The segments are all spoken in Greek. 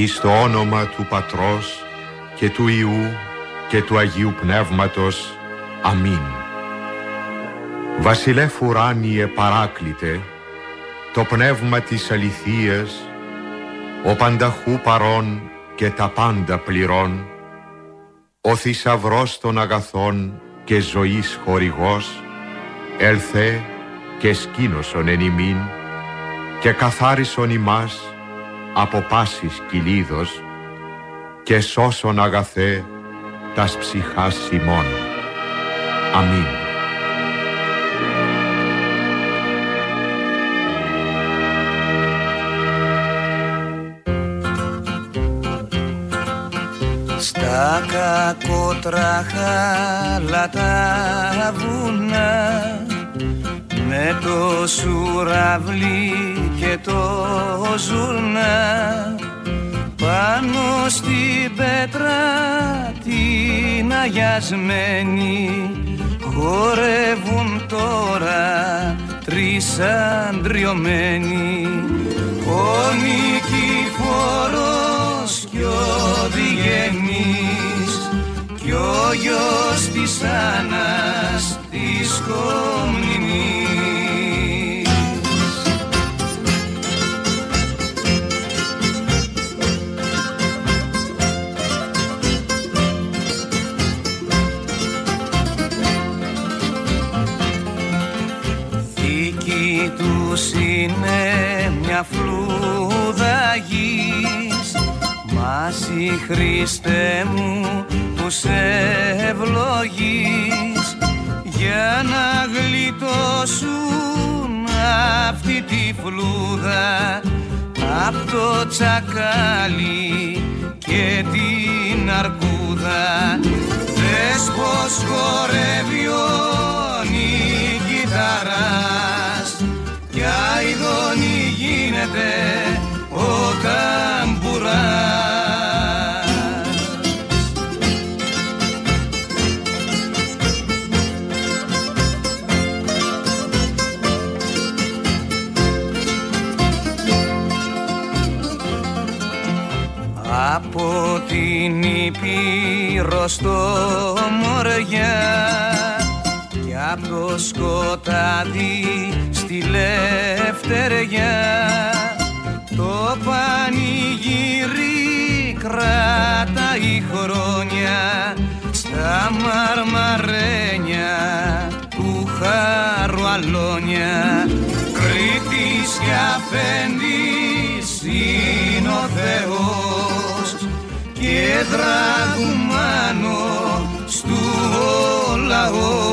εις το όνομα του Πατρός και του Ιού και του Αγίου Πνεύματος. Αμήν. Βασιλεύ ουράνιε παράκλητε, το πνεύμα της αληθείας, ο πανταχού παρών και τα πάντα πληρών, ο θησαυρός των αγαθών και ζωής χορηγός, έλθε και σκήνωσον εν ημίν και καθάρισον ημάς από πάσης κυλίδος και σώσον αγαθέ τας ψυχάς ημών. Αμήν. Στα κακότραχα τα βουνά με το σουραβλί και το ζουρνά πάνω στην πέτρα την αγιασμένη χορεύουν τώρα τρεις αντριωμένοι ο Νικηφόρος κι ο Διγενής κι ο γιος της Άννας της είναι Χριστέ μου που σε ευλογείς για να γλιτώσουν αυτή τη φλούδα απ' το τσακάλι και την αρκούδα. Δες πως χορεύει ο αηδόνι γίνεται ο καμπουράς Από την Ήπειρο στο Μοριά και από το σκοτάδι στη λευτεριά το πανηγύρι κρατάει χρόνια στα μαρμαρένια του χαρουαλόνια Κρήτης και αφέντης είναι ο Θεός και δραγουμάνο στου λαός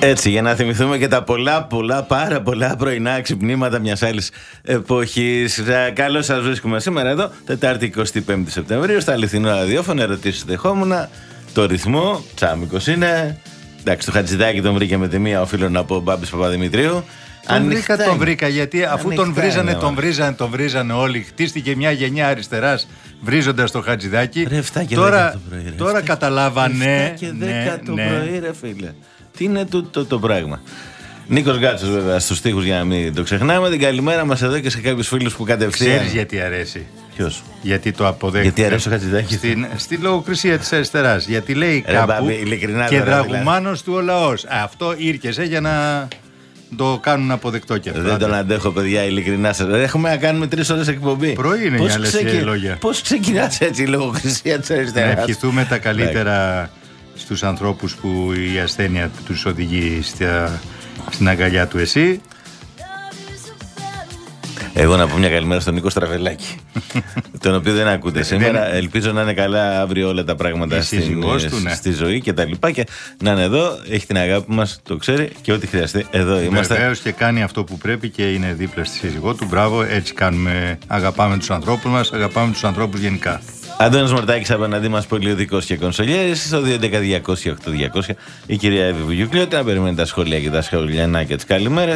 Έτσι, για να θυμηθούμε και τα πολλά, πολλά, πάρα πολλά πρωινά ξυπνήματα μιας άλλης εποχής. Καλώς σας βρίσκουμε σήμερα εδώ, Τετάρτη 25 Σεπτεμβρίου, στα αληθινό ραδιόφωνο. Ερωτήσεις δεχόμουν. Το ρυθμό, τσάμικος είναι. Εντάξει, το χατζηδάκι τον βρήκε με τη μία, οφείλω να πω, Μπάμπης Παπαδημητρίου. Τον βρήκα, τον βρήκα, γιατί αφού τον βρίζανε, τον βρίζανε, τον βρίζανε όλοι. Χτίστηκε μια γενιά αριστεράς βρίζοντας το χατζηδάκι. τώρα, τώρα καταλάβανε. και 10 ναι, το ναι. πρωί, ρε φίλε. Τι είναι το, το, το πράγμα. Νίκος Γκάτσο, βέβαια, στους τοίχου για να μην το ξεχνάμε. Την καλημέρα μας εδώ και σε κάποιους φίλους που κατευθείαν. Ξέρεις γιατί αρέσει. Ποιος; Γιατί το αποδέχεται. Γιατί αρέσει ο Χατζηδάκης. Στην, στη λογοκρισία της αριστεράς. Γιατί λέει Ρε, κάπου. και δραγουμάνο του ο λαό. Αυτό ήρκεσε για να το κάνουν αποδεκτό και αυτό. Δεν τον αντέχω, παιδιά, ειλικρινά σας. Έχουμε να κάνουμε τρεις ώρες εκπομπή. Πρωί είναι για ξεκι... λόγια. Πώς ξεκινάς έτσι η λογοκρισία της αριστεράς; Να ευχηθούμε τα καλύτερα στους ανθρώπους που η ασθένεια τους οδηγεί στα, στην αγκαλιά του εσύ. Εγώ να πω μια καλημέρα στον Νίκο Στραβελάκη, τον οποίο δεν ακούτε σήμερα. Ελπίζω να είναι καλά αύριο όλα τα πράγματα στην, του, ναι. στη ζωή και τα λοιπά. Και να είναι εδώ, έχει την αγάπη μας, το ξέρει και ό,τι χρειαστεί. Εδώ είμαστε. Βεβαίως και κάνει αυτό που πρέπει και είναι δίπλα στη σύζυγό του. Μπράβο, έτσι κάνουμε. Αγαπάμε τους ανθρώπους μας, αγαπάμε τους ανθρώπους γενικά. Αντώνης Μορτάκη απέναντί μας, πολιοδικός και κονσολιέρης. Στο 211-200-8200 η κυρία Εύη Βουγιουκλιώτη να περιμένει τα σχόλια και τα σχολιανά και τι καλημέρε.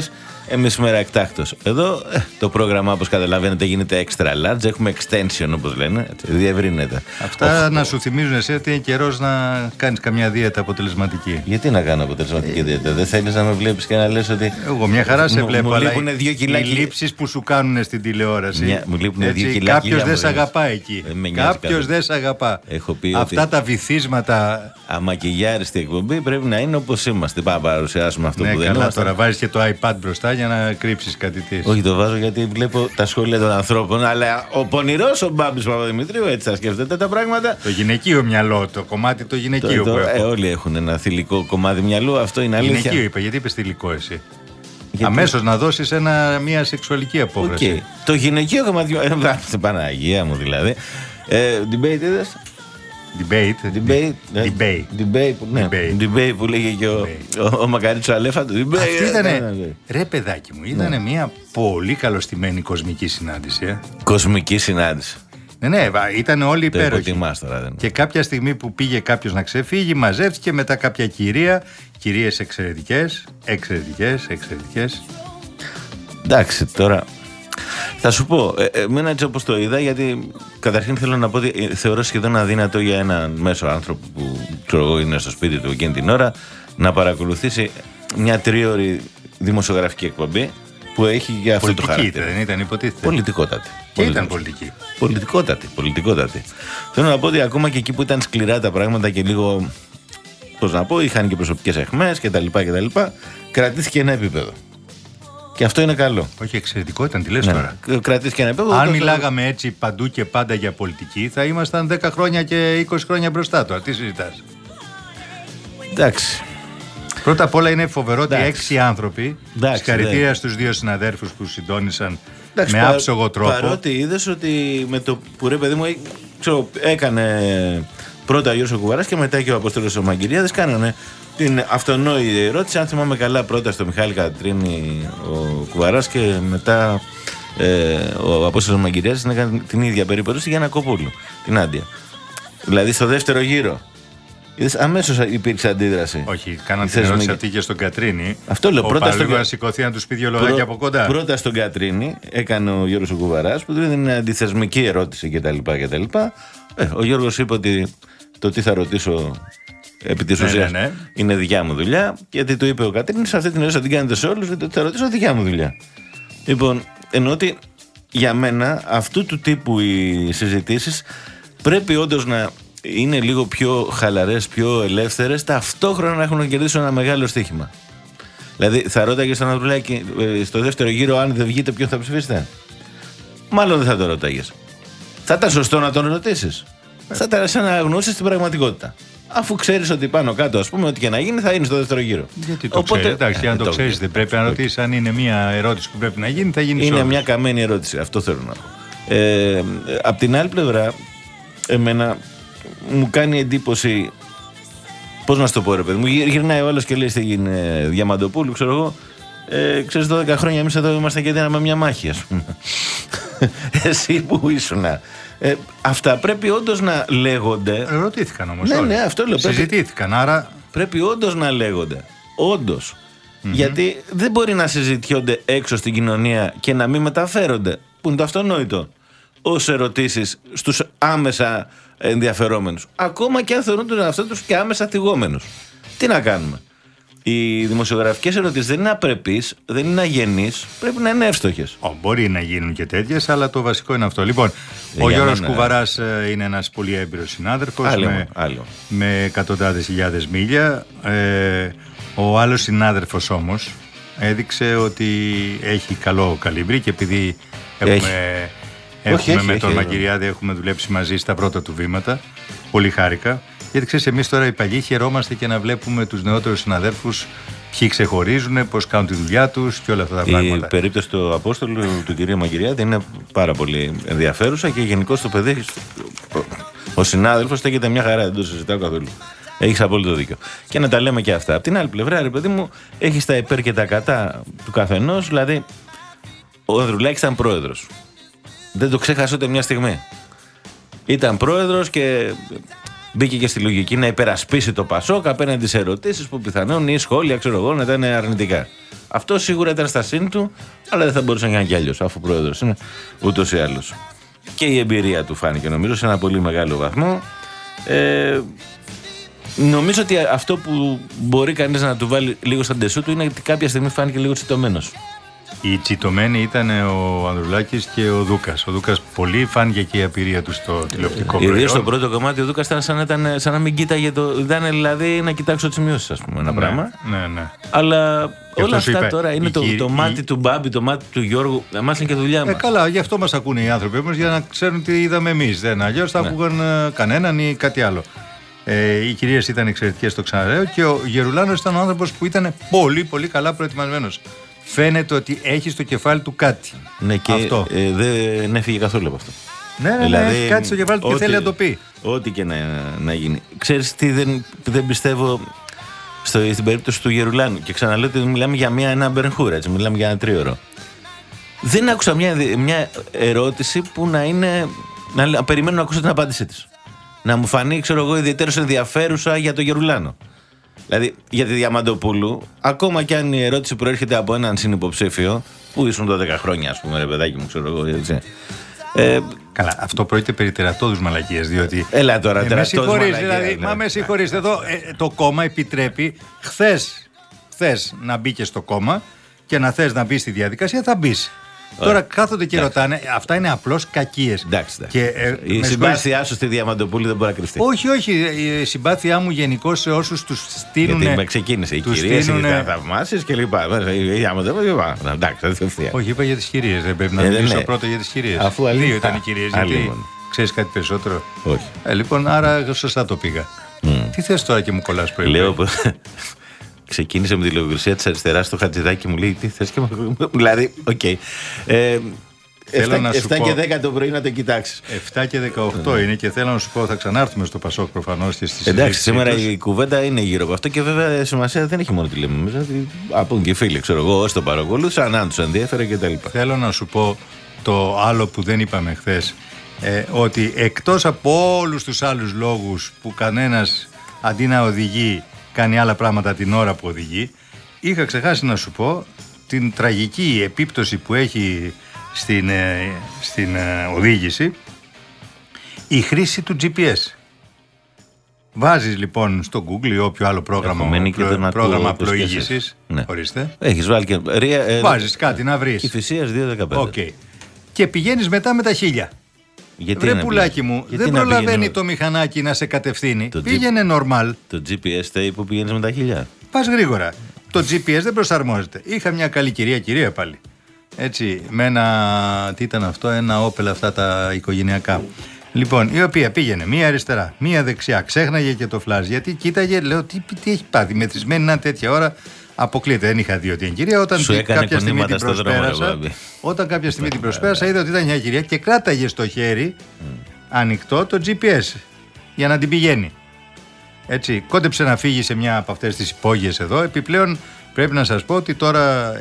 Εμείς σήμερα εκτάκτο. Εδώ ε, το πρόγραμμα, όπως καταλαβαίνετε, γίνεται extra large. Έχουμε extension, όπως λένε. Έτσι, διευρύνεται. Αυτά να σου θυμίζουν εσύ ότι είναι καιρός να κάνεις καμιά δίαιτα αποτελεσματική. Γιατί να κάνω αποτελεσματική δίαιτα, Δεν θέλεις να με βλέπεις και να λες ότι. Εγώ μια χαρά σε βλέπω. Μου αλλά λείπουν δύο κιλά. Οι λήψεις που σου κάνουν στην τηλεόραση. Μια, μου λείπουν δύο κιλά. Κάποιος δεν σε αγαπά εκεί. Κάποιος δεν σε αγαπά. Έχω πει Αυτά ότι τα βυθίσματα. αμακιγιάριστη εκπομπή πρέπει να είναι όπως είμαστε. Πάμε να παρουσιάσουμε αυτό Ναι, που δεν καλά είμαστε. τώρα βάζεις και το iPad μπροστά για να κρύψεις κάτι της. Όχι, το βάζω γιατί βλέπω τα σχόλια των ανθρώπων. Αλλά ο πονηρός ο Μπάμπης Παπαδημητρίου έτσι θα σκέφτεται τα πράγματα. Το γυναικείο μυαλό, το κομμάτι το Το- γυναικείο το- που ε, έχω. όλοι έχουν ένα θηλυκό κομμάτι μυαλού, αυτό είναι αλήθεια. Γυναικείο είπα, γιατί είπες θηλυκό εσύ; Γιατί- Αμέσως να δώσεις μια σεξουαλική Οκ. απόφαση. Το γυναικείο κομμάτι. Ε, βάστε, Παναγία μου δηλαδή. Ε, debate είδες; Debate. Debate. ναι. Debate. Debate που, ναι. Debate. Debate που λέγε και ο, ο, ο μακαρίτης ο Αλέφαντος. Debate. Αυτή ε, ήταν. ναι, ναι, ναι. Ρε παιδάκι μου, ήταν μια πολύ καλοστημένη κοσμική συνάντηση. Ε. Κοσμική συνάντηση. Ναι, ναι, ήταν όλοι Το υπέροχοι. υποτιμάς τώρα. Δεν. Και κάποια στιγμή που πήγε κάποιος να ξεφύγει, μαζεύτηκε μετά κάποια κυρία. Κυρίες εξαιρετικές, εξαιρετικές, εξαιρετικές. Εντάξει, τώρα. Θα σου πω, ε, εμένα έτσι όπως το είδα, γιατί καταρχήν θέλω να πω ότι ε, θεωρώ σχεδόν αδύνατο για έναν μέσο άνθρωπο που ξέρω εγώ, είναι στο σπίτι του εκείνη την ώρα να παρακολουθήσει μια τρίωρη δημοσιογραφική εκπομπή που έχει για αυτό το Πολιτική χαρακτήρα. ήταν, δεν ήταν υποτίθεται. Πολιτικότατη. Και ήταν Πολιτικός. πολιτική. Πολιτικότατη, πολιτικότατη. Θέλω να πω ότι ακόμα και εκεί που ήταν σκληρά τα πράγματα και λίγο. Πώς να πω, είχαν και προσωπικές αιχμές κτλ, κτλ. Κρατήθηκε ένα επίπεδο. Και αυτό είναι καλό. Όχι, εξαιρετικό ήταν, τι λες Ναι, τώρα. ναι. Κρατήθηκε ένα επίπεδο. Αν τόσο- μιλάγαμε έτσι παντού και πάντα για πολιτική, θα ήμασταν 10 χρόνια και 20 χρόνια μπροστά τώρα. Τι συζητάς; Εντάξει. Πρώτα απ' όλα είναι φοβερό ότι Εντάξει. έξι άνθρωποι. Εντάξει, Συγχαρητήρια ναι. στους δύο συναδέρφους που συντόνισαν Εντάξει, με πα- άψογο τρόπο. Παρότι είδες ότι με το που ρε παιδί μου, ε, ξέρω, έκανε πρώτα ο Γιώργος ο Κουβαράς και μετά και ο Αποστόλος ο Μαγκυριάδης κάνανε την αυτονόητη ερώτηση. Αν θυμάμαι καλά, πρώτα στο Μιχάλη Κατρίνη ο Κουβαράς και μετά ε, ο Απόστολος Μαγκυριάδης έκανε την ίδια περίπτωση για ένα κοπούλου, την Άντια. Δηλαδή στο δεύτερο γύρο. Είδες, αμέσως υπήρξε αντίδραση. Όχι, κάναν Η την ερώτηση θεσμική. αυτή και στον Κατρίνη. Αυτό λέω, Ο πρώτα Παλίγου στον- να σηκωθεί να του πει δύο λογάκια από κοντά. Πρώτα στον Κατρίνη έκανε ο Γιώργος ο Κουβαράς που του έδινε μια αντιθεσμική ερώτηση κτλ. κτλ. Ε, ο Γιώργος είπε ότι το τι θα ρωτήσω επί της Ναι, ουσίας ναι, ναι. είναι δικιά μου δουλειά γιατί του είπε ο Κατρίνης αυτή την ερώτηση θα την κάνετε σε όλους γιατί το τι θα ρωτήσω δικιά μου δουλειά. Λοιπόν, ενώ ότι για μένα αυτού του τύπου οι συζητήσεις πρέπει όντως να είναι λίγο πιο χαλαρές, πιο ελεύθερες ταυτόχρονα να έχουν να κερδίσουν ένα μεγάλο στοίχημα. Δηλαδή, θα ρώταγε στον Ανδρουλάκη ε, στο δεύτερο γύρο αν δεν βγείτε ποιον θα ψηφίσετε; Μάλλον δεν θα το ρώταγες. Θα ήταν σωστό να τον ρωτήσεις. Θα ήταν σαν να αγνοούσες την πραγματικότητα. Αφού ξέρεις ότι πάνω κάτω, ας πούμε, ό,τι και να γίνει θα είναι στο δεύτερο γύρο. Γιατί το ξέρει. Εντάξει, Ε, αν το ξέρεις, δεν πρέπει να ρωτήσεις αν είναι μια ερώτηση που πρέπει να γίνει, θα γίνει σε Είναι όλους. μια καμένη ερώτηση. Αυτό θέλω να πω. Ε, απ' την άλλη πλευρά, εμένα μου κάνει εντύπωση. Πώς να σου το πω, ρε παιδί μου. Γυρ- Γυρνάει ο άλλος και λέει στην ε, Διαμαντοπούλου, ξέρω εγώ. Ε, ξέρεις 12 χρόνια εμείς εδώ είμαστε και δίναμε μια μάχη ας πούμε Εσύ που ήσουν ε, Αυτά πρέπει όντως να λέγονται Ρωτήθηκαν όμως. Ναι, ναι, αυτό λέω. Πρέπει- Συζητήθηκαν, άρα. Πρέπει όντως να λέγονται. Όντως. Γιατί δεν μπορεί να συζητιόνται έξω στην κοινωνία και να μην μεταφέρονται. Που είναι το αυτονόητο. Ω ερωτήσεις στους άμεσα ενδιαφερόμενους. Ακόμα και αν θεωρούν τον εαυτό τους και άμεσα θυγόμενους. Τι να κάνουμε; Οι δημοσιογραφικές ερωτήσεις δεν είναι απρεπείς, δεν είναι αγενείς, πρέπει να είναι εύστοχες. Ω, μπορεί να γίνουν και τέτοιες, αλλά το βασικό είναι αυτό. Λοιπόν, Ε, ο για Γιώργος μένα- Κουβαράς ε, είναι ένας πολύ έμπειρος συνάδελφος Άλλο, με, άλλο. με εκατοντάδες χιλιάδες μίλια. Ε, ο άλλος συνάδελφος όμως έδειξε ότι έχει καλό καλύμπρι και επειδή έχουμε, Έχει. έχουμε Όχι, έχει, με έχει, τον έχει. Μαγκυριάδη έχουμε δουλέψει μαζί στα πρώτα του βήματα. Πολύ χάρηκα. Γιατί ξέρεις εμείς τώρα οι παλιοί χαιρόμαστε και να βλέπουμε τους νεότερους συναδέλφους ποιοι ξεχωρίζουν, πώς κάνουν τη δουλειά τους και όλα αυτά τα Η πράγματα. περίπτωση του Απόστολου του κυρίου Μαγκυριάδη είναι πάρα πολύ ενδιαφέρουσα και γενικώ το παιδί, ο συνάδελφος στέκεται μια χαρά, δεν το συζητάω καθόλου. Έχεις απόλυτο δίκιο. Και να τα λέμε και αυτά. Απ' την άλλη πλευρά, ρε παιδί μου, έχεις τα υπέρ και τα κατά του καθενός. Δηλαδή, ο Ανδρουλάκης ήταν πρόεδρος. Δεν το ξέχασε ούτε μια στιγμή. Ήταν πρόεδρος και μπήκε και στη λογική να υπερασπίσει το Πασόκ απέναντι σε ερωτήσεις που πιθανόν ή σχόλια, ξέρω εγώ, να ήταν αρνητικά. Αυτό σίγουρα ήταν στα σύν του, αλλά δεν θα μπορούσε να κάνει κι αλλιώ, αφού πρόεδρος είναι ούτως ή άλλως. Και η εμπειρία του φάνηκε νομίζω σε ένα πολύ μεγάλο βαθμό. Ε, νομίζω ότι αυτό που μπορεί κανείς να του βάλει λίγο στα ντεσού του είναι ότι κάποια στιγμή φάνηκε λίγο τσιτωμένος. Οι τσιτωμένοι ήταν ο Ανδρουλάκης και ο Δούκας. Ο Δούκας πολύ φάνηκε και η απειρία του στο τηλεοπτικό προϊόν. Ιδίως στο πρώτο κομμάτι ο Δούκας ήταν σαν, ήταν σαν να μην κοίταγε το. Ήταν δηλαδή να κοιτάξω τις σημειώσει, ας πούμε, ένα ναι, πράγμα. Ναι, ναι. Αλλά όλα αυτά είπε, τώρα είναι το, το μάτι του Μπάμπη, το μάτι του Γιώργου. Εμάς είναι και δουλειά μας. Ε, καλά, γι' αυτό μας ακούνε οι άνθρωποι όμως για να ξέρουν τι είδαμε εμείς. Δεν αλλιώς θα ναι. άκουγαν ε, κανέναν ή κάτι άλλο. Ε, οι κυρίες ήταν εξαιρετικές, το ξαναλέω. Και ο Γερουλάνος ήταν ο άνθρωπος που ήταν πολύ, πολύ καλά προετοιμασμένος φαίνεται ότι έχει στο κεφάλι του κάτι. Ναι, και αυτό. Ε, δεν έφυγε καθόλου από αυτό. Ναι, ναι, ναι, δηλαδή, έχει κάτι στο κεφάλι του και θέλει να το πει. Ό,τι και να, να γίνει. Ξέρεις τι δεν, δεν πιστεύω στο, στην περίπτωση του Γερουλάνου; Και ξαναλέω ότι μιλάμε για μια, ένα μπερνχούρα, έτσι, μιλάμε για ένα τρίωρο. Δεν άκουσα μια, μια ερώτηση που να είναι. να, να περιμένω να ακούσω την απάντησή της. Να μου φανεί, ξέρω εγώ, ιδιαίτερος ενδιαφέρουσα για το Γερουλάνο. Δηλαδή για τη Διαμαντοπούλου, ακόμα και αν η ερώτηση προέρχεται από έναν συνυποψήφιο, που ήσουν 12 χρόνια, ας πούμε, ρε παιδάκι μου, ξέρω εγώ. Έτσι. Ε, Καλά, αυτό πρόκειται περί τερατώδους μαλακίες. Διότι. Έλα τώρα, ε, τερατώδους μαλακίες. Δηλαδή, ναι. Μα με συγχωρείτε, εδώ ε, το κόμμα επιτρέπει χθες χθες να μπει και στο κόμμα και να θες να μπεις στη διαδικασία, θα μπεις. Τώρα κάθονται και ρωτάνε, αυτά είναι απλώς κακίες. Ε, η συμπάθειά σου στη Διαμαντοπούλη δεν μπορεί να κρυφτεί. Όχι, όχι. Η συμπάθειά μου γενικώ σε όσους τους στείλουν. Γιατί με ξεκίνησε. Οι κυρίε είναι θαυμάσιε και λοιπά. Η Διαμαντοπούλη. Εντάξει, δεν Όχι, είπα για τις κυρίες. Δεν πρέπει να ε, μιλήσω ναι. πρώτα για τις κυρίες. Αφού Δύο ήταν οι κυρίες. Γιατί ξέρεις κάτι περισσότερο; Όχι. Ε, λοιπόν, άρα σωστά το πήγα. Τι θες τώρα και μου κολλάς πρωί. Λέω ξεκίνησε με τη λογοκρισία της αριστεράς στο Χατζηδάκη μου λέει τι θες και μου. Δηλαδή, OK. Okay. Ε, 7, 7 και 10 το πρωί να το κοιτάξεις. 7 και 18 είναι και θέλω να σου πω, θα ξανάρθουμε στο Πασόκ προφανώς και στις Εντάξει, σήμερα η κουβέντα είναι γύρω από αυτό και βέβαια σημασία δεν έχει μόνο τι λέμε. Από και οι φίλοι, ξέρω εγώ, όσοι το παρακολούθησαν, αν τους ενδιέφερε κτλ. Θέλω να σου πω το άλλο που δεν είπαμε χθες. Ε, ότι εκτός από όλους τους άλλους λόγους που κανένας αντί να οδηγεί κάνει άλλα πράγματα την ώρα που οδηγεί. Είχα ξεχάσει να σου πω την τραγική επίπτωση που έχει στην, ε, στην ε, οδήγηση η χρήση του GPS. Βάζεις λοιπόν στο Google ή όποιο άλλο πρόγραμμα, πλο, πρόγραμμα πλοήγησης. Ναι. Ορίστε. Έχεις βάλει και... Ε, Βάζεις κάτι να βρεις. Η θυσίας 2.15. Okay. Και πηγαίνεις μετά με τα χίλια. Γιατί Βρε πουλάκι μου, δεν προλαβαίνει το μηχανάκι να σε κατευθύνει. Το Πήγαινε G... normal. Το GPS θέλει που πηγαίνει με τα χιλιά. Πας γρήγορα. Το GPS δεν προσαρμόζεται. Είχα μια καλή κυρία, κυρία πάλι. Έτσι, με ένα. Τι ήταν αυτό, ένα όπελ αυτά τα οικογενειακά. Λοιπόν, η οποία πήγαινε μία αριστερά, μία δεξιά, ξέχναγε και το φλάζ. Γιατί κοίταγε, λέω, τι, τι έχει πάθει. Μεθυσμένη να τέτοια ώρα Αποκλείται, δεν είχα δει ότι είναι κυρία. Όταν Σου κάποια στιγμή την προσπέρασα, δρόμο, όταν κάποια στιγμή την προσπέρασα, είδα ότι ήταν μια κυρία και κράταγε στο χέρι ανοιχτό το GPS για να την πηγαίνει. Έτσι, κόντεψε να φύγει σε μια από αυτές τις υπόγειες εδώ. Επιπλέον πρέπει να σας πω ότι τώρα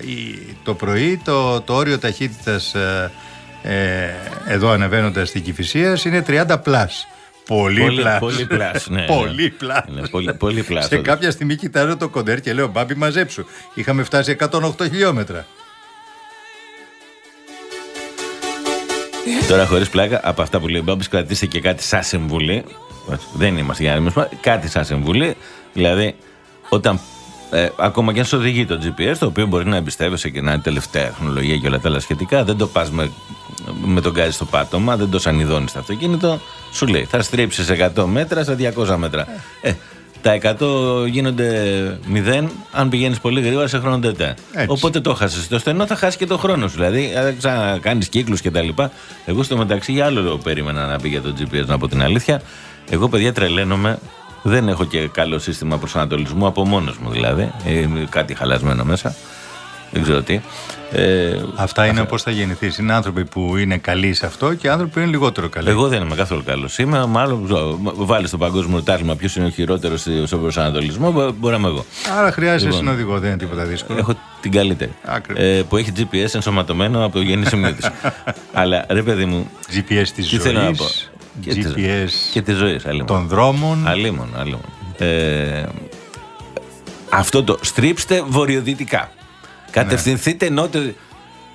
το πρωί το, το όριο ταχύτητας ε, ε, εδώ ανεβαίνοντας στην Κηφισία είναι 30 plus. Πολύ, πολύ plus. Πολύ plus. Ναι, πολύ ναι. plus. Ναι, πολύ, πολύ plus. Σε κάποια στιγμή κοιτάζω το κοντέρ και λέω Μπάμπη μαζέψου. Είχαμε φτάσει 108 χιλιόμετρα. Τώρα χωρίς πλάκα, από αυτά που λέει ο Μπάμπης, κρατήστε και κάτι σαν συμβουλή. Δεν είμαστε για να Κάτι σαν συμβουλή. Δηλαδή, όταν ε, ακόμα και αν σου οδηγεί το GPS, το οποίο μπορεί να εμπιστεύεσαι και να είναι τελευταία τεχνολογία και όλα τα άλλα σχετικά, δεν το πας με, με τον γκάζι στο πάτωμα, δεν το σανιδώνεις στο αυτοκίνητο, σου λέει θα στρίψεις 100 μέτρα στα 200 μέτρα. Ε, τα 100 γίνονται 0 αν πηγαίνεις πολύ γρήγορα σε χρόνο τετέ. Οπότε το χάσεις. Το στενό θα χάσει και το χρόνο σου. Δηλαδή, αν κάνει κύκλους κτλ. Εγώ στο μεταξύ για άλλο περίμενα να πει για το GPS, να πω την αλήθεια. Εγώ, παιδιά, τρελαίνομαι δεν έχω και καλό σύστημα προσανατολισμού από μόνος μου δηλαδή. Είναι κάτι χαλασμένο μέσα. Δεν ξέρω τι. Ε, Αυτά είναι πώς θα γεννηθείς. Είναι άνθρωποι που είναι καλοί σε αυτό και άνθρωποι που είναι λιγότερο καλοί. Εγώ δεν είμαι καθόλου καλός. Είμαι μάλλον. Βάλει στο παγκόσμιο τάρμα ποιος είναι ο χειρότερος στον προσανατολισμό. Μπορεί να είμαι εγώ. Άρα χρειάζεσαι λοιπόν, συνοδηγό, δεν είναι τίποτα δύσκολο. Έχω την καλύτερη. Ε, που έχει GPS ενσωματωμένο από το γέννη σημείο της. Αλλά ρε παιδί μου. GPS της ζωής. Και της- GPS Και τη ζωή. των δρόμων. Αλίμον, αλίμον. Ε, αυτό το στρίψτε βορειοδυτικά. Κατευθυνθείτε νότιο.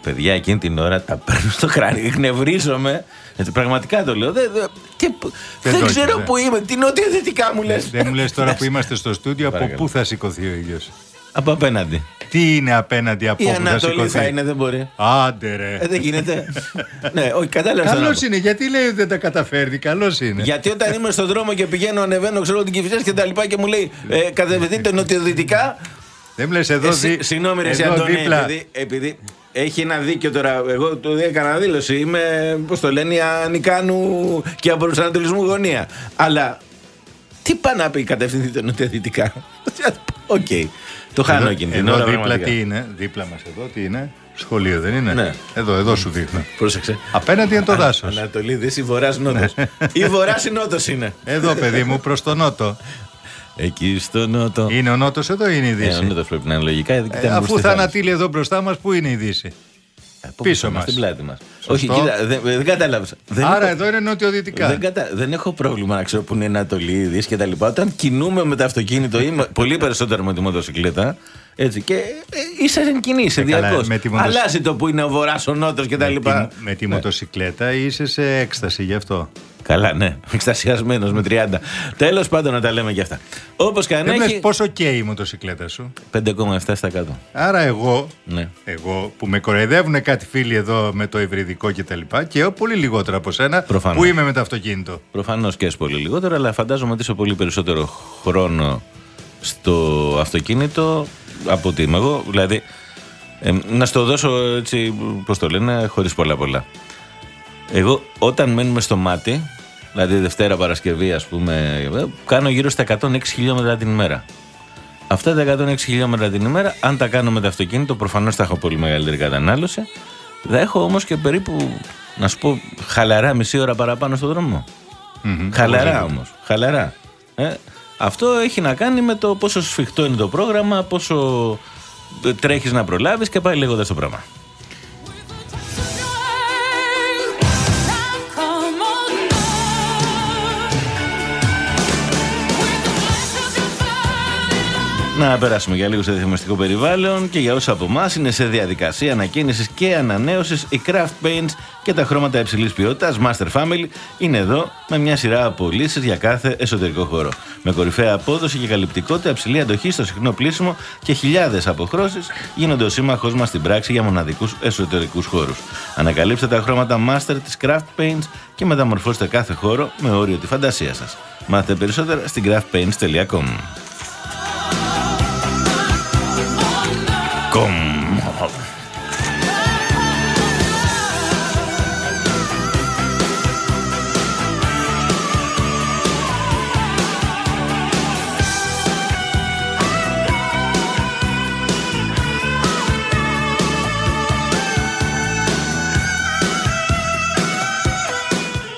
Παιδιά, εκείνη την ώρα τα παίρνω στο κράνο. Εκνευρίζομαι. Έτσι, πραγματικά το λέω. Δεν, δεν- και, π- Δεν δεν το ξέρω έχεις, ε. που είμαι. Τι νοτιοδυτικά μου λες. Δεν μου λες τώρα που είμαστε στο στούντιο από Παρακαλώ. πού θα σηκωθεί ο ήλιος. Από απέναντι. Τι είναι απέναντι από Η όπου θα Ανατολή σηκωθεί; θα είναι, δεν μπορεί. Άντε ρε. Ε, δεν γίνεται. ναι, όχι, κατάλαβα. τι θέλω να Καλό πω. είναι, γιατί λέει ότι δεν τα καταφέρνει. Καλό είναι. Γιατί όταν είμαι στον δρόμο και πηγαίνω, ανεβαίνω, ξέρω την κυφισιά και τα λοιπά και μου λέει ε, κατευθυνθείτε νοτιοδυτικά. Δεν μου λες εδώ, Εσύ- δι... Ε, Συγγνώμη, ρε, εσύ, εδώ Αντώνη, δίπλα. επειδή, επειδή έχει ένα δίκιο τώρα. Εγώ το έκανα δήλωση. Είμαι, πώς το λένε, η ανικάνου και από προσανατολισμού γωνία. Αλλά τι πάει να πει κατευθυνθείτε νοτιοδυτικά; Οκ. Το χάνω Εδώ, εκείνη την εδώ ώρα. δίπλα πραγματικά. τι είναι, δίπλα μας εδώ τι είναι, σχολείο δεν είναι; Ναι. Εδώ, εδώ σου δείχνω. Πρόσεξε. Απέναντι είναι το δάσος. Ανατολή, Δύση, Βορράς, Νότος. Ή Βορράς ή Νότος είναι. Εδώ παιδί μου προς το νότο. Εκεί στο Νότο. Είναι ο νότος εδώ ή είναι η Ε, ο δύση. Νότος πρέπει να είναι λογικά. γιατί Ε, κοιτάμε προς αφού τη θα θάλασσα. ανατείλει εδώ μπροστά μας, πού είναι η δύση; Από πίσω μας, μας. Στην πλάτη μας. Σωστό. Όχι, κοίτα, δεν, δεν κατάλαβες. Δεν Άρα έχω- εδώ είναι νοτιοδυτικά. Δεν, κατα... δεν έχω πρόβλημα να ξέρω που είναι η Ανατολή, η Δύση και τα λοιπά. Όταν κινούμε με το αυτοκίνητο ή με- πολύ περισσότερο με τη μοτοσυκλέτα. Έτσι, και ε, είσαι εν κινή, είσαι Ε, καλά, διαρκώς. με τη μοτοσυ- Αλλάζει το που είναι ο βορράς, ο νότο και τα με, τη, λοιπά. με τη Ναι. μοτοσυκλέτα είσαι σε έκσταση γι' αυτό. Καλά, ναι. Εκστασιασμένος με 30. Τέλος πάντων να τα λέμε και αυτά. Όπως και αν Δεν έχει. λες πόσο καίει η μοτοσυκλέτα σου; 5,7%. Άρα εγώ, Ναι. εγώ που με κοροϊδεύουν κάτι φίλοι εδώ με το ευρυδικό και τα λοιπά και εγώ πολύ λιγότερο από σένα Προφανώς. που είμαι με το αυτοκίνητο. Προφανώς και πολύ λιγότερο, αλλά φαντάζομαι ότι είσαι πολύ περισσότερο χρόνο στο αυτοκίνητο από ότι είμαι εγώ. Δηλαδή, ε, να στο δώσω έτσι, πώς το λένε, χωρίς πολλά πολλά. Εγώ όταν μένουμε στο μάτι, δηλαδή Δευτέρα Παρασκευή, ας πούμε, ε, κάνω γύρω στα 106 χιλιόμετρα την ημέρα. Αυτά τα 106 χιλιόμετρα την ημέρα, αν τα κάνω με το αυτοκίνητο, προφανώς θα έχω πολύ μεγαλύτερη κατανάλωση. Θα έχω όμως και περίπου, να σου πω, χαλαρά μισή ώρα παραπάνω στον δρόμο. Μμμ, Χαλαρά οπωσδήποτε. όμως. Χαλαρά. Ε, αυτό έχει να κάνει με το πόσο σφιχτό είναι το πρόγραμμα, πόσο τρέχεις να προλάβεις και πάει λέγοντας το πράγμα. Να περάσουμε για λίγο σε διαφημιστικό περιβάλλον και για όσου από εμάς είναι σε διαδικασία ανακαίνιση και ανανέωσης, η Craft Paints και τα χρώματα υψηλής ποιότητας Master Family είναι εδώ με μια σειρά από λύσει για κάθε εσωτερικό χώρο. Με κορυφαία απόδοση και καλυπτικότητα, υψηλή αντοχή στο συχνό πλήσιμο και χιλιάδες αποχρώσεις γίνονται ο σύμμαχός μας στην πράξη για μοναδικούς εσωτερικούς χώρους. Ανακαλύψτε τα χρώματα Master της Craft Paints και μεταμορφώστε κάθε χώρο με όριο τη φαντασία σας. Μάθετε περισσότερα στην craftpaints.com. com.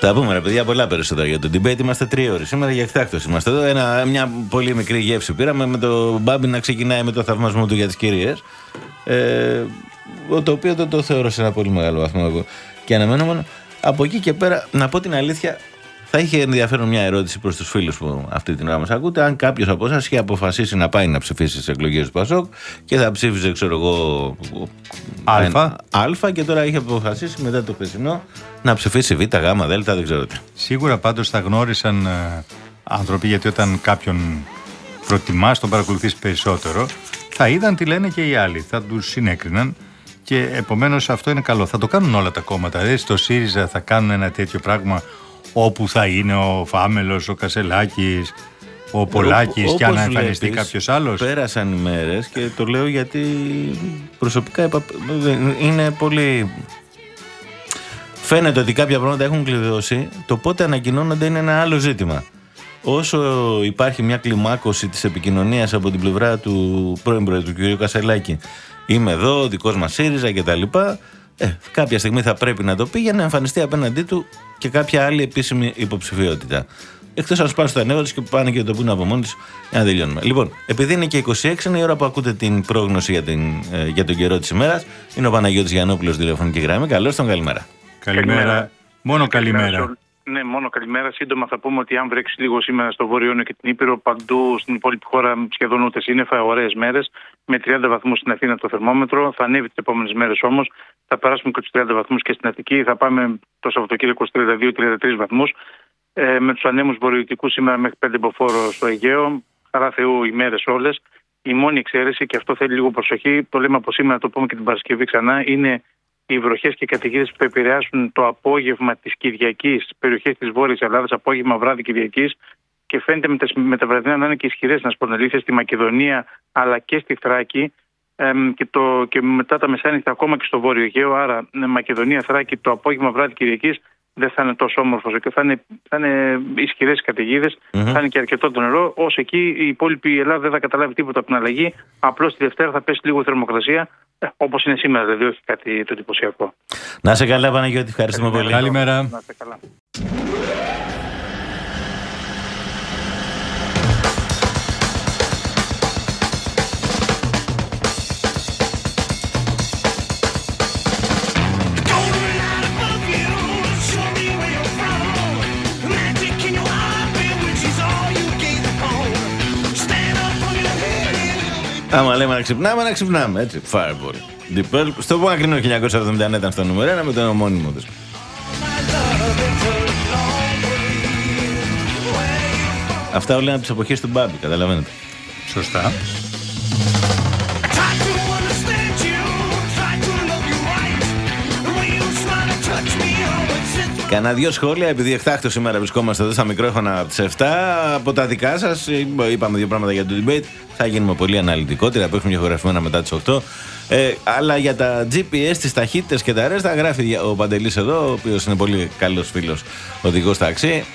Θα πούμε ρε παιδιά πολλά περισσότερα για το debate. Είμαστε τρία ώρες. Σήμερα για εκτάκτο είμαστε εδώ. Ένα, μια πολύ μικρή γεύση πήραμε με το Μπάμπι να ξεκινάει με το θαυμασμό του για τις κυρίες. Ε, το οποίο το, το θεωρώ σε ένα πολύ μεγάλο βαθμό εγώ και αναμένω. Από εκεί και πέρα, να πω την αλήθεια, θα είχε ενδιαφέρον μια ερώτηση προς τους φίλους που αυτή την ώρα μας ακούτε. Αν κάποιος από εσάς είχε αποφασίσει να πάει να ψηφίσει στις εκλογές του Πασόκ και θα ψήφιζε, ξέρω εγώ. Αλφα. Αλφα και τώρα είχε αποφασίσει μετά το χθεσινό να ψηφίσει Β, Γ, Δ, δεν ξέρω τι. Σίγουρα πάντως θα γνώρισαν ε, άνθρωποι γιατί όταν κάποιον προτιμάς, τον παρακολουθείς περισσότερο, θα είδαν τι λένε και οι άλλοι, θα τους συνέκριναν και επομένως αυτό είναι καλό. Θα το κάνουν όλα τα κόμματα. Δηλαδή στο ΣΥΡΙΖΑ θα κάνουν ένα τέτοιο πράγμα όπου θα είναι ο Φάμελος, ο Κασελάκης, ο Πολάκης Οπ- και αν όπως εμφανιστεί βλέπεις, κάποιος άλλος. Πέρασαν οι μέρες και το λέω γιατί προσωπικά επα- δεν- είναι πολύ. Φαίνεται ότι κάποια πράγματα έχουν κλειδώσει. Το πότε ανακοινώνονται είναι ένα άλλο ζήτημα. Όσο υπάρχει μια κλιμάκωση της επικοινωνίας από την πλευρά του πρώην Πρόεδρου του κ. Κασελάκη, είμαι εδώ, ο δικός μας ΣΥΡΙΖΑ κτλ. Ε, κάποια στιγμή θα πρέπει να το πει για να εμφανιστεί απέναντί του και κάποια άλλη επίσημη υποψηφιότητα. Εκτός αν σπάσουν τα νεύρα τους και πάνε και το πούνε από μόνοι τους για να τελειώνουμε. Λοιπόν, επειδή είναι και 26, είναι η ώρα που ακούτε την πρόγνωση για, την, ε, για τον καιρό της ημέρας. Είναι ο Παναγιώτης Γιαννόπουλος τηλεφωνική γραμμή. Καλώς τον καλημέρα. Καλημέρα. Μόνο καλημέρα. Ναι, μόνο καλημέρα. Σύντομα θα πούμε ότι αν βρέξει λίγο σήμερα στο Βόρειο και την Ήπειρο, παντού στην υπόλοιπη χώρα σχεδόν ούτε σύννεφα, ωραίες μέρες, με 30 βαθμούς στην Αθήνα το θερμόμετρο. Θα ανέβει τις επόμενες μέρες όμως. Θα περάσουμε και τους 30 βαθμούς και στην Αττική. Θα πάμε το Σαββατοκύριακο 32-33 βαθμούς. Ε, με τους ανέμους βορειοτικού σήμερα μέχρι 5 μποφόρ στο Αιγαίο. Χαρά Θεού οι μέρες όλες. Η μόνη εξαίρεση, και αυτό θέλει λίγο προσοχή, το λέμε από σήμερα, το πούμε και την Παρασκευή ξανά, είναι οι βροχές και οι καταιγίδες που επηρεάσουν το απόγευμα της Κυριακής, περιοχές της Βόρειας Ελλάδας, απόγευμα βράδυ Κυριακής, και φαίνεται με τα, με τα βραδινά να είναι και ισχυρές, να σου πω αλήθεια, στη Μακεδονία αλλά και στη Θράκη. και, το, και μετά τα μεσάνυχτα ακόμα και στο Βόρειο Αιγαίο. Άρα, Μακεδονία, Θράκη, το απόγευμα βράδυ Κυριακής δεν θα είναι τόσο όμορφος και θα είναι, θα είναι ισχυρές καταιγίδες, mm-hmm. θα είναι και αρκετό το νερό. Ω εκεί η υπόλοιπη Ελλάδα δεν θα καταλάβει τίποτα από την αλλαγή. Απλώς τη Δευτέρα θα πέσει λίγο θερμοκρασία, ε, όπως είναι σήμερα, δηλαδή όχι κάτι το εντυπωσιακό. Να σε καλά, Παναγιώτη, ευχαριστούμε πολύ. Καλημέρα. Να σε καλά. Άμα λέμε να ξυπνάμε, να ξυπνάμε. Έτσι. Fireball. Deep Purple. Στο Πάκρινο 1979 ήταν στο νούμερο 1 με τον ομώνυμο του. Αυτά όλα είναι από τις εποχές του Μπάμπη, καταλαβαίνετε. Σωστά. Κανένα δύο σχόλια, επειδή εκτάκτο σήμερα βρισκόμαστε εδώ στα μικρόφωνα από τι 7. Από τα δικά σας, είπαμε δύο πράγματα για το debate. Θα γίνουμε πολύ αναλυτικότερα, που έχουμε γραφημένα μετά τις 8. Ε, αλλά για τα GPS, τις ταχύτητες και τα ρέστα, γράφει ο Παντελής εδώ, ο οποίος είναι πολύ καλός φίλος οδηγός ταξί.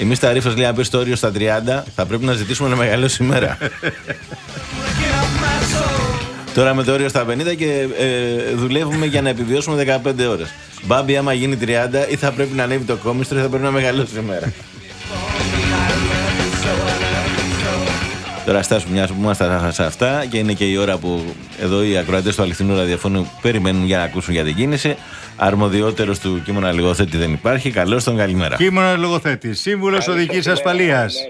Εμείς τα ρήφα λέει, αν πει το όριο στα 30, θα πρέπει να ζητήσουμε ένα μεγάλο σήμερα. Τώρα με το όριο στα 50 και ε, δουλεύουμε για να επιβιώσουμε 15 ώρες. Μπάμπι, άμα γίνει 30, ή θα πρέπει να ανέβει το κόμιστρο ή θα πρέπει να μεγαλώσει σήμερα. Τώρα στάσουμε μια που είμαστε σε αυτά και είναι και η ώρα που εδώ οι ακροατές του αληθινού ραδιοφώνου περιμένουν για να ακούσουν για την κίνηση. Αρμοδιότερος του κείμενα λογοθέτη δεν υπάρχει. Καλώς τον καλημέρα. Κείμενα λογοθέτη, σύμβουλος οδική ασφαλείας.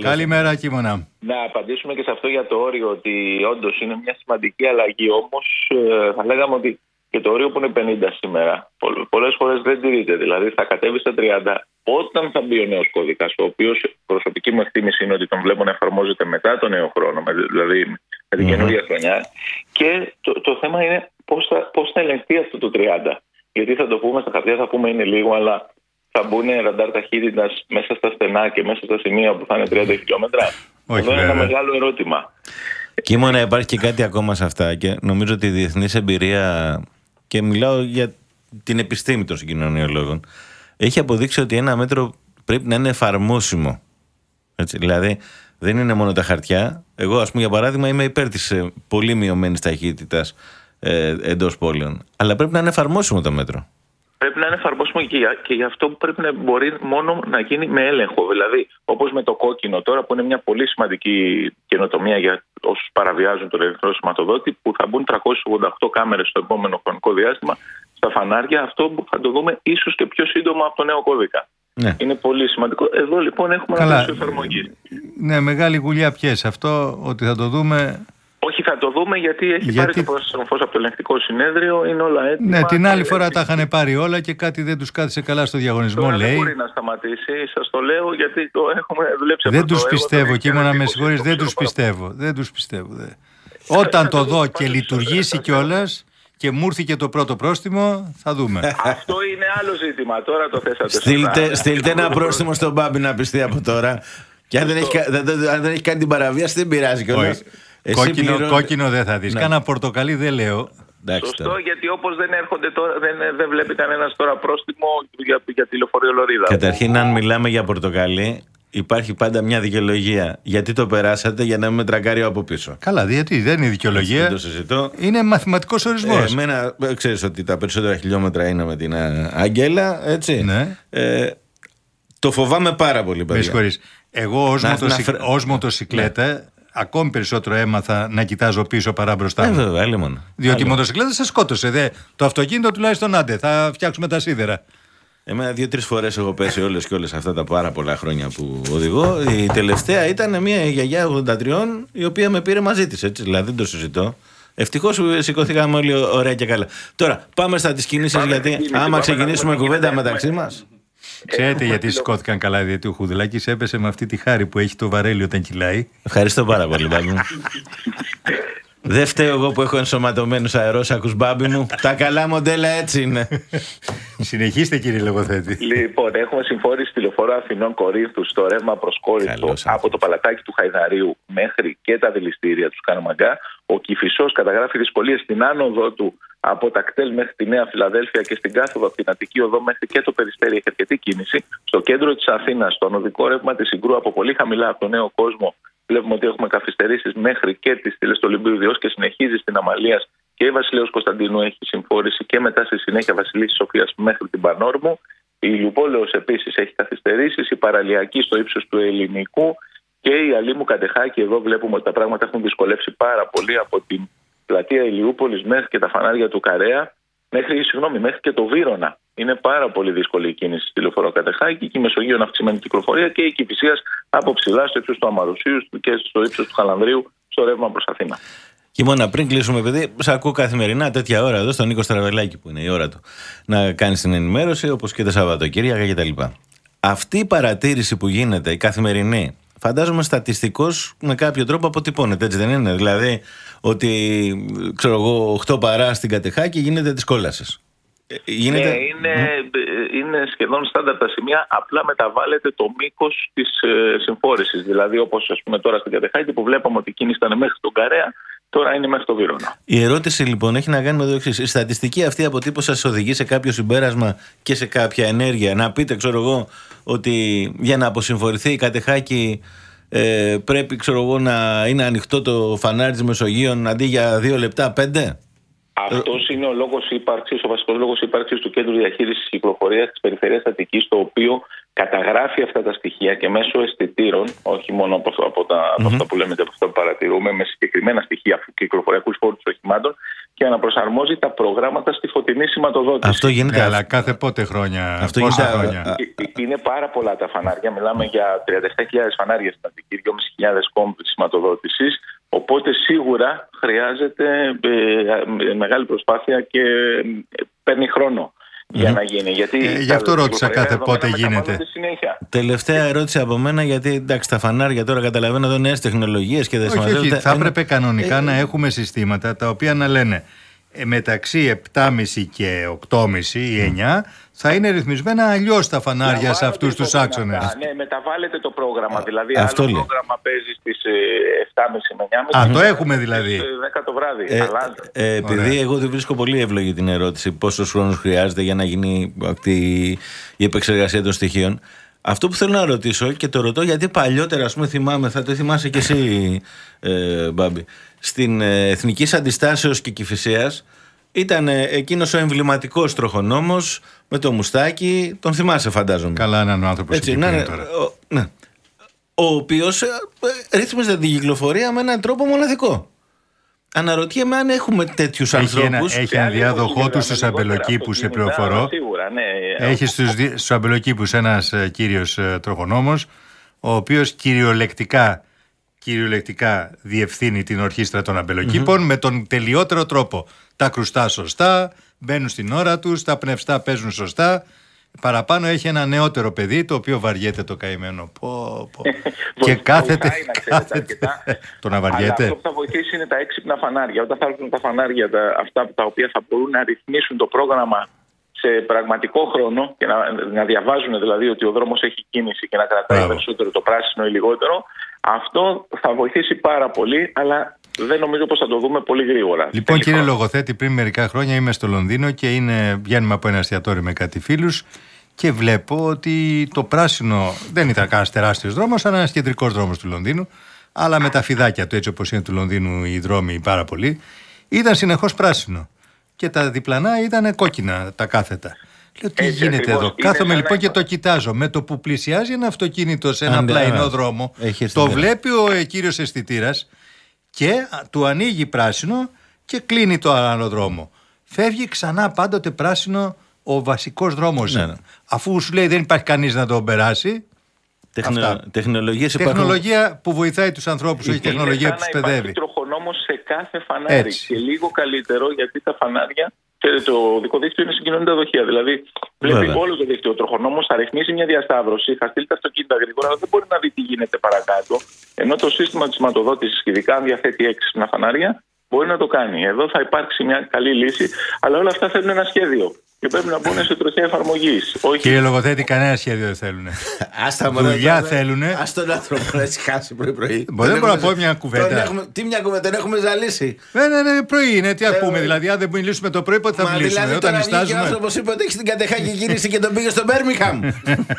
Καλημέρα, κείμενα. Να απαντήσουμε και σε αυτό για το όριο ότι όντως είναι μια σημαντική αλλαγή. Όμως ε, θα λέγαμε ότι και το όριο που είναι 50 σήμερα πολλές φορές δεν τηρείται. Δηλαδή θα κατέβει στα 30 όταν θα μπει ο νέος κώδικας, ο οποίος προσωπική μου εκτίμηση είναι ότι τον βλέπω να εφαρμόζεται μετά τον νέο χρόνο, δηλαδή με την καινούργια χρονιά. Και το, το θέμα είναι πώς θα, πώς θα ελεγχθεί αυτό το 30. Γιατί θα το πούμε στα χαρτιά, θα πούμε είναι λίγο, αλλά θα μπουν ραντάρ ταχύτητας μέσα στα στενά και μέσα στα σημεία που θα είναι 30 χιλιόμετρα; Αυτό είναι ένα μεγάλο ερώτημα. Κίμωνα, υπάρχει και κάτι ακόμα σε αυτά και νομίζω ότι η διεθνής εμπειρία και μιλάω για την επιστήμη των συγκοινωνιολόγων, έχει αποδείξει ότι ένα μέτρο πρέπει να είναι εφαρμόσιμο. Έτσι, δηλαδή, δεν είναι μόνο τα χαρτιά. Εγώ, ας πούμε, για παράδειγμα, είμαι υπέρ της ε, πολύ μειωμένης ταχύτητας ε, εντός πόλεων. Αλλά πρέπει να είναι εφαρμόσιμο το μέτρο πρέπει να είναι εφαρμόσιμο και, και γι' αυτό πρέπει να μπορεί μόνο να γίνει με έλεγχο. Δηλαδή, όπως με το κόκκινο τώρα, που είναι μια πολύ σημαντική καινοτομία για όσους παραβιάζουν τον ελεύθερο σηματοδότη, που θα μπουν 388 κάμερες στο επόμενο χρονικό διάστημα στα φανάρια. Αυτό που θα το δούμε ίσως και πιο σύντομα από το νέο κώδικα. Ναι. Είναι πολύ σημαντικό. Εδώ λοιπόν έχουμε Καλά. ένα εφαρμογής. Ναι, μεγάλη γουλιά πιέσει αυτό ότι θα το δούμε όχι, θα το δούμε γιατί έχει γιατί... πάρει το φως από το ελεγκτικό συνέδριο. Είναι όλα έτοιμα. Ναι, την άλλη φορά τα είχαν πάρει όλα και κάτι δεν τους κάθισε καλά στο διαγωνισμό, Τώρα λέει. Δεν μπορεί να σταματήσει, σας το λέω γιατί το έχουμε δουλέψει Δεν τους πιστεύω, Κίμωνα, με συγχωρείς, δεν τους πιστεύω. Δεν τους πιστεύω. Όταν το δω και λειτουργήσει κιόλας και μου ήρθε και το πρώτο πρόστιμο, θα δούμε. Αυτό είναι άλλο ζήτημα. Τώρα το θέσατε. Στείλτε, στείλτε ένα πρόστιμο στον Μπάμπη να πιστεί από τώρα. Και αν δεν, έχει, δεν έχει κάνει την παραβίαση, δεν πειράζει κιόλας. Κόκκινο, κόκκινο δεν θα δεις. Ναι. Κάνα πορτοκαλί δεν λέω. Σωστό, γιατί όπως δεν έρχονται τώρα, δεν, δεν βλέπει κανένας τώρα πρόστιμο για, για τη λεωφορείο Λωρίδα. Καταρχήν, αν μιλάμε για πορτοκαλί, υπάρχει πάντα μια δικαιολογία. Γιατί το περάσατε για να μην με τρακάρει από πίσω. Καλά, γιατί δεν είναι δικαιολογία. Δεν το συζητώ. Είναι μαθηματικός ορισμός. Ε, εμένα, ε, ξέρεις ότι τα περισσότερα χιλιόμετρα είναι με την ε, Άγγελα, έτσι. Ναι. Ε, το φοβάμαι πάρα πολύ, παιδιά. Με Εγώ ως μοτοσυκλέτα ακόμη περισσότερο έμαθα να κοιτάζω πίσω παρά μπροστά μου. Ε, βέβαια, μόνο. Διότι η μοτοσυκλέτα σε σκότωσε. Δε. Το αυτοκίνητο τουλάχιστον άντε, θα φτιάξουμε τα σίδερα. Εμένα δύο-τρεις φορές έχω πέσει όλες και όλες αυτά τα πάρα πολλά χρόνια που οδηγώ. Η τελευταία ήταν μια γιαγιά 83 η οποία με πήρε μαζί της. Δηλαδή δεν το συζητώ. Ευτυχώς σηκώθηκαμε όλοι ωραία και καλά. Τώρα πάμε στα της κινήσει γιατί κίνηση, άμα πάμε ξεκινήσουμε να- κουβέντα να- μεταξύ μας. Ξέρετε γιατί σηκώθηκαν καλά, διότι ο Χουδελάκη έπεσε με αυτή τη χάρη που έχει το βαρέλι όταν κυλάει. Ευχαριστώ πάρα πολύ, Μπάμπη μου. Δεν φταίω εγώ που έχω ενσωματωμένους αερόσακου, Μπάμπη μου. Τα καλά μοντέλα έτσι είναι. Συνεχίστε κύριε Λογοθέτη. Λοιπόν, έχουμε συμφόρηση τηλεφορά Αθηνών Κορίνθου στο ρεύμα προ Κόρινθο Καλώς, άνθρωπος. από το παλατάκι του Χαϊδαρίου μέχρι και τα δηληστήρια τους Σκανομαγκά. Ο Κυφισό καταγράφει δυσκολίες στην άνοδο του από τα κτέλ μέχρι τη Νέα Φιλαδέλφια και στην κάθοδο από την Αττική Οδό μέχρι και το Περιστέρι έχει αρκετή κίνηση. Στο κέντρο της Αθήνας, στο οδικό ρεύμα της Συγκρού από πολύ χαμηλά από τον νέο κόσμο, βλέπουμε ότι έχουμε καθυστερήσεις μέχρι και τις στήλες του Ολυμπίου Διό και συνεχίζει στην Αμαλία και η Βασιλέως Κωνσταντίνου έχει συμφόρηση και μετά στη συνέχεια Βασιλής Σοφίας μέχρι την Πανόρμου. Η Λιουπόλεως επίσης έχει καθυστερήσεις, η Παραλιακή στο ύψος του Ελληνικού και η Αλήμου Κατεχάκη. Εδώ βλέπουμε ότι τα πράγματα έχουν δυσκολεύσει πάρα πολύ από την πλατεία Ηλιούπολης μέχρι και τα φανάρια του Καρέα, μέχρι, συγγνώμη, μέχρι και το Βύρονα. Είναι πάρα πολύ δύσκολη η κίνηση στη λεωφορείο Κατεχάκη και η Μεσογείο αυξημένη κυκλοφορία και η Κηφισίας από ψηλά στο ύψος του Αμαρουσίου και στο ύψος του Χαλανδρίου στο ρεύμα προς Αθήνα. Χειμώνα, πριν κλείσουμε, επειδή σε ακούω καθημερινά τέτοια ώρα εδώ στον Νίκο Στραβελάκη που είναι η ώρα του να κάνει την ενημέρωση, όπως και τα Σαββατοκύριακα κτλ. Αυτή η παρατήρηση που γίνεται, η καθημερινή, φαντάζομαι στατιστικώ με κάποιο τρόπο αποτυπώνεται, έτσι δεν είναι; Δηλαδή, ότι ξέρω εγώ, 8 παρά στην Κατεχάκη γίνεται τη κόλαση. Γίνεται... Ναι, είναι, είναι σχεδόν στάνταρ τα σημεία, απλά μεταβάλλεται το μήκος της ε, συμφόρησης. Δηλαδή, όπως τώρα στην Κατεχάκη που βλέπαμε ότι η κίνηση ήταν μέχρι τον Καρέα, τώρα είναι μέχρι το Βύρονα. Η ερώτηση λοιπόν έχει να κάνει με το εξής. Η στατιστική αυτή αποτύπωση σας οδηγεί σε κάποιο συμπέρασμα και σε κάποια ενέργεια; Να πείτε, ξέρω εγώ, ότι για να αποσυμφορηθεί η Κατεχάκη ε, πρέπει ξέρω εγώ, να είναι ανοιχτό το φανάρι της Μεσογείων αντί για δύο λεπτά, πέντε; Αυτός είναι ο λόγος ύπαρξης, ο βασικός λόγος ύπαρξης του Κέντρου Διαχείρισης Κυκλοφορίας της Περιφερεια Αττικής, το οποίο καταγράφει αυτά τα στοιχεία και μέσω αισθητήρων, όχι μόνο από, αυτό, από, τα, από αυτά που λέμε και από αυτά που παρατηρούμε, με συγκεκριμένα στοιχεία κυκλοφοριακού φόρτους οχημάτων και αναπροσαρμόζει τα προγράμματα στη φωτεινή σηματοδότηση. Αυτό γίνεται. Ναι, αλλά κάθε πότε χρόνια. Αυτό πόσα γίνεται- χρόνια. α- Ε, Είναι πάρα πολλά τα φανάρια. Μιλάμε για 37.000 φανάρια στην Αττική, 2.500 κόμπλεξ σηματοδότησης. Οπότε σίγουρα χρειάζεται ε, μεγάλη προσπάθεια και ε, παίρνει χρόνο για να γίνει. Γιατί Ε, γι' τα αυτό ρώτησα κυκλοφοριακά κάθε πότε δεδομένα γίνεται. μεταβάλλονται Συνέχεια. Τελευταία ερώτηση από μένα, γιατί εντάξει, τα φανάρια τώρα καταλαβαίνω εδώ νέες τεχνολογίες και δεν Όχι, όχι, συμμαζεύονται. θα Είναι- έπρεπε κανονικά Ε, να έχουμε συστήματα τα οποία να λένε ε, μεταξύ 7,5 και 8,5 ή 9 θα είναι ρυθμισμένα αλλιώς τα φανάρια σε αυτούς τους άξονες. Ναι, μεταβάλλεται το πρόγραμμα. Δηλαδή, αυτό άλλο λέει. πρόγραμμα παίζει στις 7.30 με 9.30. Α, το και έχουμε στις, δηλαδή. ε, 10 το βράδυ. Ε, Αλλάζει. ε, επειδή Ωραία. εγώ τη βρίσκω πολύ εύλογη την ερώτηση, πόσος χρόνος χρειάζεται για να γίνει αυτή η επεξεργασία των στοιχείων. Αυτό που θέλω να ρωτήσω και το ρωτώ γιατί παλιότερα, ας πούμε, θυμάμαι, θα το θυμάσαι κι εσύ, ε, Μπάμπη, στην ε, Εθνικής Αντιστάσεως και Κυφυσίας ήταν ε, εκείνος ο εμβληματικός τροχονόμος με το μουστάκι. Τον θυμάσαι, φαντάζομαι. Καλά, έναν άνθρωπος Έτσι, ναι, ναι, τώρα. ο, ναι. ο οποίος ρύθμιζε την κυκλοφορία με έναν τρόπο μοναδικό. Αναρωτιέμαι αν έχουμε τέτοιους Έχει ένα, ανθρώπους. έχει ένα διάδοχό του στους αμπελοκήπους, σε πληροφορώ. Σίγουρα, ναι. Έχει στους, δι- στους αμπελοκήπους ένας ε, κύριος ε, τροχονόμος ο οποίος κυριολεκτικά, κυριολεκτικά διευθύνει την ορχήστρα των αμπελοκηπων με τον τελειότερο τρόπο. Τα κρουστά σωστά, μπαίνουν στην ώρα τους, τα πνευστά παίζουν σωστά. Παραπάνω έχει ένα νεότερο παιδί το οποίο βαριέται το καημένο. Πω, πω. και Βοηθάει κάθεται. να ξέρετε κάθεται αρκετά. το να Αλλά βαριέται. αυτό που θα βοηθήσει είναι τα έξυπνα φανάρια. Όταν θα έρθουν τα φανάρια, τα, αυτά τα οποία θα μπορούν να ρυθμίσουν το πρόγραμμα σε πραγματικό χρόνο και να, να διαβάζουν δηλαδή ότι ο δρόμος έχει κίνηση και να κρατάει Μπράβο. περισσότερο το πράσινο ή λιγότερο, αυτό θα βοηθήσει πάρα πολύ, αλλά δεν νομίζω πως θα το δούμε πολύ γρήγορα. Λοιπόν, Θέλει κύριε χρόνο. Λογοθέτη, πριν μερικά χρόνια είμαι στο Λονδίνο και είναι, βγαίνουμε από ένα εστιατόριο με κάτι φίλους και βλέπω ότι το πράσινο δεν ήταν κανένας τεράστιος δρόμος, αλλά ένας κεντρικός δρόμος του Λονδίνου. Αλλά με τα φιδάκια του, έτσι όπως είναι του Λονδίνου οι δρόμοι πάρα πολλοί, ήταν συνεχώς πράσινο. Και τα διπλανά ήταν κόκκινα τα κάθετα. Λέω τι Έτσι γίνεται ακριβώς. εδώ; Είναι Κάθομαι σαν λοιπόν να- και το κοιτάζω. Με το που πλησιάζει ένα αυτοκίνητο σε ένα Αν, ναι, πλαϊνό ναι. δρόμο, Έχει το αισθητήρα. βλέπει ο ε, κύριος αισθητήρας και α, του ανοίγει πράσινο και κλείνει το άλλο δρόμο. Φεύγει ξανά πάντοτε πράσινο ο βασικός δρόμος. Ναι, ναι. Αφού σου λέει δεν υπάρχει κανείς να τον περάσει. Τεχνο... Αυτά. Τεχνολογίες υπάρχουν. Τεχνολογία που βοηθάει τους ανθρώπους, όχι Είναι τεχνολογία σαν που τους να υπάρχει παιδεύει. τροχονόμος σε κάθε φανάρι. Έτσι. Και λίγο καλύτερο γιατί τα φανάρια και το δικό δίκτυο είναι συγκοινωνικά δοχεία. Δηλαδή, βλέπει Βέβαια. όλο το δίκτυο. Ο τροχονόμος θα ρυθμίσει μια διασταύρωση, θα στείλει τα αυτοκίνητα γρήγορα, αλλά δεν μπορεί να δει τι γίνεται παρακάτω. Ενώ το σύστημα της σηματοδότησης, ειδικά αν διαθέτει έξυπνα φανάρια, μπορεί να το κάνει. Εδώ θα υπάρξει μια καλή λύση, αλλά όλα αυτά θέλουν ένα σχέδιο. Και πρέπει να μπουν σε τροχιά εφαρμογής. Όχι Κύριε Λογοθέτη, κανένα σχέδιο δεν θέλουν. Άστα Δουλειά θέλουνε. Α τον άνθρωπο να έχει χάσει πρωί-πρωί. Μπορεί, δεν Τον μπορώ να έχουμε- πω μια κουβέντα. τον έχουμε- Τι μια κουβέντα, τον έχουμε ζαλίσει. Ναι, ναι, ναι, πρωί είναι. Τι Ε, πούμε, ε, δηλαδή, αν δεν μιλήσουμε το πρωί, πότε θα Μα μιλήσουμε. δηλαδή Όταν τώρα βγήκε ο νιστάζουμε. άνθρωπος είπε ότι έχει την κατεχάκη γύρισε και τον πήγε στο Μπέρμιχαμ.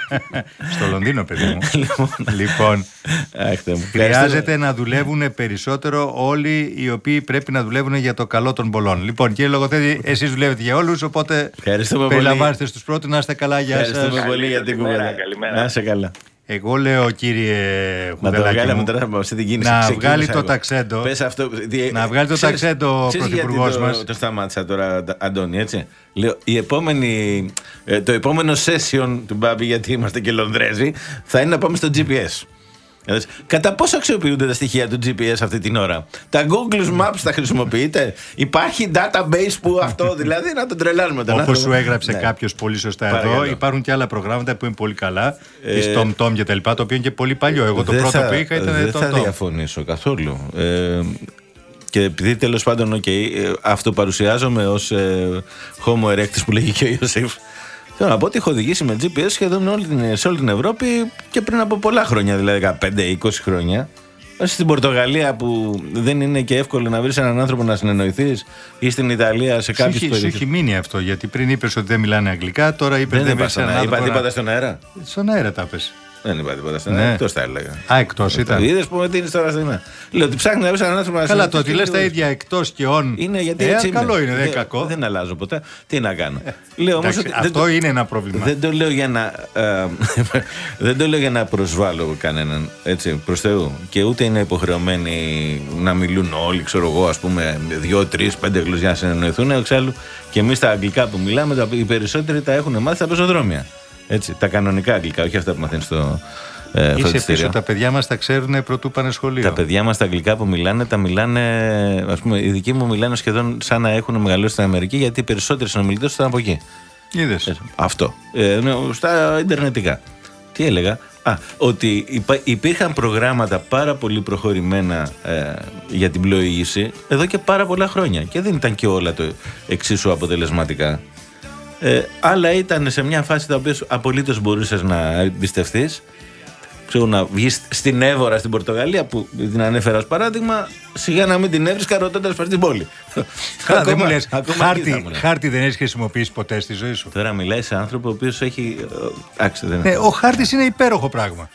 Στο Λονδίνο, παιδί μου. λοιπόν, Αχ, Θεέ μου. χρειάζεται να δουλεύουν περισσότερο όλοι οι οποίοι πρέπει να δουλεύουν για το καλό των πολλών. Λοιπόν, κύριε Λογοθέτη, εσείς δουλεύετε για όλους, οπότε Ευχαριστούμε πολύ. περιλαμβάνεστε στους πρώτους να είστε καλά. Γεια Ευχαριστούμε σας. πολύ για την Καλημέρα, κουβέντα. καλημέρα. Να είσαι καλά. Εγώ λέω, κύριε Να το Χουδελάκη βγάλαμε μου, τώρα από αυτή την κίνηση. να Ξεκίνησα βγάλει το εγώ. ταξέντο. Πες αυτό. δι- Να βγάλει το ξέρεις- ταξέντο ο ξέρεις γιατί πρωθυπουργός το- μας. Το σταμάτησα τώρα, Αντώνη, έτσι. Λέω, η επόμενη, ε, το επόμενο session του Μπάμπη, γιατί είμαστε και Λονδρέζοι, θα είναι να πάμε στο GPS. Δηλαδή, Κατά πόσο αξιοποιούνται τα στοιχεία του GPS αυτή την ώρα; Τα Google Maps τα χρησιμοποιείτε; Υπάρχει database που αυτό, δηλαδή να τον τρελάνουμε τον Όπως άνθρωπο. σου έγραψε Ναι. κάποιος πολύ σωστά Παρακαλώ. εδώ, υπάρχουν και άλλα προγράμματα που είναι πολύ καλά. Ε, Τη Tom Tom και τα λοιπά, το οποίο είναι και πολύ παλιό. Εγώ το Δεν πρώτο θα- που είχα ήταν Δεν το θα Tom. διαφωνήσω καθόλου. Ε, και επειδή τέλος πάντων, οκ, ε, αυτοπαρουσιάζομαι ως ε, Homo erectus που λέγει και ο Ιωσήφ. Θέλω να πω ότι έχω οδηγήσει με GPS σχεδόν όλη την, σε όλη την Ευρώπη και πριν από πολλά χρόνια, δηλαδή 15-20 χρόνια. Στην Πορτογαλία που δεν είναι και εύκολο να βρεις έναν άνθρωπο να συνεννοηθείς ή στην Ιταλία σε Σου κάποιες έχει, σου περιοχές. έχει μείνει αυτό, γιατί πριν είπες ότι δεν μιλάνε αγγλικά, τώρα είπες Δεν δεν είπα βρεις στον έναν αέρα. Είπα άνθρωπο. τίποτα να- στον αέρα. Στον αέρα τα πες. Δεν είπα τίποτα στον Ναι. αέρα. Εκτός τα έλεγα. Α, εκτός ήταν. Είδες που με δίνει τώρα στην αέρα. Λέω ότι ψάχνει να βρει έναν άνθρωπο να Καλά, το συνεννοηθεί ότι λες και τα λίγο- ίδια εκτός και όν. Είναι γιατί ε, έτσι είμαι. καλό είναι, δεν είναι Δεν- κακό. Δεν αλλάζω ποτέ. Τι να κάνω. λέω όμως Εντάξει, ότι δεν αυτό το- είναι ένα πρόβλημα. Δεν το λέω για να. ε, δεν το λέω για να προσβάλλω κανέναν. Έτσι, προς Θεού. Και ούτε είναι υποχρεωμένοι να μιλούν όλοι, ξέρω εγώ, ας πούμε, δύο, τρεις, πέντε γλώσσε για να συνεννοηθούν. Εξάλλου και εμείς τα αγγλικά που μιλάμε, τα, οι περισσότεροι τα έχουν μάθει στα πεζοδρόμια. Έτσι, τα κανονικά αγγλικά, όχι αυτά που μαθαίνεις στο ε, Είσαι φροντιστήριο. πίσω, τα παιδιά μας τα ξέρουν πρωτού πάνε σχολείο. Τα παιδιά μας τα αγγλικά που μιλάνε, τα μιλάνε. Α πούμε, οι δικοί μου μιλάνε σχεδόν σαν να έχουν μεγαλώσει στην Αμερική, γιατί οι περισσότεροι συνομιλητές ήταν από εκεί. Είδες. Αυτό. Ε, ναι, στα Ιντερνετικά. Τι έλεγα; Α, ότι υπά- υπήρχαν προγράμματα πάρα πολύ προχωρημένα ε, για την πλοήγηση εδώ και πάρα πολλά χρόνια. Και δεν ήταν και όλα το εξίσου αποτελεσματικά. Ε, άλλα ήταν σε μια φάση τα οποία απολύτως μπορούσες να εμπιστευτείς. Ξέρω να βγεις στην Εύωρα στην Πορτογαλία που την ανέφερα ως παράδειγμα, σιγά να μην την έβρισκα ρωτώντας πα την πόλη. Καλά, δεν μου Ακόμα- λες. ακόμα εκεί θα Χάρτη, ήμουν. χάρτη δεν έχεις χρησιμοποιήσει ποτέ στη ζωή σου; Τώρα μιλάει σε άνθρωπο ο οποίος έχει. ε, Άξι, δεν Ναι, ο χάρτης είναι υπέροχο πράγμα.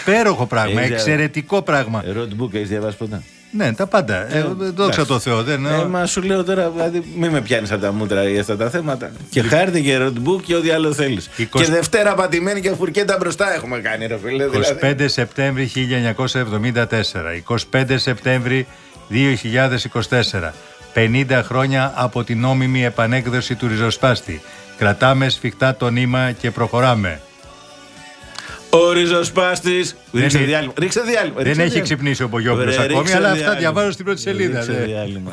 υπέροχο πράγμα, Έχεις, εξαιρετικό πράγμα. Roadbook έχεις διαβάσει ποτέ; Ναι, τα πάντα. Ε, δόξα εντάξει. τω Θεώ. Δεν, Ε, μα σου λέω τώρα, δηλαδή, μην με πιάνεις από τα μούτρα για αυτά τα θέματα. Και Λοιπόν. χάρτη και roadbook και ό,τι άλλο θέλεις. 20 Και Δευτέρα πατημένη και φουρκέτα μπροστά έχουμε κάνει, ρε φίλε. δηλαδή. 25 Σεπτέμβρη 1974. 25 Σεπτέμβρη 2024. 50 χρόνια από την νόμιμη επανέκδοση του ριζοσπάστη. Κρατάμε σφιχτά το νήμα και προχωράμε. Ο ριζοσπάστης. Ρίξε είναι- διάλειμμα. Ρίξε διάλειμμα. Δεν ρίξε έχει διάλειμμα. ξυπνήσει ο Μπογιόπουλος Ωραία, ακόμη, ρίξε αλλά αυτά διάλειμμα. διαβάζω στην πρώτη σελίδα, Ρίξε ναι. διάλειμμα.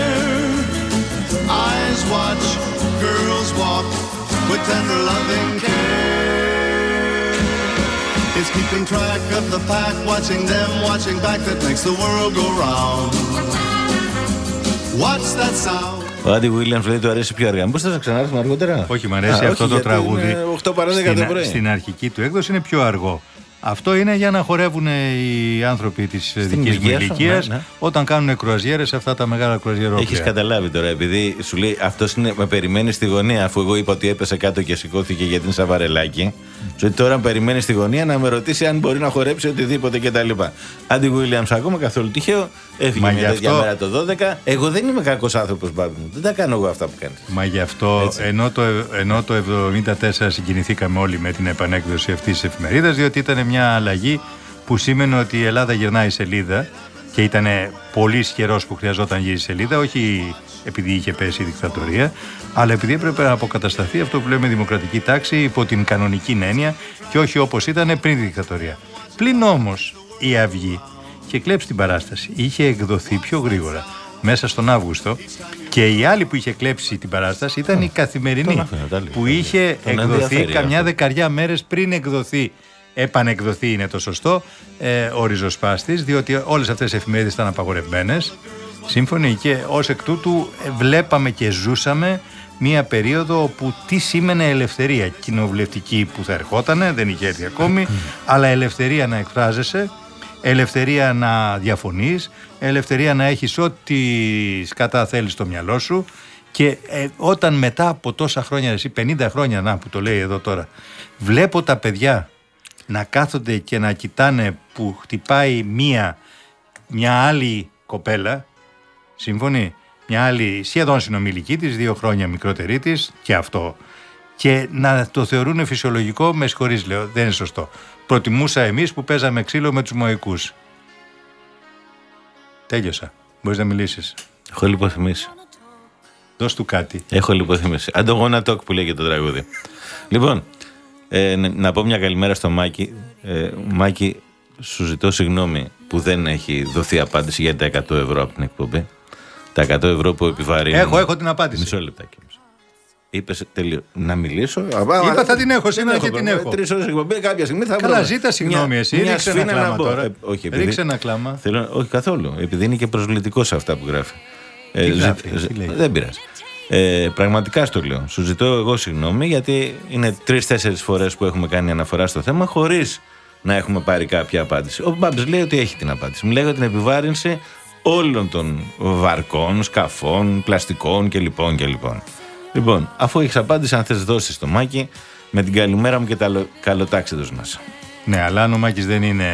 Eyes watch, girls walk with tender loving care. It's keeping track of the pack, watching them, watching back that makes the world go round. What's that sound? Ο Άντι Βίλιαμς λέει του αρέσει πιο αργά. Μήπως θα σα ξανάρθουμε αργότερα; Όχι, μου αρέσει Α, αυτό όχι, το γιατί τραγούδι. είναι 8 παρά 10 το στην, πρωί. στην αρχική του έκδοση είναι πιο αργό. Αυτό είναι για να χορεύουν οι άνθρωποι της δικής μου ηλικία σου, ηλικίας ναι, ναι. όταν κάνουν κρουαζιέρες σε αυτά τα μεγάλα κρουαζιερόπλαια. Έχεις καταλάβει τώρα, επειδή σου λέει αυτός με περιμένεις στη γωνία, αφού εγώ είπα ότι έπεσε κάτω και σηκώθηκε γιατί είναι σαβαρελάκι. Σου λέει τώρα με περιμένεις στη γωνία να με ρωτήσει αν μπορεί να χορέψει οτιδήποτε κτλ. Άντι Βίλιαμ, ακόμα καθόλου τυχαίο. Έφυγε Μα μια γι' τέτοια αυτό- μέρα το 12. Εγώ δεν είμαι κακός άνθρωπος, μπάμπη μου. Δεν τα κάνω εγώ αυτά που κάνεις. Μα γι' αυτό, Έτσι. ενώ το, ενώ το 1974 συγκινηθήκαμε όλοι με την επανέκδοση αυτής της εφημερίδας, διότι ήταν μια αλλαγή που σήμαινε ότι η Ελλάδα γυρνάει σελίδα και ήταν πολύ ισχυρός που χρειαζόταν γύρει σελίδα, όχι επειδή είχε πέσει η δικτατορία, αλλά επειδή έπρεπε να αποκατασταθεί αυτό που λέμε δημοκρατική τάξη υπό την κανονική έννοια και όχι όπως ήταν πριν τη δικτατορία. Πλην όμως η Αυγή είχε κλέψει την παράσταση, είχε εκδοθεί πιο γρήγορα μέσα στον Αύγουστο και η άλλη που είχε κλέψει την παράσταση ήταν η καθημερινή τον άφηνα, τα λέει. που είχε Τον εκδοθεί ενδιαφέρει καμιά αυτό. δεκαριά μέρες πριν εκδοθεί επανεκδοθεί είναι το σωστό ε, ο ριζοσπάστης διότι όλες αυτές οι εφημερίδες ήταν απαγορευμένες σύμφωνοι και ως εκ τούτου ε, βλέπαμε και ζούσαμε μία περίοδο όπου τι σήμαινε ελευθερία. Κοινοβουλευτική που θα ερχότανε, δεν είχε έρθει ακόμη αλλά ελευθερία να εκφράζεσαι ελευθερία να διαφωνείς, ελευθερία να έχεις ό,τι σκατά θέλεις στο μυαλό σου και ε, όταν μετά από τόσα χρόνια, εσύ 50 χρόνια να που το λέει εδώ τώρα, βλέπω τα παιδιά να κάθονται και να κοιτάνε που χτυπάει μία, μια άλλη κοπέλα, σύμφωνη, μια άλλη σχεδόν συνομιλική της, δύο χρόνια μικρότερη της και αυτό και να το θεωρούν φυσιολογικό, με συγχωρείς λέω, δεν είναι σωστό. Προτιμούσα εμείς που παίζαμε ξύλο με τους μοϊκούς. Τέλειωσα. Μπορείς να μιλήσεις. Έχω λιποθυμήσει. Δώσ' του κάτι. Έχω λιποθυμήσει. Αντογόνα τόκ που λέγεται το τραγούδι. Λοιπόν, ε, ν- να πω μια καλημέρα στο Μάκη. Ε, Μάκη, σου ζητώ συγγνώμη που δεν έχει δοθεί απάντηση για τα 100 ευρώ από την εκπομπή. Τα 100 ευρώ που επιβαρύνουν. Έχω, έχω την απάντηση. Μισό λεπτάκι. Είπες τελείω. Να μιλήσω; Είπα θα την έχω σήμερα και την έχω. Τρεις ώρες εκπομπή κάποια στιγμή θα Καλά, βρω. ζήτα συγγνώμη Μια- εσύ. μια Ρίξε ένα σφίνα να κλάμα μπω. τώρα. Ε, όχι, επειδή- Ρίξε ένα κλάμα. Θέλω, όχι καθόλου. Επειδή είναι και προσβλητικός σε αυτά που γράφει. Ε, Τι ζη- γράφει, τι ζη- λέει; δεν πειράζει. Ε, πραγματικά στο λέω. Σου ζητώ εγώ συγγνώμη γιατί είναι τρει-τέσσερι φορές που έχουμε κάνει αναφορά στο θέμα χωρίς να έχουμε πάρει κάποια απάντηση. Ο Μπάμπης λέει ότι έχει την απάντηση. Μου λέει την επιβάρυνση όλων των βαρκών, σκαφών, πλαστικών και λοιπόν και λοιπόν. Λοιπόν, αφού έχεις απάντηση, αν θες δώσεις το μάκι με την καλημέρα μου και τα λο- καλοτάξιδος μας. Ναι, αλλά αν ο Μάκης δεν είναι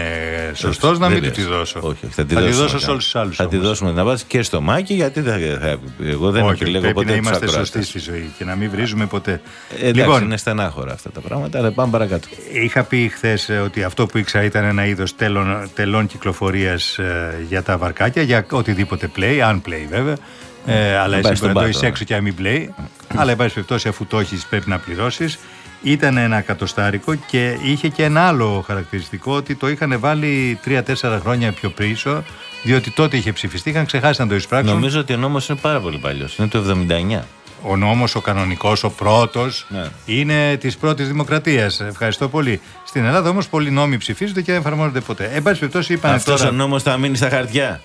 σωστός, να μην του τη δώσω. Όχι, όχι, θα τη θα τη δώσουμε. δώσω σε όλους τους άλλους. Θα τη δώσουμε την απάντηση και στο Μάκη, γιατί δεν θα, εγώ δεν Όχι, επιλέγω πρέπει ποτέ να τους είμαστε ακροατές. σωστοί στη ζωή και να μην βρίζουμε ποτέ. Ε, εντάξει, λοιπόν, είναι στενάχωρα αυτά τα πράγματα, αλλά πάμε παρακάτω. Είχα πει χθες ότι αυτό που ήξερα ήταν ένα είδος τελών, τελών κυκλοφορίας για τα βαρκάκια, για οτιδήποτε play, αν play βέβαια. Ε, αλλά πάει εσύ στον μπορεί να το πάτο, έχεις ε. έξω και να μην play. αλλά, εν πάση περιπτώσει, αφού το έχεις, πρέπει να πληρώσεις. Ήταν ένα κατοστάρικο και είχε και ένα άλλο χαρακτηριστικό ότι το είχαν βάλει 3-4 χρόνια πιο πίσω, διότι τότε είχε ψηφιστεί, είχαν ξεχάσει να το εισπράξουν. Νομίζω ότι ο νόμος είναι πάρα πολύ παλιός, είναι το 79. Ο νόμος, ο κανονικός, ο πρώτος, Ναι. είναι της πρώτης δημοκρατίας. Ευχαριστώ πολύ. Στην Ελλάδα όμως πολλοί νόμοι ψηφίζονται και δεν εφαρμόζονται ποτέ. Εν πάση περιπτώσει είπαν Αυτός τώρα ο νόμος θα μείνει στα χαρτιά.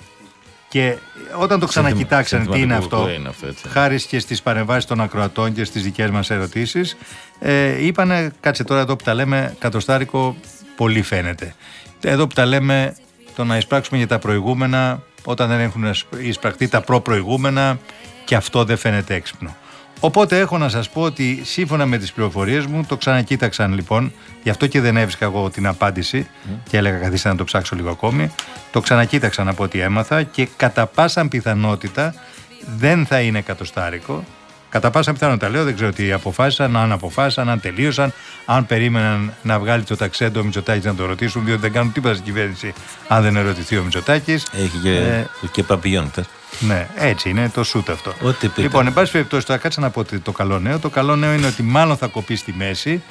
και όταν το ξανακοιτάξαν τι είναι Συνθηματικό αυτό, είναι αυτό, έτσι. χάρη και στις παρεμβάσεις των ακροατών και στις δικές μας ερωτήσεις, ε, είπανε, κάτσε τώρα εδώ που τα λέμε, κατοστάρικο πολύ φαίνεται. Εδώ που τα λέμε, το να εισπράξουμε για τα προηγούμενα, όταν δεν έχουν εισπραχτεί τα προ-προηγούμενα, και αυτό δεν φαίνεται έξυπνο. Οπότε έχω να σας πω ότι σύμφωνα με τις πληροφορίες μου το ξανακοίταξαν λοιπόν, γι' αυτό και δεν έβρισκα εγώ την απάντηση και έλεγα καθίστε να το ψάξω λίγο ακόμη. Το ξανακοίταξαν από ό,τι έμαθα και κατά πάσα πιθανότητα δεν θα είναι κατοστάρικο. Κατά πάσα πιθανότητα λέω, δεν ξέρω τι αποφάσισαν, αν αποφάσισαν, αν τελείωσαν, αν περίμεναν να βγάλει το ταξέντο ο Μητσοτάκης να το ρωτήσουν, διότι δεν κάνουν τίποτα στην κυβέρνηση αν δεν ερωτηθεί ο Μητσοτάκης. Έχει και, Ε, και παπιόν χτες. ναι, έτσι είναι το σουτ αυτό. Ό,τι πείτε. Λοιπόν, εν πάση περιπτώσει, τώρα κάτσε να πω ότι το καλό νέο. Το καλό νέο είναι ότι μάλλον θα κοπεί στη μέση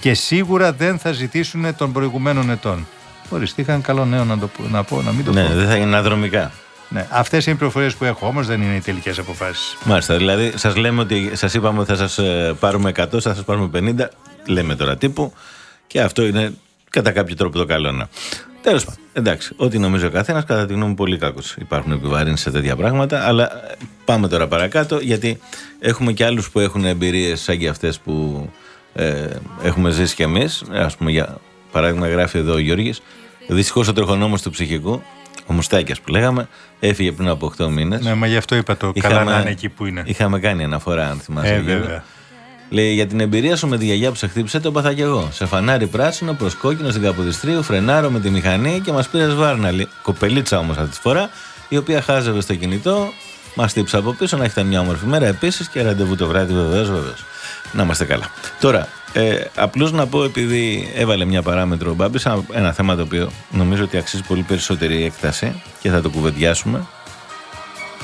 και σίγουρα δεν θα ζητήσουν των προηγουμένων ετών. Ορίστε, είχαν καλό νέο να, το, πω- να πω, να μην το Ναι, πω. δεν θα είναι αναδρομικά. Ναι. Αυτές είναι οι πληροφορίες που έχω, όμως δεν είναι οι τελικές αποφάσεις. Μάλιστα, δηλαδή σας λέμε ότι σας είπαμε ότι θα σας ε, πάρουμε 100, θα σας πάρουμε 50, λέμε τώρα τύπου και αυτό είναι κατά κάποιο τρόπο το καλό να. Τέλος πάντων, εντάξει. Ό,τι νομίζει ο καθένας, κατά τη γνώμη μου, πολύ κακός. Υπάρχουν επιβαρύνσεις σε τέτοια πράγματα. Αλλά ε, πάμε τώρα παρακάτω, γιατί έχουμε και άλλους που έχουν εμπειρίες σαν και αυτές που ε, έχουμε ζήσει κι εμείς. Α πούμε, για παράδειγμα, γράφει εδώ ο Γιώργης. Δυστυχώς ο τροχονόμος του ψυχικού, ο Μουστάκια που λέγαμε, έφυγε πριν από 8 μήνες. Ναι, μα γι' αυτό είπα το καλά να είναι εκεί που είναι. Είχαμε κάνει αναφορά, αν θυμάσαι. Ε, Γιώργο. βέβαια. Λέει για την εμπειρία σου με τη γιαγιά που σε χτύπησε, το έπαθα κι εγώ. Σε φανάρι πράσινο προ κόκκινο στην Καποδιστρίου, φρενάρω με τη μηχανή και μας πήρες βάρναλι. Κοπελίτσα όμως αυτή τη φορά, η οποία χάζευε στο κινητό, μας τύψε από πίσω να έχετε μια όμορφη μέρα επίσης και ραντεβού το βράδυ, βεβαίως, βεβαίως. Να είμαστε καλά. Τώρα, ε, απλώς να πω, επειδή έβαλε μια παράμετρο ο Μπάμπης, ένα, ένα θέμα το οποίο νομίζω ότι αξίζει πολύ περισσότερη έκταση και θα το κουβεντιάσουμε.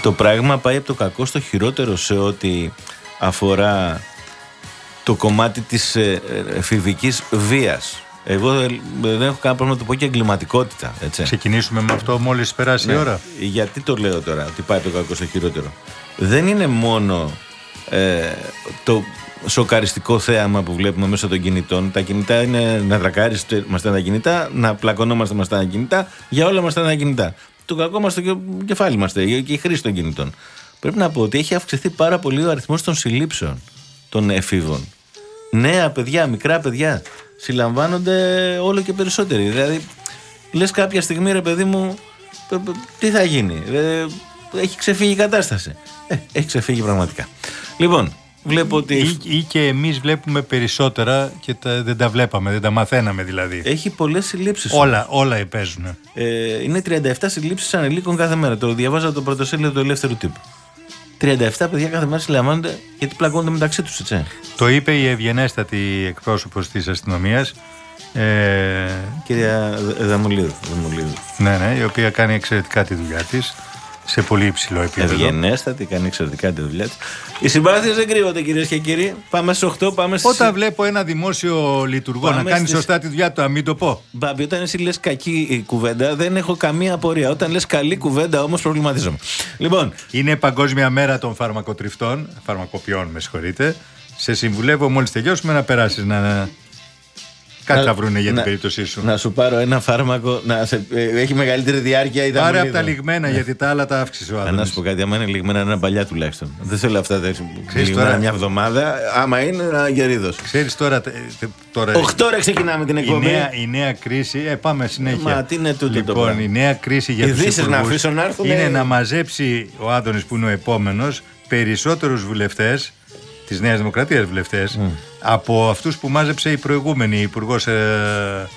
Το πράγμα πάει από το κακό στο χειρότερο σε ό,τι αφορά το κομμάτι της ε, ε, εφηβικής βίας. Εγώ ε, δεν έχω κανένα πρόβλημα να το πω και εγκληματικότητα. Έτσι. Ξεκινήσουμε με αυτό μόλις περάσει Ναι. η ώρα. Γιατί το λέω τώρα, ότι πάει το κακό στο χειρότερο. Δεν είναι μόνο ε, το σοκαριστικό θέαμα που βλέπουμε μέσω των κινητών. Τα κινητά είναι να τρακάριστε μας τα κινητά, να πλακωνόμαστε μας τα κινητά, για όλα μας τα κινητά. Το κακό μας στο κε- κεφάλι μας και η χρήση των κινητών. Πρέπει να πω ότι έχει αυξηθεί πάρα πολύ ο αριθμός των συλλήψεων των εφήβων. Νέα παιδιά, μικρά παιδιά, συλλαμβάνονται όλο και περισσότεροι. Δηλαδή, λες κάποια στιγμή, ρε παιδί μου, π- π- τι θα γίνει. Ε, έχει ξεφύγει η κατάσταση. Ε, έχει ξεφύγει πραγματικά. Λοιπόν, βλέπω ότι Ή, ή και εμείς βλέπουμε περισσότερα και τα, δεν τα βλέπαμε, δεν τα μαθαίναμε δηλαδή. έχει πολλές συλλήψεις. όλα, όλα παίζουν. Ε, είναι 37 συλλήψεις ανηλίκων κάθε μέρα. Το διαβάζω από το πρωτοσέλιδο του ελεύθερου τύπου. 37 παιδιά κάθε μέρα συλλαμβάνονται γιατί πλακώνονται μεταξύ τους, έτσι. Το είπε η ευγενέστατη εκπρόσωπος της αστυνομίας ε, Κυρία Δ- Δαμουλίδου. Δαμουλίδου. ναι, ναι, η οποία κάνει εξαιρετικά τη δουλειά της σε πολύ υψηλό επίπεδο. Ευγενέστατη, κάνει εξαιρετικά τη δουλειά της. Οι συμπάθειες δεν κρύβονται, κυρίες και κύριοι. Πάμε στις 8, πάμε στι. Όταν βλέπω ένα δημόσιο λειτουργό Πάμε να κάνει στις- σωστά τη δουλειά του, να μην το πω. Μπάμπη, όταν εσύ λες κακή ε, κουβέντα, δεν έχω καμία απορία. Όταν λες καλή κουβέντα, όμως προβληματίζομαι. Λοιπόν, Είναι Παγκόσμια Μέρα των Φαρμακοτριφτών, φαρμακοποιών, με συγχωρείτε. Σε συμβουλεύω μόλις τελειώσουμε να περάσεις να... Κάτι θα βρούνε για την να- περίπτωσή σου. Να σου πάρω ένα φάρμακο να σε, ε, έχει μεγαλύτερη διάρκεια ή τα Πάρε από μολύδα. τα λιγμένα, γιατί τα άλλα τα αύξησε ο Α, Να Άδωνης. σου πω κάτι, άμα είναι λιγμένα, είναι παλιά τουλάχιστον. Δεν θέλω αυτά τα Ξέρεις λιγμένα τώρα- μια εβδομάδα. Άμα είναι, ένα γερίδος. Ξέρεις τώρα... ε, ε, τώρα 8 ώρα ξεκινάμε την η, εκπομπή. νέα, η νέα κρίση... Ε, πάμε συνέχεια. Μα τι είναι τούτο το λοιπόν, πράγμα. η νέα κρίση για τους Ειδήσεις να υπουργούς αφήσω να έρθουν, είναι ε. να μαζέψει ο Άδωνης που είναι ο επόμενος περισσότερους βουλευτές της Νέας Δημοκρατίας βουλευτές από αυτούς που μάζεψε η προηγούμενη υπουργός ε,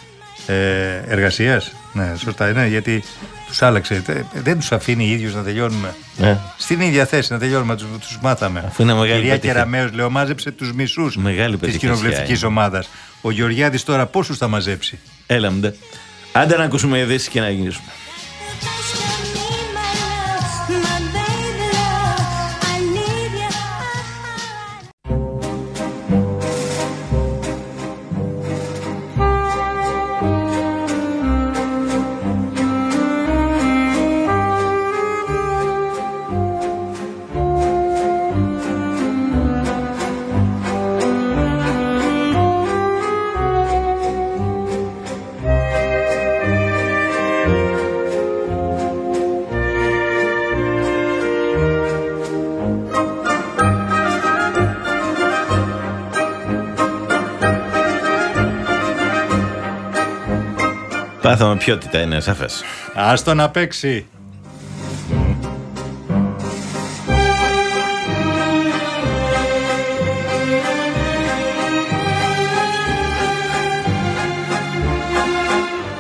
ε, εργασίας. Ναι, σωστά είναι, γιατί τους άλλαξε. Ε, Δεν τους αφήνει οι ίδιους να τελειώνουμε. Ναι. Στην ίδια θέση να τελειώνουμε, τους, τους μάθαμε. Αφού είναι μεγάλη Κυρία πετυχία. Κεραμέως, λέω, μάζεψε τους μισούς Μεγάλη της πετυχία κοινοβουλευτικής είναι. ομάδας. Ο Γεωργιάδης τώρα πόσους θα μαζέψει; Έλα μου ντε. Άντε να ακούσουμε ειδήσεις και να γυρίσουμε. Πάθαμε ποιότητα, είναι σαφές. Άστο να παίξει.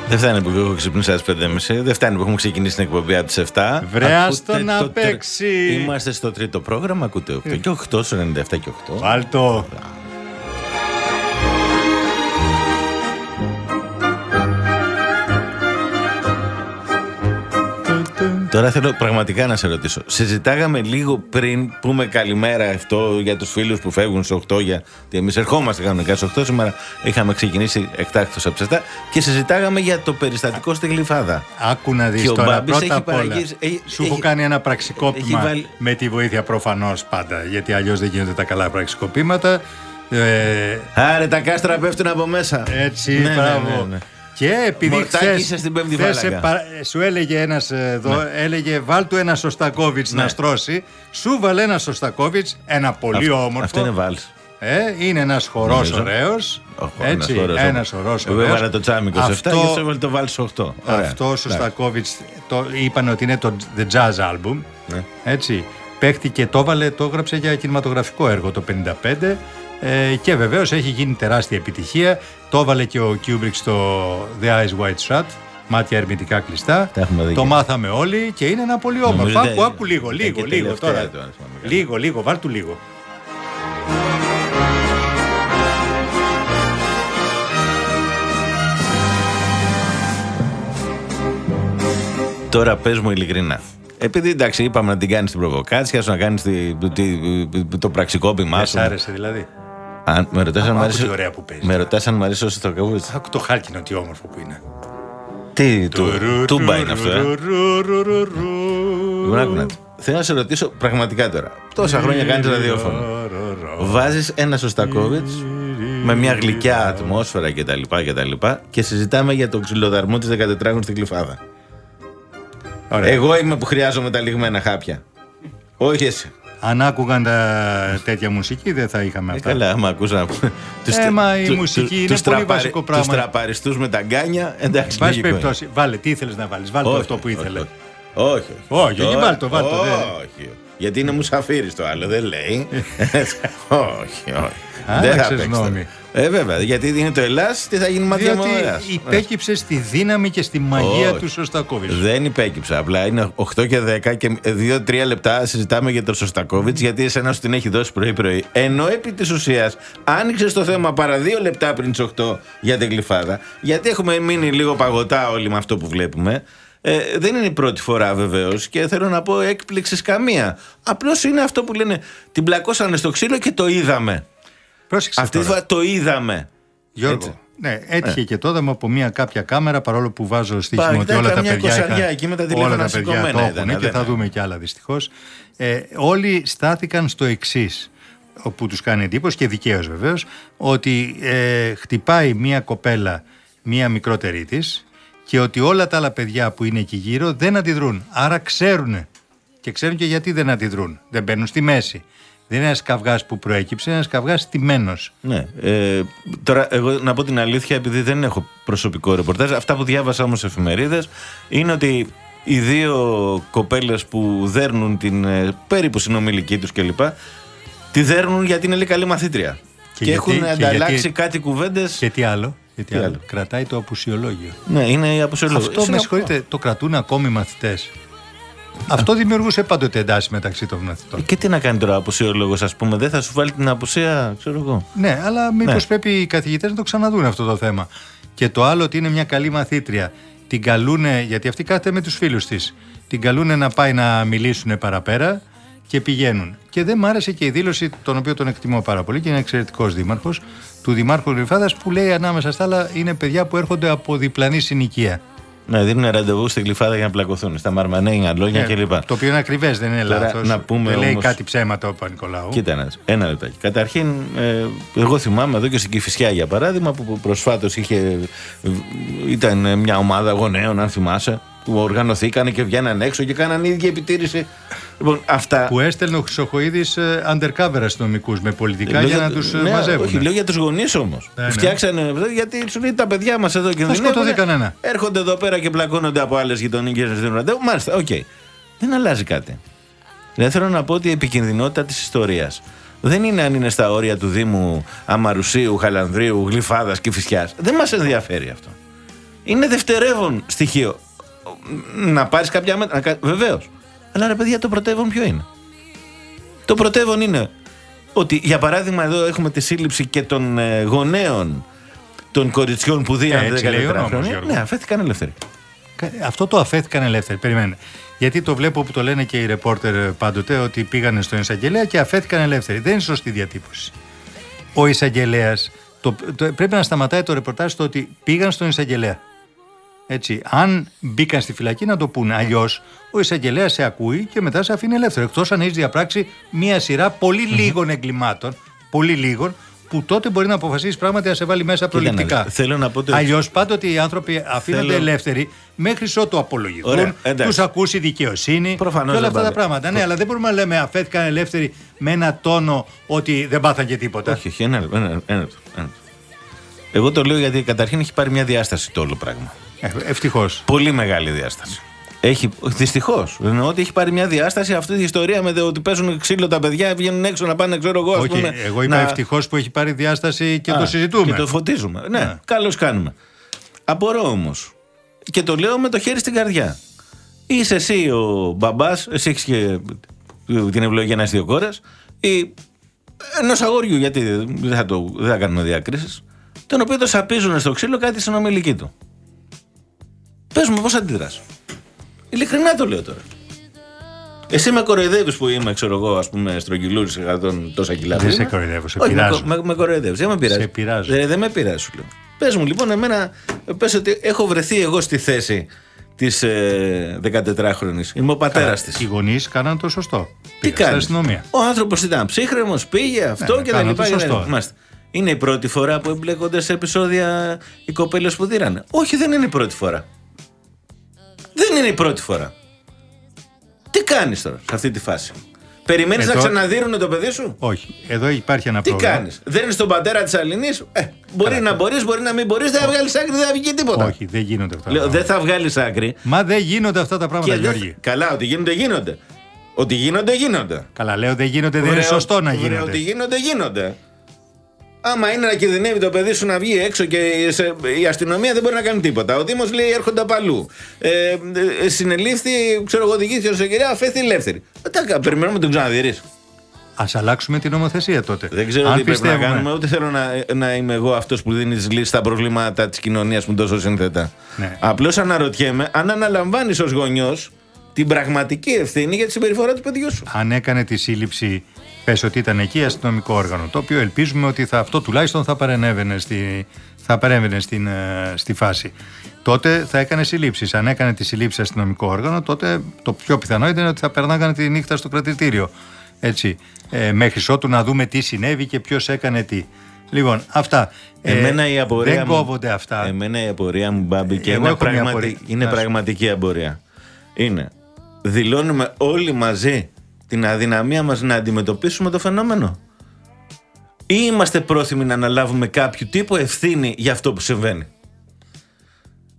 Δεν φτάνει που έχω ξυπνήσει στις 5.30. Δεν φτάνει που έχουμε ξεκινήσει την εκπομπή από τις 7. Βρε, άστο Ακούτε να το τρ- παίξει. Είμαστε στο τρίτο πρόγραμμα, ακούτε 8 και 8, στο 97 και 8. Βάλτο. Τώρα θέλω πραγματικά να σε ρωτήσω. Συζητάγαμε λίγο πριν πούμε καλημέρα αυτό για τους φίλους που φεύγουν στις 8. Γιατί εμείς ερχόμαστε κανονικά στις 8 σήμερα. Είχαμε ξεκινήσει εκτάκτως από τι 7 και συζητάγαμε για το περιστατικό στη Γλυφάδα. Άκου να δεις Και ο τώρα Μπάμπης πρώτα έχει απ' όλα. παραγγείλει- έχει- Σου έχει- έχω κάνει ένα πραξικόπημα έχει βάλει- με τη βοήθεια προφανώς πάντα γιατί αλλιώς δεν γίνονται τα καλά πραξικοπήματα. Ε, Άρε, τα κάστρα πέφτουν από μέσα. έτσι, Ναι, ναι, μπράβο. ναι, ναι. Και επειδή Μορτάκι χθες- είσαι στην πέμπτη χθες φάλαγγα. σε πα- σου έλεγε ένας εδώ, έλεγε βάλ του ένα Σωστακόβιτς Ναι. να στρώσει. Σου βάλε ένα Σωστακόβιτς, ένα πολύ Αυτό- όμορφο. Αυτό είναι βάλς. Ε, είναι ένας χορός Νομίζω. ωραίος. Όχι, Έτσι, ένας ωραίος, ένα όμως. ωραίος. Εγώ έβαλα το τσάμι 27 και αυτό έβαλε το βάλς 8. Ωραία. Αυτό ο Σωστακόβιτς το είπαν ότι είναι το The Jazz Album. Ναι. Έτσι. Παίχτηκε, το έβαλε, το έγραψε για κινηματογραφικό έργο το 55 ε, και βεβαίως έχει γίνει τεράστια επιτυχία. Το έβαλε και ο Kubrick στο The Eyes Wide Shut, μάτια ερμητικά κλειστά. Τα έχουμε δει Το και. μάθαμε όλοι και είναι ένα πολύ όμορφο. Νομίζω Άκου, δεν- άκου λίγο, ήταν λίγο, και λίγο τελευταία τώρα. του, αν θυμάμαι καλά. Λίγο, λίγο, βάλ του λίγο. Τώρα πες μου ειλικρινά. Επειδή εντάξει, είπαμε να την κάνεις την προβοκάτσια σου, να κάνεις το πραξικόπημά Δεν σου. σ' άρεσε δηλαδή. Αν, με ρωτάς αν Άκου μ' τι αρέσει. ωραία που παίζει. Με ρωτάς αν μ' αρέσει όσο το καβούτσι. Άκου το χάλκινο τι όμορφο που είναι. Τι, του, τούμπα είναι αυτό, ε. Λοιπόν, άκου να δεις. Θέλω να σε ρωτήσω πραγματικά τώρα. Τόσα χρόνια κάνεις ραδιόφωνο. Βάζεις ένα Σωστακόβιτς με μια γλυκιά ατμόσφαιρα κτλ. Και, τα λοιπά και συζητάμε για τον ξυλοδαρμό της 14 στην Κλειφάδα. Ωραία. Εγώ είμαι που χρειάζομαι τα λιγμένα χάπια. Όχι εσύ. Αν άκουγαν τα τέτοια μουσική δεν θα είχαμε Ε, αυτά. καλά, άμα ακούσαμε. Τους, Ε, μα η του- μουσική του- είναι τους πολύ τραπαρι- βασικό πράγμα. Τους τραπαριστούς με τα γκάνια, εντάξει. Βάση λογικό είναι. περιπτώσει, βάλε, τι ήθελες να βάλεις, βάλε το Όχι, αυτό που όχι, ήθελε. Όχι, όχι. Όχι, όχι, βάλ' το, βάλ' το, δεν- Όχι. Γιατί είναι μουσαφίρι το άλλο, δεν λέει. όχι, όχι. Άλλαξες δεν θα παίξεις. Νόμοι. Ε, βέβαια, γιατί είναι το Ελλάς, τι θα γίνει μάτια μου Διότι Ελλάς. υπέκυψε στη δύναμη και στη μαγεία Όχι. του Σωστακόβιτς. Δεν υπέκυψα. Απλά είναι 8 και 10 και 2-3 λεπτά συζητάμε για τον Σωστακόβιτς γιατί εσένα σου την έχει δώσει πρωί-πρωί. Ενώ επί της ουσίας άνοιξε το θέμα παρά 2 λεπτά πριν τις 8 για την κλειφάδα. Γιατί έχουμε μείνει λίγο παγωτά όλοι με αυτό που βλέπουμε. Ε, δεν είναι η πρώτη φορά βεβαίως και θέλω να πω έκπληξης καμία. Απλώς είναι αυτό που λένε την πλακώσανε στο ξύλο και το είδαμε. Πρόσεξε. Αυτή τη τώρα. φορά το είδαμε. Γιώργο, Έτσι. ναι, έτυχε και το είδαμε από μια κάποια κάμερα παρόλο που βάζω στοίχημα Πάει, ότι ήταν όλα τα καμιά παιδιά, εικοσαριά είχαν- εκεί με τα όλα τηλέφωνα τα παιδιά το σηκωμένα έχουν ήταν, και δεν θα είναι. δούμε κι άλλα δυστυχώς. Ε, όλοι στάθηκαν στο εξής, που τους κάνει εντύπωση και δικαίως βεβαίως, ότι ε, χτυπάει μια κοπέλα μια μικρότερη της και ότι όλα τα άλλα παιδιά που είναι εκεί γύρω δεν αντιδρούν. Άρα ξέρουν και ξέρουν και γιατί δεν αντιδρούν. Δεν μπαίνουν στη μέση. Δεν είναι ένας καυγάς που προέκυψε, είναι ένας καυγάς τιμένο. Ναι. Ε, τώρα, εγώ να πω την αλήθεια, επειδή δεν έχω προσωπικό ρεπορτάζ, αυτά που διάβασα όμως εφημερίδες είναι ότι οι δύο κοπέλες που δέρνουν την ε, περίπου συνομιλική τους κλπ. Τη δέρνουν γιατί είναι λέει καλή μαθήτρια. Και, γιατί- έχουν και ανταλλάξει γιατί- κάτι κουβέντες. Και τι άλλο. Και τι Τι άλλο. άλλο; Κρατάει το απουσιολόγιο. Ναι, είναι η αποσιολόγηση. Αυτό με συγχωρείτε, το κρατούν ακόμη μαθητές. Αυτό δημιουργούσε πάντοτε εντάσεις μεταξύ των μαθητών. Και τι να κάνει τώρα ο αποσιολόγος, ας πούμε, δεν θα σου βάλει την απουσία, ξέρω εγώ. Ναι, αλλά μήπως Ναι. πρέπει οι καθηγητές να το ξαναδούν αυτό το θέμα. Και το άλλο ότι είναι μια καλή μαθήτρια. Την καλούνε, γιατί αυτή κάθεται με τους φίλους της. Την καλούνε να πάει να μιλήσουν παραπέρα και πηγαίνουν. Και δεν μ' άρεσε και η δήλωση, τον οποίο τον εκτιμώ πάρα πολύ και είναι εξαιρετικός δήμαρχος, του Δημάρχου Γρυφάδα που λέει ανάμεσα στα άλλα είναι παιδιά που έρχονται από διπλανή συνοικία. Ναι, δίνουν ραντεβού στην κλειφάδα για να πλακωθούν. Στα μαρμανέγια λόγια Ε, κλπ. Το οποίο είναι ακριβές, δεν είναι Τώρα, λάθος. να πούμε δεν λέει όμως- κάτι ψέματα ο Παπα-Νικολάου. Κοίτα ένα, ένα λεπτάκι. Καταρχήν, ε, εγώ θυμάμαι εδώ και στην Κηφισιά για παράδειγμα, που προσφάτως είχε. ήταν μια ομάδα γονέων, αν θυμάσαι, που οργανωθήκαν και βγαίναν έξω και κάναν ίδια επιτήρηση. Λοιπόν, αυτά. Που έστελνε ο Χρυσοχοίδης undercover αστυνομικούς με πολιτικά Λέω για να τους ναι, μαζεύουν. Όχι, λέω για τους γονείς όμως. Ναι, ναι. Φτιάξανε. Γιατί σου λέει τα παιδιά μας εδώ και σκοτωθεί κανένα. Έρχονται εδώ πέρα και πλακώνονται από άλλες γειτονικές να δίνουν ραντεβού. Μάλιστα, οκ. Δεν αλλάζει κάτι. Δεν θέλω να πω ότι η επικινδυνότητα της ιστορίας δεν είναι αν είναι στα όρια του Δήμου Αμαρουσίου, Χαλανδρίου, Γλυφάδας και Κηφισιάς. Δεν μας ενδιαφέρει αυτό. Είναι δευτερεύον στοιχείο. Να πάρεις κάποια μέτρα. Βεβαίως. Αλλά ρε παιδιά, το πρωτεύον ποιο είναι; Το πρωτεύον είναι ότι για παράδειγμα εδώ έχουμε τη σύλληψη και των ε, γονέων των κοριτσιών που δίναν Ε, έτσι λέει ο 14 νόμος, χρόνια. Γιώργο. Ναι, αφέθηκαν ελεύθεροι. Κα- Αυτό το αφέθηκαν ελεύθεροι. Περιμένετε. Γιατί το βλέπω που το λένε και οι ρεπόρτερ πάντοτε ότι πήγανε στον εισαγγελέα και αφέθηκαν ελεύθεροι. Δεν είναι σωστή διατύπωση. Ο εισαγγελέας. Το, το- πρέπει να σταματάει το ρεπορτάζ στο ότι πήγαν στον εισαγγελέα. Έτσι, αν μπήκαν στη φυλακή να το πούνε. Αλλιώς ο εισαγγελέας σε ακούει και μετά σε αφήνει ελεύθερο. Εκτός αν έχεις διαπράξει μία σειρά πολύ λίγων εγκλημάτων, πολύ λίγων, που τότε μπορεί να αποφασίσεις πράγματι να σε βάλει μέσα προληπτικά. θέλω να πω το Αλλιώς πάντοτε οι άνθρωποι αφήνονται Θέλω- ελεύθεροι μέχρι ότου απολογηθούν, Ωραία, εντάξει. τους ακούσει η δικαιοσύνη Προφανώς και όλα δεν αυτά τα πάμε. πράγματα. Ναι, αλλά δεν μπορούμε να λέμε αφέθηκαν ελεύθεροι με ένα τόνο ότι δεν πάθαν και τίποτα. Όχι, όχι, ένα λεπτό. Ένα, ένα, λεπτό, ένα λεπτό. Εγώ το λέω γιατί καταρχήν έχει πάρει μια διάσταση το όλο πράγμα. Ευτυχώς. Πολύ μεγάλη διάσταση. Έχει, δυστυχώς. Εννοώ ότι έχει πάρει μια διάσταση αυτή η ιστορία με το ότι παίζουν ξύλο τα παιδιά, βγαίνουν έξω να πάνε, ξέρω εγώ, ας Όχι, πούμε. εγώ είπα να- ευτυχώς που έχει πάρει διάσταση και Α, το συζητούμε. Και το φωτίζουμε. Ναι, Ναι. καλώς κάνουμε. Απορώ όμως. Και το λέω με το χέρι στην καρδιά. Είσαι εσύ ο μπαμπάς, εσύ έχεις και την ευλογία να είσαι δύο κόρε, ή ενός αγοριού, γιατί δεν θα, το, δεν θα κάνουμε διακρίσεις, τον οποίο το σαπίζουν στο ξύλο κάτι συνομιλική του. Πες μου, πώς αντιδράς; Ειλικρινά το λέω τώρα. Εσύ με κοροϊδεύεις που είμαι, ξέρω εγώ, ας πούμε, στρογγυλούρης 100 τόσα κιλά. που Δεν σε είμαι. κοροϊδεύω, σε Όχι, με, πειράζω. κο- με, με κοροϊδεύεις. Δεν με πειράζει. Σε πειράζω. Δεν, δεν με πειράζει, σου λέω. Πες μου, λοιπόν, εμένα, πες ότι έχω βρεθεί εγώ στη θέση της ε, 14χρονη. Είμαι ο πατέρας της. Οι γονείς κάναν το σωστό. Τι Πήγαν στην κάνεις; αστυνομία. Ο άνθρωπος ήταν ψύχρεμος, πήγε αυτό Ναι, και τα κάνω λοιπά. το και τα σωστό. λοιπά. Μάλιστα. Είναι η πρώτη φορά που εμπλέκονται σε επεισόδια οι κοπέλες που δίρανε. Όχι, δεν είναι η πρώτη φορά. Δεν είναι η πρώτη φορά. Τι κάνεις τώρα σε αυτή τη φάση; Περιμένεις να Εδώ- ξαναδίρουν το παιδί σου; Όχι. Εδώ υπάρχει ένα Τι πρόβλημα. κάνεις; Δεν είναι στον πατέρα της Αλληνής; Ε, μπορεί να μπορείς, μπορεί να μην μπορείς. Δεν θα βγάλεις άκρη, δεν θα βγει τίποτα. Όχι, δεν γίνονται αυτά. τα Λέω, δεν πράγματα. θα βγάλεις άκρη. Μα δεν γίνονται αυτά τα πράγματα, Και δεν- Γιώργη. Καλά, ότι γίνονται, γίνονται. Ότι γίνονται, γίνονται. Καλά, λέω δεν γίνονται, δεν είναι Ωραία, σωστό να ωραία, γίνονται. Ότι γίνονται, γίνονται. Άμα είναι να κινδυνεύει το παιδί σου να βγει έξω και σε- η αστυνομία δεν μπορεί να κάνει τίποτα. Ο Δήμος λέει έρχονται από αλλού. Ε, ε, συνελήφθη, ξέρω εγώ, οδηγήθηκε ω κυρία, αφέθη ελεύθερη. Ε, τα κα- περιμένουμε να τον ξαναδειρεί. Α αλλάξουμε την νομοθεσία τότε. Δεν ξέρω Αν τι πρέπει να πιστεύουμε- κάνουμε, ούτε θέλω να, να είμαι εγώ αυτός που δίνει τις λύσεις στα προβλήματα της κοινωνίας που είναι τόσο σύνθετα. Ναι. Απλώς αναρωτιέμαι αν αναλαμβάνεις ως γονιός την πραγματική ευθύνη για τη συμπεριφορά του παιδιού σου. αν έκανε τη σύλληψη, πες ότι ήταν εκεί αστυνομικό όργανο, το οποίο ελπίζουμε ότι θα, αυτό τουλάχιστον θα παρενέβαινε στη, θα παρέμβαινε στην, ε, στη φάση. Τότε θα έκανε συλλήψεις. Αν έκανε τη σύλληψη αστυνομικό όργανο, τότε το πιο πιθανό ήταν ότι θα περνάγανε τη νύχτα στο κρατητήριο. Έτσι. Ε, μέχρι ότου να δούμε τι συνέβη και ποιος έκανε τι. Λοιπόν, αυτά. Ε, Εμένα η απορία δεν μου, κόβονται αυτά. Εμένα η απορία μου, Μπάμπη, και Εγώ είναι, έχω μια πραγματι- απορία. είναι Να σου- πραγματική απορία. Είναι. Δηλώνουμε όλοι μαζί την αδυναμία μας να αντιμετωπίσουμε το φαινόμενο. Ή είμαστε πρόθυμοι να αναλάβουμε κάποιο τύπο ευθύνης για αυτό που συμβαίνει.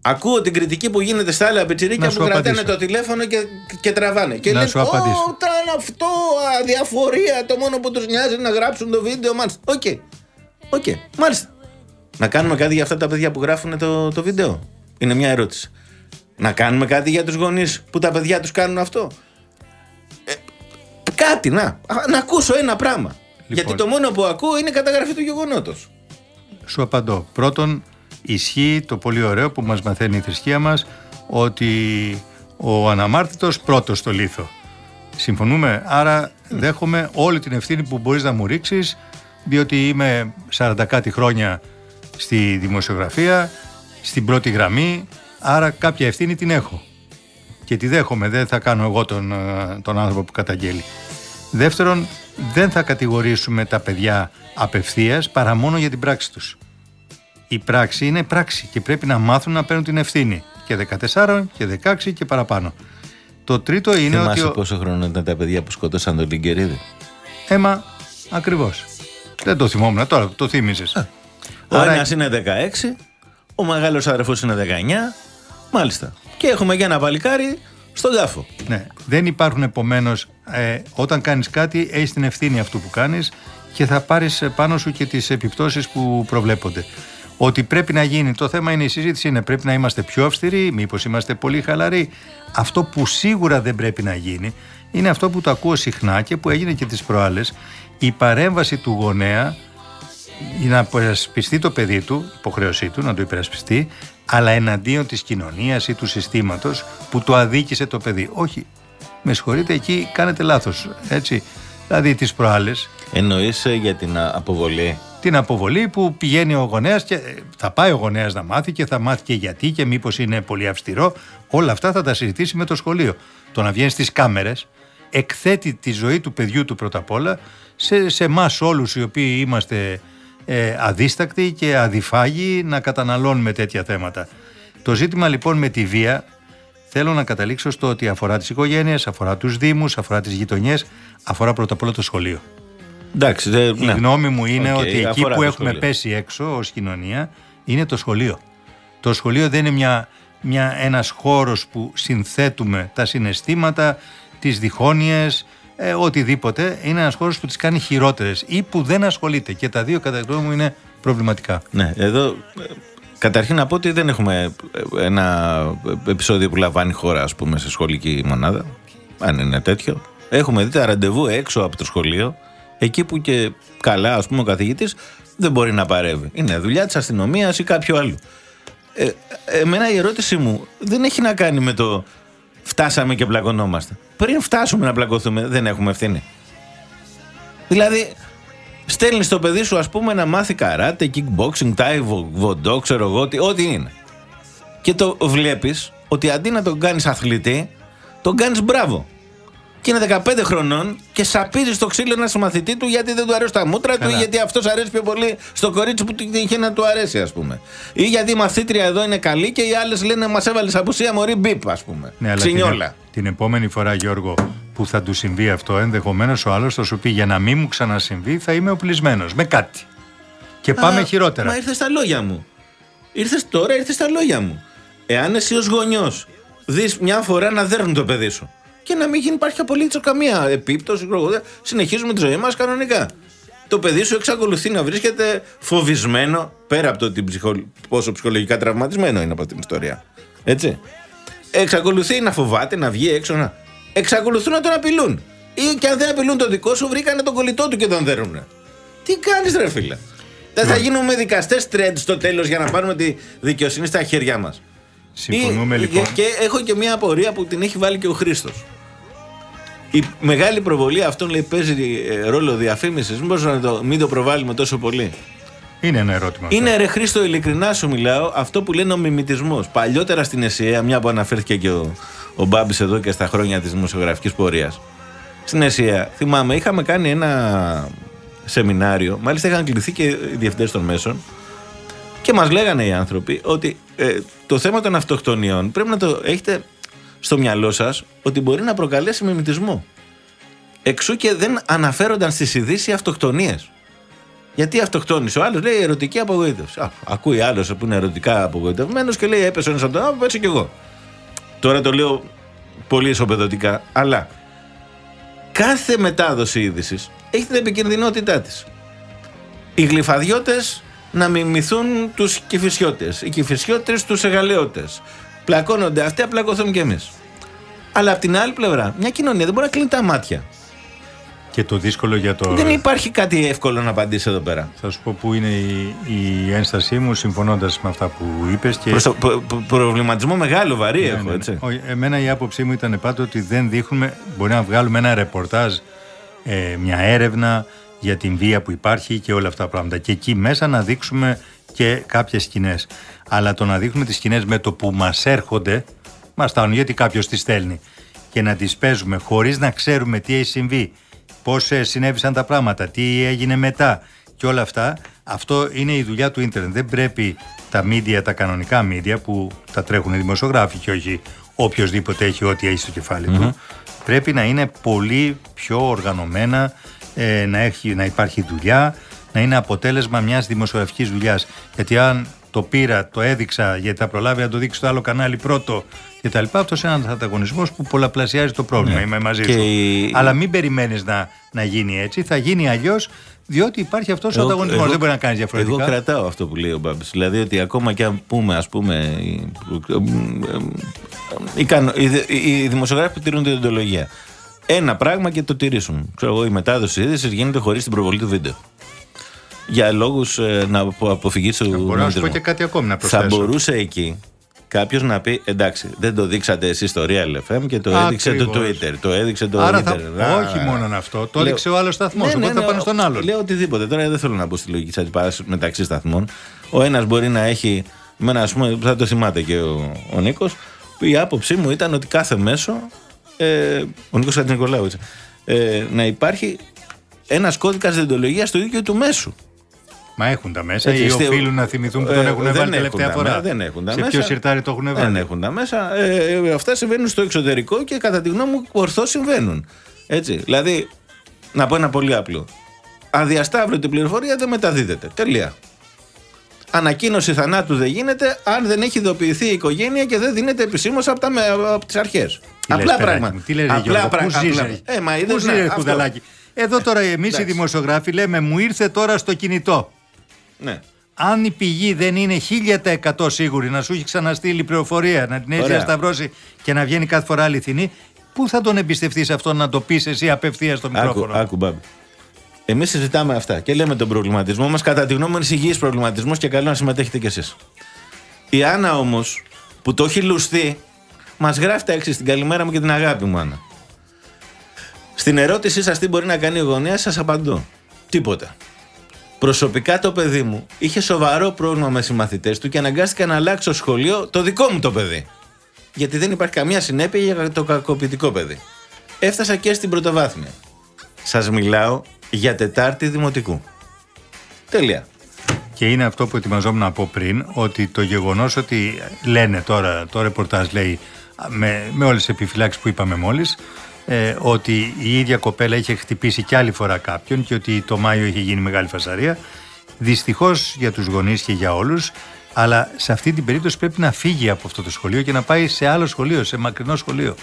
Ακούω την κριτική που γίνεται στα άλλα Να πιτσιρίκια σου που κρατάνε απαντήσω. το τηλέφωνο και, και τραβάνε. Και Να λένε, σου απαντήσω. «Ω, ήταν αυτό, αδιαφορία, το μόνο που τους νοιάζει είναι να γράψουν το βίντεο, μάλιστα. OK, OK, μάλιστα. Να κάνουμε κάτι για αυτά τα παιδιά που γράφουν το, το βίντεο; Είναι μια ερώτηση. Να κάνουμε κάτι για τους γονείς που τα παιδιά τους κάνουν αυτό; Ε, κάτι, να. Α, Να ακούσω ένα πράγμα. Γιατί το μόνο που ακούω είναι η καταγραφή του γεγονότος. Σου απαντώ. Πρώτον, ισχύει το πολύ ωραίο που μας μαθαίνει η θρησκεία μας ότι ο αναμάρτητος πρώτος στο λίθο. Συμφωνούμε; Άρα δέχομαι όλη την ευθύνη που μπορείς να μου ρίξεις διότι είμαι 40 κάτι χρόνια στη δημοσιογραφία, στην πρώτη γραμμή, άρα κάποια ευθύνη την έχω. Και τη δέχομαι, δεν θα κάνω εγώ τον, ε, τον άνθρωπο που καταγγέλει. Δεύτερον, δεν θα κατηγορήσουμε τα παιδιά απευθείας παρά μόνο για την πράξη τους. Η πράξη είναι πράξη και πρέπει να μάθουν να παίρνουν την ευθύνη. Και 14 και 16 και παραπάνω. Το τρίτο είναι ότι. Θυμάσαι Ο... πόσο χρόνο ήταν τα παιδιά που σκότωσαν τον Λιγκερίδη; Έμα, ακριβώς. Δεν το θυμόμουν τώρα, το θύμισες. Ο Άρα- ένας είναι 16, ο μεγάλος αδερφός είναι 19, μάλιστα. Και έχουμε και ένα παλικάρι στον τάφο. Ναι. Δεν υπάρχουν επομένως, ε, όταν κάνεις κάτι, έχεις την ευθύνη αυτού που κάνεις και θα πάρεις πάνω σου και τις επιπτώσεις που προβλέπονται. Ότι πρέπει να γίνει, το θέμα είναι η συζήτηση, είναι πρέπει να είμαστε πιο αυστηροί, μήπως είμαστε πολύ χαλαροί. Αυτό που σίγουρα δεν πρέπει να γίνει είναι αυτό που το ακούω συχνά και που έγινε και τις προάλλες, η παρέμβαση του γονέα για να υπερασπιστεί το παιδί του, υποχρέωσή του να το υπερασπιστεί, αλλά εναντίον της κοινωνίας ή του συστήματος που το αδίκησε το παιδί. Όχι, με συγχωρείτε, εκεί κάνετε λάθος, έτσι. Δηλαδή τις προάλλες, Εννοείς ε, για την α, αποβολή. την αποβολή που πηγαίνει ο γονέας και ε, θα πάει ο γονέας να μάθει και θα μάθει και γιατί και μήπως είναι πολύ αυστηρό. Όλα αυτά θα τα συζητήσει με το σχολείο. Το να βγαίνει στις κάμερες εκθέτει τη ζωή του παιδιού του πρώτα απ' όλα σε, σε εμάς όλους οι οποίοι είμαστε ε, αδίστακτοι και αδηφάγοι να καταναλώνουμε τέτοια θέματα. Το ζήτημα λοιπόν με τη βία θέλω να καταλήξω στο ότι αφορά τις οικογένειες, αφορά τους δήμους, αφορά τις γειτονιές, αφορά πρώτα απ' όλα το σχολείο. Εντάξει, δε, Η ναι. γνώμη μου είναι Οκ, ότι εκεί αφορά που το έχουμε σχολείο. πέσει έξω ως κοινωνία είναι το σχολείο. Το σχολείο δεν είναι μια, μια, ένας χώρος που συνθέτουμε τα συναισθήματα, τις διχόνοιες, ε, οτιδήποτε. Είναι ένας χώρος που τις κάνει χειρότερες ή που δεν ασχολείται. Και τα δύο κατά τη γνώμη μου είναι προβληματικά. Ναι, εδώ ε, καταρχήν να πω ότι δεν έχουμε ε, ένα επεισόδιο που λαμβάνει η χώρα ας πούμε σε σχολική μονάδα αν είναι τέτοιο έχουμε δει τα ραντεβού έξω από το σχολείο εκεί που και καλά ας πούμε ο καθηγητής δεν μπορεί να παρεύει είναι δουλειά της αστυνομίας ή κάποιου άλλου ε, εμένα η ερώτησή μου δεν έχει να κάνει με το φτάσαμε και πλακωνόμαστε πριν φτάσουμε να πλακωθούμε δεν έχουμε ευθύνη Δηλαδή, στέλνεις το παιδί σου, ας πούμε, να μάθει καράτε, kickboxing, τάι, βοντό, ξέρω εγώ, τι- ό,τι είναι. Και το βλέπεις ότι αντί να τον κάνεις αθλητή, τον κάνεις μπράβο. Και είναι 15 χρονών και σαπίζει στο ξύλο ένας μαθητή του γιατί δεν του αρέσει τα μούτρα του ή Καλά. γιατί αυτός αρέσει πιο πολύ στο κορίτσι που είχε να του αρέσει, ας πούμε. Ή γιατί η μαθήτρια εδώ είναι καλή και οι άλλες λένε Μας έβαλες απουσία μωρή μπίπ, ας πούμε. Ναι, αλλά την, Ξινιόλα. την επόμενη φορά, Γιώργο, που θα του συμβεί αυτό, ενδεχομένως ο άλλος θα σου πει για να μην μου ξανασυμβεί, θα είμαι οπλισμένος με κάτι. Και πάμε Α, χειρότερα. Μα ήρθες στα λόγια μου. Ήρθες τώρα, ήρθες στα λόγια μου. Εάν εσύ ως γονιός δεις μια φορά να δέρνουν το παιδί σου και να μην γίνει υπάρχει απολύτως καμία επίπτωση, ξέρω εγώ, δε- συνεχίζουμε τη ζωή μας κανονικά. Το παιδί σου εξακολουθεί να βρίσκεται φοβισμένο πέρα από το την ψυχο... πόσο ψυχολογικά τραυματισμένο είναι από την ιστορία. Έτσι. Εξακολουθεί να φοβάται, να βγει έξω, να. Εξακολουθούν να τον απειλούν. Ή και αν δεν απειλούν τον δικό σου, βρήκανε τον κολλητό του και τον δέρνουν. Τι κάνεις, ρε φίλε; Δεν θα γίνουμε δικαστές τρέντ στο τέλος για να πάρουμε τη δικαιοσύνη στα χέρια μας. Συμφωνούμε λοιπόν. Και έχω και μια απορία που την έχει βάλει και ο Χρήστος. Η μεγάλη προβολή αυτών λέει παίζει ε, ρόλο διαφήμισης. Μήπω να το, μην το προβάλλουμε τόσο πολύ. Είναι ένα ερώτημα. αυτό. Είναι ρε Χρήστο, ειλικρινά σου μιλάω, αυτό που λένε ο μιμητισμός. Παλιότερα στην ΕΣΥΑ, μια που αναφέρθηκε και ο, ο Μπάμπης εδώ και στα χρόνια της δημοσιογραφικής πορείας. Στην ΕΣΥΑ, θυμάμαι, είχαμε κάνει ένα σεμινάριο, μάλιστα είχαν κληθεί και οι διευθυντές των μέσων και μας λέγανε οι άνθρωποι ότι ε, το θέμα των αυτοκτονιών πρέπει να το έχετε στο μυαλό σας ότι μπορεί να προκαλέσει μιμητισμό. Εξού και δεν αναφέρονταν στις ειδήσεις αυτοκτονίες. Γιατί αυτοκτόνησε; Ο άλλος λέει ερωτική απογοήτευση. Α, ακούει άλλος που είναι ερωτικά απογοητευμένος και λέει έπεσε ένας από τον άλλο, έτσι και εγώ. Τώρα το λέω πολύ ισοπεδωτικά, αλλά κάθε μετάδοση είδησης έχει την επικινδυνότητά της. Οι γλυφαδιώτες να μιμηθούν τους κυφισιώτες. Οι κυφισιώτες τους εγαλαιώτες. Πλακώνονται αυτοί, απλακωθούμε κι εμείς. Αλλά από την άλλη πλευρά, μια κοινωνία δεν μπορεί να κλείνει τα μάτια. Και το δύσκολο για το. Δεν υπάρχει κάτι εύκολο να απαντήσει εδώ πέρα. Θα σου πω που είναι η, η ένστασή μου συμφωνώντας με αυτά που είπες. Και... Προς το προ- προ- προβληματισμό μεγάλο, βαρύ Ναι, έχω, ναι, ναι. έτσι. Όχι, εμένα η άποψή μου ήταν πάντοτε ότι δεν δείχνουμε. Μπορεί να βγάλουμε ένα ρεπορτάζ, ε, μια έρευνα για την βία που υπάρχει και όλα αυτά τα πράγματα. Και εκεί μέσα να δείξουμε και κάποιες σκηνές. Αλλά το να δείχνουμε τις σκηνές με το που μας έρχονται, μας φτάνουν γιατί κάποιος τις στέλνει. Και να τις παίζουμε χωρίς να ξέρουμε τι έχει συμβεί, πώς συνέβησαν τα πράγματα, τι έγινε μετά και όλα αυτά. Αυτό είναι η δουλειά του ίντερνετ. Δεν πρέπει τα media, τα κανονικά media που τα τρέχουν οι δημοσιογράφοι και όχι οποιοδήποτε έχει ό,τι έχει στο κεφάλι του. Πρέπει να είναι πολύ πιο οργανωμένα, ε, να, έχει, να υπάρχει δουλειά, να είναι αποτέλεσμα μιας δημοσιογραφικής δουλειάς. Γιατί αν το πήρα, το έδειξα γιατί θα προλάβει να το δείξει στο άλλο κανάλι πρώτο κτλ. Αυτό είναι ένα ανταγωνισμό που πολλαπλασιάζει το πρόβλημα. Είμαι μαζί Και σου. η- Αλλά μην περιμένει να, να γίνει έτσι. Θα γίνει αλλιώ διότι υπάρχει αυτό ο Εγώ- ανταγωνισμό. εγώ- Δεν μπορεί να κάνει διαφορετικά. Εγώ κρατάω αυτό που λέει ο Μπάμπης. Δηλαδή ότι ακόμα και αν πούμε, ας πούμε, οι, οι, κανο- οι, δε- οι δημοσιογράφοι που τηρούν την οντολογία. Ένα πράγμα και το τηρήσουν. Ξέρω εγώ, η μετάδοση είδησης γίνεται χωρίς την προβολή του βίντεο. Για λόγους να απο- αποφυγή του. Μπορώ να σου πω μιμητισμού. και κάτι ακόμη να Θα προσθέσω. μπορούσε εκεί κάποιος να πει εντάξει, δεν το δείξατε εσείς στο Real FM και το έδειξε το Ακριβώς. Twitter. Το έδειξε το Άρα θα, Ιντερνετ. Α, όχι μόνο αυτό, το Λέω- έδειξε ο άλλος σταθμός. ναι, οπότε ναι, θα ναι, πάνε στον άλλον. Λέω οτιδήποτε. Τώρα δεν θέλω να μπω στη λογική της αντιπαράθεσης μεταξύ σταθμών. Ο ένας μπορεί να έχει. Εμένα, ας πούμε, θα το θυμάται και ο, ο Νίκος. Η άποψή μου ήταν ότι κάθε μέσο. Ε, ο Νίκος Χατζηνικολάου, έτσι. Ε, να υπάρχει ένας κώδικας διοντολογία στο ίδιο του μέσου. Μα έχουν τα μέσα Έτσι, ή στη- οφείλουν να θυμηθούν που Ε, τον έχουν δεν βάλει έχουν τελευταία τα φορά. με- δεν έχουν τα Σε μέσα. ποιο σιρτάρι το έχουν βάλει. Δεν έχουν τα μέσα. Ε, ε, αυτά συμβαίνουν στο εξωτερικό και κατά τη γνώμη μου ορθώς συμβαίνουν. Έτσι. Δηλαδή, να πω ένα πολύ απλό. Αδιασταύρωτη πληροφορία δεν μεταδίδεται. Τελεία. Ανακοίνωση θανάτου δεν γίνεται αν δεν έχει ειδοποιηθεί η οικογένεια και δεν δίνεται επισήμως από, τα, με- από τις αρχές. Τι Απλά λες, παιδάκι πράγματα. μου, Τι λέει, ρε Απλά Γιώργο, πρα- πού ζεις, απλά- ρε; Ε, μα Πού είδες, ζεις, ναι, ρε, αυτό. κουδελάκι. Εδώ τώρα εμείς οι Εντάξει. δημοσιογράφοι λέμε μου ήρθε τώρα στο κινητό. Ναι. Αν η πηγή δεν είναι 1000% σίγουρη να σου έχει ξαναστείλει πληροφορία, να την έχει Ωραία. διασταυρώσει και να βγαίνει κάθε φορά αληθινή, πού θα τον εμπιστευτείς αυτό να το πεις εσύ απευθείας στο Άκου, μικρόφωνο; άκου μπάμπη. Εμείς συζητάμε αυτά και λέμε τον προβληματισμό μας. Κατά τη γνώμη μου, είναι υγιής προβληματισμός και καλό να συμμετέχετε κι εσείς. Η Άννα όμως, που το έχει λουστεί, μας γράφει τα έξι στην καλημέρα μου και την αγάπη μου, Άννα. Στην ερώτησή σας τι μπορεί να κάνει η γωνία, σας απαντώ. Τίποτα. Προσωπικά το παιδί μου είχε σοβαρό πρόβλημα με συμμαθητές του και αναγκάστηκα να αλλάξω σχολείο το δικό μου το παιδί. Γιατί δεν υπάρχει καμία συνέπεια για το κακοποιητικό παιδί. Έφτασα και στην πρωτοβάθμια. Σας μιλάω για Τετάρτη Δημοτικού. Τέλεια. Και είναι αυτό που ετοιμαζόμουν να πω πριν, ότι το γεγονός ότι λένε τώρα, το ρεπορτάζ λέει με, με όλες τις επιφυλάξεις που είπαμε μόλις, ε, ότι η ίδια κοπέλα είχε χτυπήσει κι άλλη φορά κάποιον και ότι το Μάιο είχε γίνει μεγάλη φασαρία. Δυστυχώς για τους γονείς και για όλους, αλλά σε αυτή την περίπτωση πρέπει να φύγει από αυτό το σχολείο και να πάει σε άλλο σχολείο, σε μακρινό σχολείο.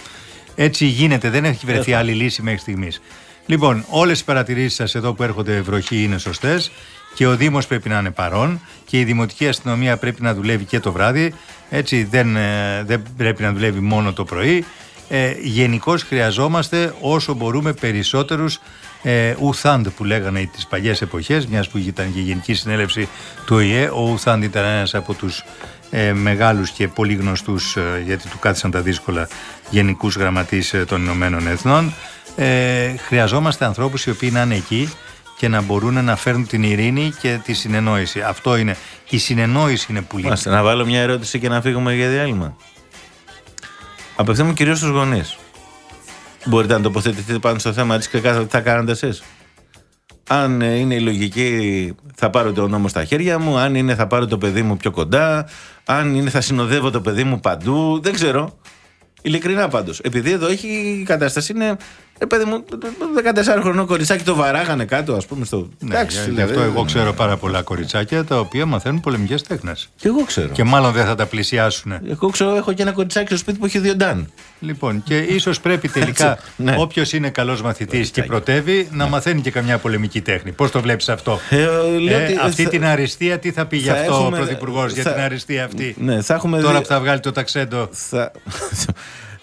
Έτσι γίνεται, δεν έχει βρεθεί άλλη λύση μέχρι στιγμής. Λοιπόν, όλες οι παρατηρήσεις σας εδώ που έρχονται βροχή είναι σωστές και ο Δήμος πρέπει να είναι παρόν και η Δημοτική Αστυνομία πρέπει να δουλεύει και το βράδυ. Έτσι δεν, ε, δεν πρέπει να δουλεύει μόνο το πρωί. Ε, Γενικώς χρειαζόμαστε όσο μπορούμε περισσότερους ε, Ουθάντ που λέγανε τις παλιές εποχές, μιας που ήταν και η Γενική Συνέλευση του ΟΗΕ. Ο Ουθάντ ήταν ένας από τους ε, μεγάλους και πολύ γνωστούς ε, γιατί του κάθισαν τα δύσκολα γενικούς γραμματείς ε, των Ηνωμένων Εθνών. Ε, χρειαζόμαστε ανθρώπους οι οποίοι να είναι εκεί και να μπορούν να φέρνουν την ειρήνη και τη συνεννόηση. Αυτό είναι. Η συνεννόηση είναι που λείπει. Μάλιστα, να βάλω μια ερώτηση και να φύγουμε για διάλειμμα. Απευθύνομαι κυρίως στους γονείς. Μπορείτε να τοποθετηθείτε πάνω στο θέμα της και κάτι τι θα κάνετε εσείς. Αν ε, είναι η λογική, θα πάρω το νόμο στα χέρια μου. Αν είναι, θα πάρω το παιδί μου πιο κοντά. Αν είναι, θα συνοδεύω το παιδί μου παντού. Δεν ξέρω. Ειλικρινά πάντως. Επειδή εδώ έχει η κατάσταση είναι. Ε, παιδί μου, το 14 χρονό κοριτσάκι το βαράγανε κάτω, ας πούμε. Στο... Ναι, γι' δηλαδή, αυτό εγώ ξέρω πάρα πολλά κοριτσάκια τα οποία μαθαίνουν πολεμικές τέχνες. Και εγώ ξέρω. Και μάλλον δεν θα τα πλησιάσουν. Εγώ ξέρω, έχω και ένα κοριτσάκι στο σπίτι που έχει δύο ντάν. Λοιπόν, και ίσως πρέπει τελικά ναι. όποιος είναι καλός μαθητής και πρωτεύει να μαθαίνει και καμιά πολεμική τέχνη. Πώς το βλέπεις αυτό; Ε, λέω Ε, ότι αυτή θα- την αριστεία τι θα πει γι' θα αυτό ο έχουμε- Πρωθυπουργός για θα- την αριστεία αυτή; Ναι, θα έχουμε Τώρα δει- που θα βγάλει το ταξέντο. θα...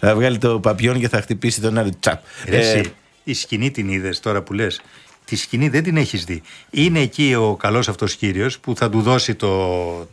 θα βγάλει το παπιόν και θα χτυπήσει τον άλλο τσαπ. Ρε Ε, εσύ, η σκηνή την είδες τώρα που λες; Τη σκηνή δεν την έχεις δει. Είναι εκεί ο καλός αυτός κύριος που θα του δώσει το,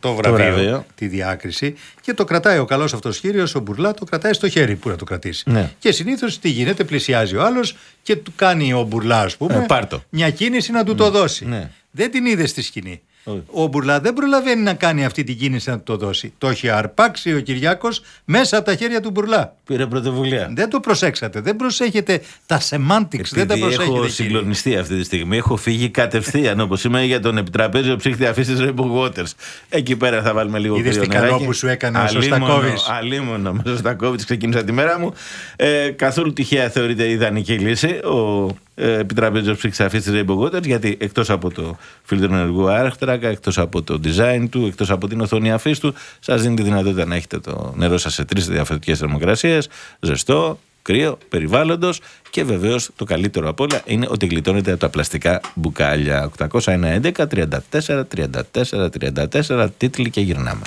το, βραβείο, βραβείο. τη διάκριση και το κρατάει ο καλός αυτός κύριος, ο Μπουρλά, το κρατάει στο χέρι που να το κρατήσει. Ναι. Και συνήθως τι γίνεται, πλησιάζει ο άλλος και του κάνει ο Μπουρλά, ας πούμε, Ε, πάρ' το. μια κίνηση να του το δώσει. Ναι. Δεν την είδες στη σκηνή. Όχι. Ο Μπουρλά δεν προλαβαίνει να κάνει αυτή την κίνηση να του το δώσει. Το έχει αρπάξει ο Κυριάκος μέσα από τα χέρια του Μπουρλά. Πήρε πρωτοβουλία. Δεν το προσέξατε. Δεν προσέχετε τα semantics. δεν τα Επειδή προσέχετε. έχω κύριε. συγκλονιστεί αυτή τη στιγμή, έχω φύγει κατευθείαν όπως είμαι για τον επιτραπέζιο ψύχτη αφή τη Rainbow Waters. Εκεί πέρα θα βάλουμε λίγο Είδες κρύο τι καλό νεράκι. που σου έκανε ο Αλίμονο, Σωστακόβης. Αλίμονο, με Σωστακόβιτ ξεκίνησα τη μέρα μου. Ε, καθόλου τυχαία θεωρείται ιδανική λύση ο ε, επιτραπέζιο ψύχτη αφή τη Rainbow Waters, γιατί εκτός από το φίλτρο ενεργού άρθρακα, εκτός από το design του, εκτός από την οθόνη αφής του, σας δίνει τη δυνατότητα να έχετε το νερό σας σε τρεις διαφορετικές θερμοκρασίες, ζεστό, κρύο, περιβάλλοντος και βεβαίως το καλύτερο απ' όλα είναι ότι γλιτώνεται από τα πλαστικά μπουκάλια. 801 11 34 34 34 τίτλοι και γυρνάμε.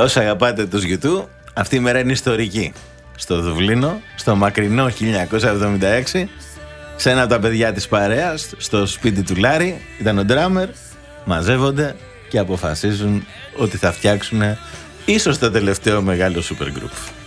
Για όσοι αγαπάτε τους YouTube, αυτή η μέρα είναι ιστορική. Στο Δουβλίνο, στο μακρινό 1976, σε ένα από τα παιδιά της παρέας, στο σπίτι του Λάρη, ήταν ο ντράμερ, μαζεύονται και αποφασίζουν ότι θα φτιάξουν ίσως το τελευταίο μεγάλο super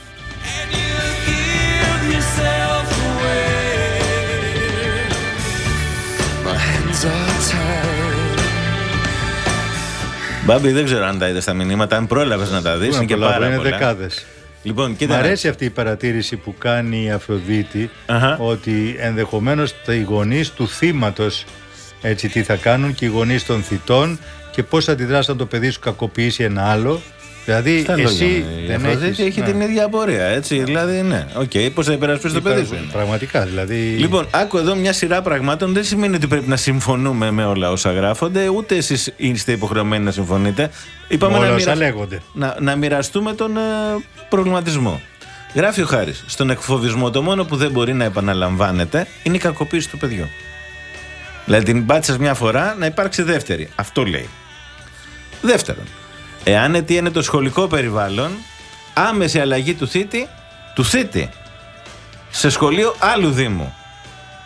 Μπάμπη, δεν ξέρω αν τα είδες τα μηνύματα, αν πρόλαβες να τα δεις. Πού να Είναι και προλάβω, πάρα είναι πολλά. δεκάδες. Λοιπόν, Μ' κοίτα. αρέσει αυτή η παρατήρηση που κάνει η Αφροδίτη Αχα. ότι ενδεχομένως οι γονείς του θύματος έτσι τι θα κάνουν και οι γονείς των θυτών και πώς αντιδράσει αν το παιδί σου κακοποιήσει ένα άλλο. Δηλαδή Στα εσύ λόγια μου, η δεν Αφροδίτη έχεις... έχει Ναι. την ίδια απορία, έτσι. Δηλαδή, ναι. Οκ, πώς θα υπερασπίσει το παιδί σου. είναι. Πραγματικά, δηλαδή... Λοιπόν, άκου εδώ μια σειρά πραγμάτων. Δεν σημαίνει ότι πρέπει να συμφωνούμε με όλα όσα γράφονται, ούτε εσείς είστε υποχρεωμένοι να συμφωνείτε. Είπαμε όλα να, όσα μοιρα- λέγονται. να, να μοιραστούμε τον ε, προβληματισμό. Γράφει ο Χάρης. Στον εκφοβισμό το μόνο που δεν μπορεί να επαναλαμβάνεται είναι η κακοποίηση του παιδιού. Δηλαδή την πάτησες μια φορά να υπάρξει δεύτερη. Αυτό λέει. Δεύτερον, εάν αιτιένε το σχολικό περιβάλλον, άμεση αλλαγή του θήτη, του θήτη σε σχολείο άλλου Δήμου.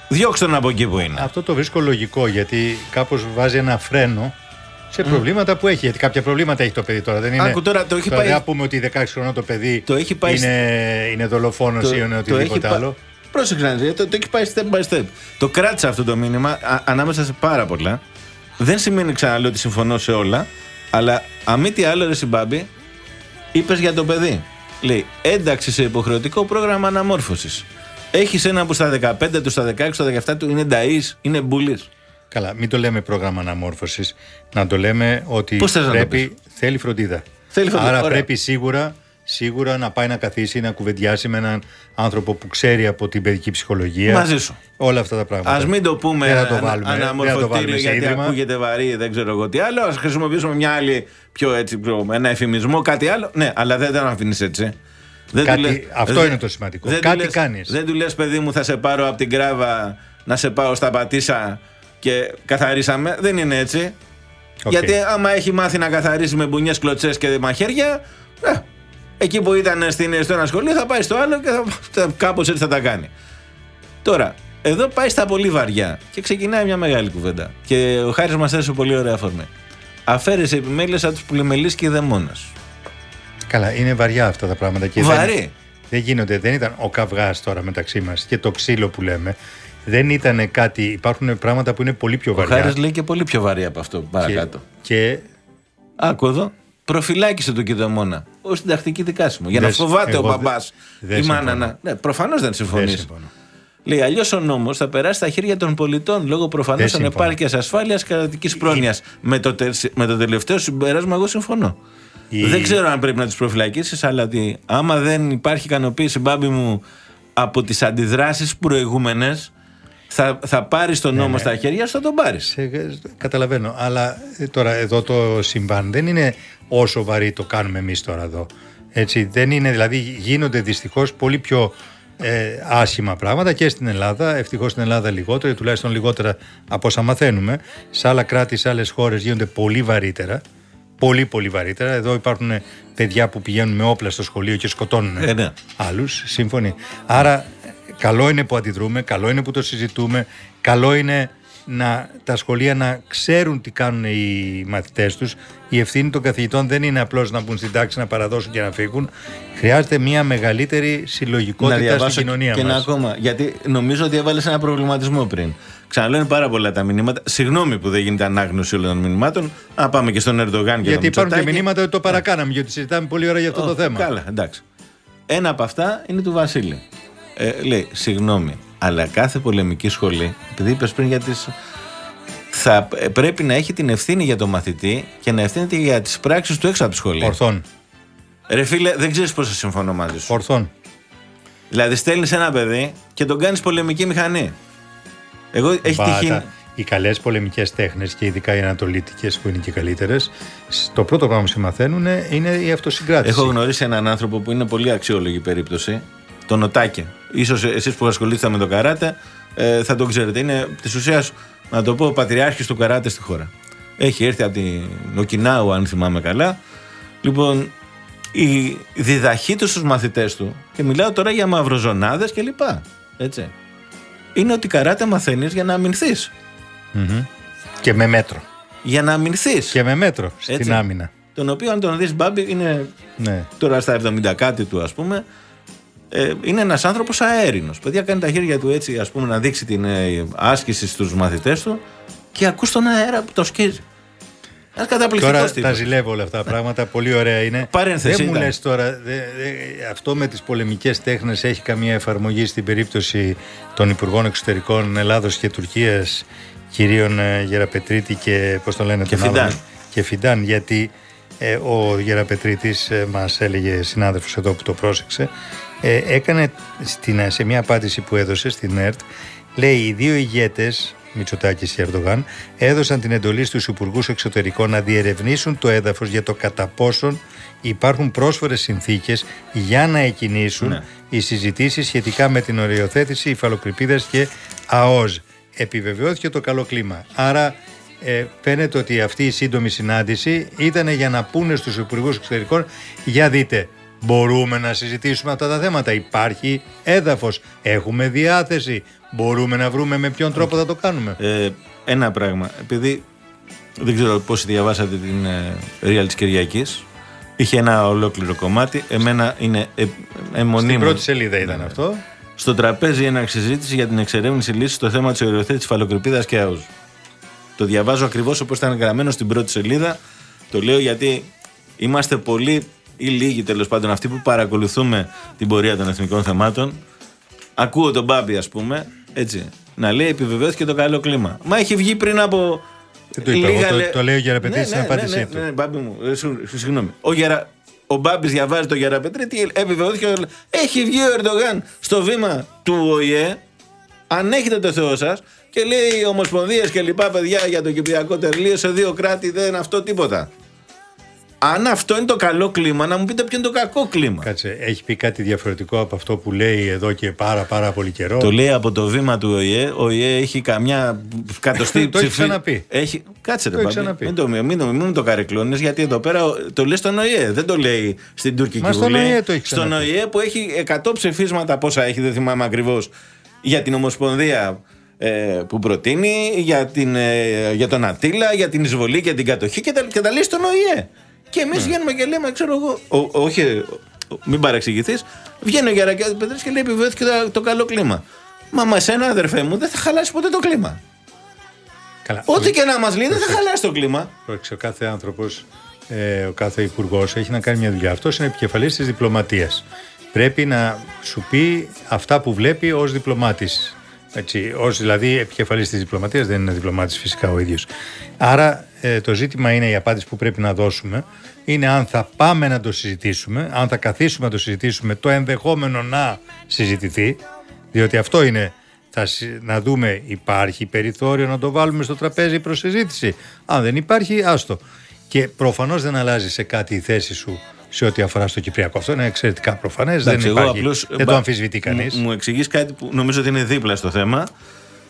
Διώξτε τον από εκεί που είναι. Αυτό το βρίσκω λογικό γιατί κάπως βάζει ένα φρένο σε προβλήματα που έχει. Γιατί κάποια προβλήματα έχει το παιδί τώρα. Δεν είναι. Άκου τώρα, το έχει τώρα πάει- Δεν θα πούμε ότι 16 χρονών το παιδί Το έχει πάει είναι, είναι δολοφόνος ή είναι οτιδήποτε πα- άλλο. Πρόσεξε να δεις, το, το έχει πάει step by step. Το κράτησα αυτό το μήνυμα α- ανάμεσα σε πάρα πολλά. Δεν σημαίνει ξαναλέω ότι συμφωνώ σε όλα, αλλά αμή τι άλλο, ρε Συμπάμπη, είπες για το παιδί. Λέει ένταξη σε υποχρεωτικό πρόγραμμα αναμόρφωσης. Έχεις ένα που στα 15 του, στα 16 του, στα 17 του είναι νταή, είναι μπουλής. Καλά, μην το λέμε πρόγραμμα αναμόρφωσης. Να το λέμε ότι Πώς θες να το πρέπει, θέλει φροντίδα. Θέλει φροντίδα, Άρα ωραία. πρέπει σίγουρα, σίγουρα να πάει να καθίσει, να κουβεντιάσει με έναν άνθρωπο που ξέρει από την παιδική ψυχολογία. Μαζί σου. Όλα αυτά τα πράγματα. Α μην το πούμε Δεν θα το ανα- βάλουμε, δεν θα το αναμορφωτήριο βάλουμε σε γιατί ίδρυμα. ακούγεται βαρύ, δεν ξέρω εγώ τι άλλο. Α χρησιμοποιήσουμε μια άλλη πιο έτσι, πιο, ένα εφημισμό, κάτι άλλο. Ναι, αλλά δεν τον αφήνεις έτσι. Δεν Κάτι- λες- αυτό δεν- είναι το σημαντικό. δεν του Κάτι λες- κάνεις. Δεν του λες, παιδί μου, θα σε πάρω από την Γκράβα να σε πάω στα Πατήσια και καθαρίσαμε. Δεν είναι έτσι. Οκ. Γιατί άμα έχει μάθει να καθαρίσει με μπουνιές, κλωτσές και μαχαίρια, ε, εκεί που ήταν στην, στο ένα σχολείο θα πάει στο άλλο και θα, θα, κάπως έτσι θα τα κάνει. Τώρα, εδώ πάει στα πολύ βαριά και ξεκινάει μια μεγάλη κουβέντα. Και ο Χάρης μας έδωσε πολύ ωραία αφορμή. Αφαίρεσε επιμέλειας από τους πλημμελείς κηδεμόνες. Καλά, είναι βαριά αυτά τα πράγματα. Και Βαρύ. Δεν, δεν γίνονται, δεν ήταν ο καυγάς τώρα μεταξύ μας και το ξύλο που λέμε. Δεν ήταν κάτι. Υπάρχουν πράγματα που είναι πολύ πιο Ο βαριά. Χάρης λέει και πολύ πιο βαρύ από αυτό παρακάτω. Και Άκου εδώ. Προφυλάκησε τον κυδεμόνα ω συντακτική δικάσιμο. Για να Δεν- φοβάται ο εγώ μπαμπάς δεν η μάνα συμφωνώ. να. Ναι, προφανώς δεν δεν συμφωνεί. συμφωνώ. Λέει, αλλιώς ο νόμος θα περάσει στα χέρια των πολιτών λόγω προφανώς Δεν συμφωνώ. ανεπάρκειας ασφάλειας κρατική πρόνοιας. Με, το τε- με το τελευταίο συμπέρασμα, εγώ συμφωνώ. Η- Δεν ξέρω αν πρέπει να του προφυλακίσεις, αλλά ότι άμα δεν υπάρχει ικανοποίηση, μπάμπι μου, από τις αντιδράσεις προηγούμενες, θα, θα πάρεις τον Ναι, νόμο στα χέρια σου, θα τον πάρεις. Σε, καταλαβαίνω. Αλλά ε, τώρα εδώ το συμβάν δεν είναι όσο βαρύ το κάνουμε εμείς τώρα εδώ. Έτσι, δεν είναι, δηλαδή γίνονται δυστυχώς πολύ πιο ε, άσχημα πράγματα και στην Ελλάδα. Ευτυχώς στην Ελλάδα λιγότερο, ή τουλάχιστον λιγότερα από όσα μαθαίνουμε. Σε άλλα κράτη, σε άλλες χώρες γίνονται πολύ βαρύτερα. Πολύ, πολύ βαρύτερα. Εδώ υπάρχουν παιδιά που πηγαίνουν με όπλα στο σχολείο και σκοτώνουν Ε, ναι. άλλους. Σύμφωνοι. Άρα, καλό είναι που αντιδρούμε, καλό είναι που το συζητούμε, καλό είναι να, τα σχολεία να ξέρουν τι κάνουν οι μαθητές τους. Η ευθύνη των καθηγητών δεν είναι απλώς να μπουν στην τάξη, να παραδώσουν και να φύγουν. Χρειάζεται μια μεγαλύτερη συλλογικότητα στην κοινωνία και μας. ένα ακόμα. Γιατί νομίζω ότι έβαλες ένα προβληματισμό πριν. Ξαναλέω είναι πάρα πολλά τα μηνύματα. Συγγνώμη που δεν γίνεται ανάγνωση όλων των μηνυμάτων. Να πάμε και στον Ερντογάν και Γιατί τον υπάρχουν και Μητσοτάκη. μηνύματα ότι το παρακάναμε, γιατί συζητάμε πολλή ώρα για αυτό το Ω, θέμα. Καλά, εντάξει. Ένα από αυτά είναι του Βασίλη. Ε, λέει, συγγνώμη, αλλά κάθε πολεμική σχολή, επειδή είπες πριν για τις... Θα ε, πρέπει να έχει την ευθύνη για το μαθητή και να ευθύνεται για τις πράξεις του έξω από τη σχολή. Ορθών. Ρε φίλε, δεν ξέρεις πόσο συμφωνώ μαζί σου. Ορθών. Δηλαδή στέλνεις ένα παιδί και τον κάνεις πολεμική μηχανή. Εγώ έχει Μπα, τυχεί... τα- Οι καλές πολεμικές τέχνες και ειδικά οι ανατολίτικες που είναι και καλύτερες, το πρώτο πράγμα που συμμαθαίνουν είναι η αυτοσυγκράτηση. Έχω γνωρίσει έναν άνθρωπο που είναι πολύ αξιόλογη περίπτωση, τον Οτάκε. Ίσως εσείς που ασχολείστε με το καράτε ε, θα τον ξέρετε. Είναι της ουσίας, να το πω, ο πατριάρχης του καράτε στη χώρα. Έχει έρθει από την Οκινάου, αν θυμάμαι καλά. Λοιπόν, η διδαχή του στους μαθητές του, και μιλάω τώρα για μαυροζωνάδες και λοιπά, έτσι, είναι ότι καράτε μαθαίνεις για να αμυνθείς. Μμμ. Και με μέτρο. Για να αμυνθείς. Και με μέτρο στην Έτσι. άμυνα. Τον οποίο αν τον δεις Μπάμπη είναι Ναι. τώρα στα 70 κάτι του ας πούμε ε, είναι ένας άνθρωπος αέρινος παιδιά κάνει τα χέρια του έτσι ας πούμε να δείξει την ε, άσκηση στους μαθητές του και ακούς τον αέρα που το σκίζει ένας καταπληκτικός Τώρα τύπος τα ζηλεύω όλα αυτά τα πράγματα. Πολύ ωραία είναι. Παρένθεση Δεν μου ήταν. λες τώρα, δε- δε- αυτό με τις πολεμικές τέχνες έχει καμία εφαρμογή στην περίπτωση των Υπουργών Εξωτερικών Ελλάδος και Τουρκίας, κυρίων ε, Γεραπετρίτη και πώς το λένε Και τον άλλον, Φιντάν. και Φιντάν. Γιατί ε, ο Γεραπετρίτης ε, μας έλεγε συνάδελφος εδώ που το πρόσεξε, ε, έκανε στην, σε μια απάντηση που έδωσε στην ΕΡΤ, λέει οι δύο ηγέτες Μητσοτάκης και Ερντογάν, έδωσαν την εντολή στους υπουργούς εξωτερικών να διερευνήσουν το έδαφος για το κατά πόσον υπάρχουν πρόσφορες συνθήκες για να εκκινήσουν Ναι. οι συζητήσεις σχετικά με την οριοθέτηση υφαλοκρηπίδας και ΑΟΖ. Επιβεβαιώθηκε το καλό κλίμα. Άρα ε, φαίνεται ότι αυτή η σύντομη συνάντηση ήταν για να πούνε στους υπουργούς εξωτερικών για δείτε μπορούμε να συζητήσουμε αυτά τα θέματα. Υπάρχει έδαφος, έχουμε διάθεση. Μπορούμε να βρούμε με ποιον τρόπο θα το κάνουμε ε, ένα πράγμα. Επειδή δεν ξέρω πώς διαβάσατε την ε, Real της Κυριακής είχε ένα ολόκληρο κομμάτι. Εμένα είναι ε, αιμονή στην μου. πρώτη σελίδα ήταν Ναι, ναι. αυτό Στο τραπέζι ένα συζήτηση για την εξερεύνηση λύσης στο θέμα της οριοθέτησης φαλοκρηπίδας και άουζ. Το διαβάζω ακριβώς όπως ήταν γραμμένο στην πρώτη σελίδα. Το λέω γιατί είμαστε πολλοί ή λίγοι τέλος πάντων αυτοί που παρακολουθούμε την πορεία των εθνικών θεμάτων. Ακούω τον Μπάμπη, ας πούμε, έτσι, να λέει επιβεβαιώθηκε το καλό κλίμα. Μα έχει βγει πριν από. Δεν το είπα εγώ, το- λε- το λέει ο Γεραπετρίτης στην ναι, ναι, απάντησή ναι, του. Ναι, ναι, Μπάμπη μου, ε, σου- σου- συγγνώμη. Ο, Γερα... ο Μπάμπης διαβάζει το Γεραπετρίτη, επιβεβαιώθηκε. Έχει βγει ο Ερντογάν στο βήμα του ΟΗΕ, ανέχετε το Θεό σας και λέει ομοσπονδίες και λοιπά παιδιά για το Κυπριακό Τερλίο σε δύο κράτη δεν είναι αυτό τίποτα. Αν αυτό είναι το καλό κλίμα, να μου πείτε ποιο είναι το κακό κλίμα. Κάτσε, έχει πει κάτι διαφορετικό από αυτό που λέει εδώ και πάρα πάρα πολύ καιρό; Το λέει από το βήμα του ΟΗΕ. Ο ΟΗΕ έχει καμιά κατοστή Το έχει ψηφί- ξαναπεί. Έχει... Κάτσε ρε Το έχει Μπάμπη. ξαναπεί. Μην το, μην, το, μην το καρεκλώνεις γιατί εδώ πέρα το λέει στον ΟΗΕ. Δεν το λέει στην τουρκική Μα στον Βουλή. ΟΗΕ το έχει Στον ξαναπεί. ΟΗΕ που έχει 100 ψηφίσματα πόσα έχει δεν θυμάμαι ακριβώς για την Ομοσπονδία ε, που προτείνει, για, την, ε, για τον Ατήλα, για την εισβολή και την κατοχή και τα, και τα λέει στον ΟΗΕ. Και εμείς βγαίνουμε και λέμε, ξέρω εγώ, ο- όχι, ο- μην παρεξηγηθείς, βγαίνει ο Γερακιάδη Πετρή και λέει επιβεβαιώθηκε το, το καλό κλίμα. Μα με σένα, αδερφέ μου, δεν θα χαλάσει ποτέ το κλίμα. Καλά. Ό,τι και να μας λέει, δεν θα χαλάσει το κλίμα. Πρόκειται, ο κάθε άνθρωπος, ε, ο κάθε υπουργός έχει να κάνει μια δουλειά. Αυτός είναι επικεφαλής της διπλωματίας. Πρέπει να σου πει αυτά που βλέπει ως διπλωμάτης. Έτσι, ως δηλαδή επικεφαλής της διπλωματίας, δεν είναι διπλωμάτης φυσικά ο ίδιος. Άρα ε, το ζήτημα είναι η απάντηση που πρέπει να δώσουμε είναι αν θα πάμε να το συζητήσουμε, αν θα καθίσουμε να το συζητήσουμε, το ενδεχόμενο να συζητηθεί, διότι αυτό είναι θα συ- να δούμε υπάρχει περιθώριο να το βάλουμε στο τραπέζι προς συζήτηση. Αν δεν υπάρχει, άστο. Και προφανώς δεν αλλάζει σε κάτι η θέση σου σε ό,τι αφορά στο Κυπριακό. Αυτό είναι εξαιρετικά προφανές, δεν, Εντάξει, εγώ υπάρχει, απλώς, δεν το μπα- αμφισβητεί κανείς. Μου, μου εξηγείς κάτι που νομίζω ότι είναι δίπλα στο θέμα.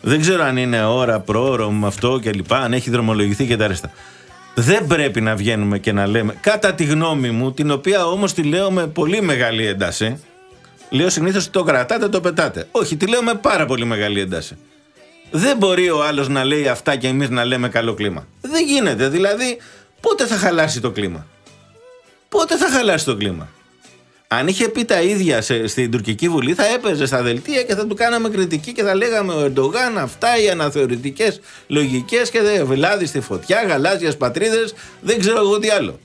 Δεν ξέρω αν είναι ώρα, πρόωρο με αυτό και λοιπά, αν έχει δρομολογηθεί και τα ρέστα. Δεν πρέπει να βγαίνουμε και να λέμε, κατά τη γνώμη μου, την οποία όμως τη λέω με πολύ μεγάλη ένταση. Λέω συνήθως το κρατάτε, το πετάτε. Όχι, τη λέω με πάρα πολύ μεγάλη ένταση. Δεν μπορεί ο άλλος να λέει αυτά και εμείς να λέμε καλό κλίμα. Δεν γίνεται. Δηλαδή, πότε θα χαλάσει το κλίμα. Πότε θα χαλάσει το κλίμα; Αν είχε πει τα ίδια σε, στην τουρκική βουλή, θα έπαιζε στα δελτία και θα του κάναμε κριτική και θα λέγαμε ο Ερντογάν αυτά οι αναθεωρητικές λογικές και δε βελάδι στη φωτιά, γαλάζιε πατρίδες, δεν ξέρω εγώ τι άλλο.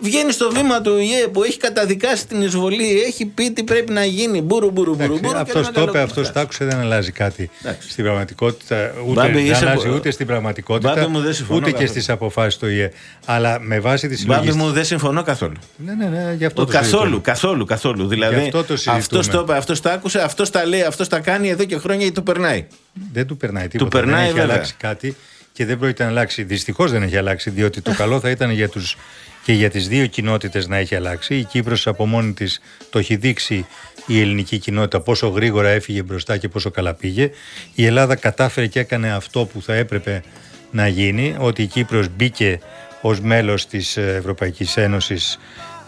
Βγαίνει στο βήμα του ΙΕ που έχει καταδικάσει την εισβολή, έχει πει τι πρέπει να γίνει. Μπούρου, μπούρου, μπούρου. μπούρου και Αυτός ένα το καλό είπε, αυτός κλίμα. το άκουσε, δεν αλλάζει κάτι Εντάξει. στην πραγματικότητα. Ούτε, Μπάμπη, δεν είσαι αλλάζει πο- ούτε στην πραγματικότητα, Μπάμπη μου, δεν συμφωνώ ούτε και καθόλου. στις αποφάσεις του ΙΕ. Αλλά με βάση τη Μπάμπη συλλογή. μου, δεν συμφωνώ καθόλου. Ναι, ναι, ναι, γι' αυτό Ο, το καθόλου, συζητούμε. καθόλου, καθόλου. Δηλαδή, αυτό το συζητούμε. αυτός το είπε, αυτός το άκουσε, αυτός τα λέει, αυτός τα κάνει εδώ και χρόνια και το περνάει. Δεν του περνάει τίποτα. περνάει, δεν έχει βέβαια. αλλάξει κάτι και δεν πρόκειται να αλλάξει. Δυστυχώς δεν έχει αλλάξει, διότι το καλό θα ήταν για τους, και για τις δύο κοινότητες να έχει αλλάξει. Η Κύπρος από μόνη της το έχει δείξει η ελληνική κοινότητα πόσο γρήγορα έφυγε μπροστά και πόσο καλά πήγε. Η Ελλάδα κατάφερε και έκανε αυτό που θα έπρεπε να γίνει, ότι η Κύπρος μπήκε ως μέλος της ε, Ευρωπαϊκής Ένωσης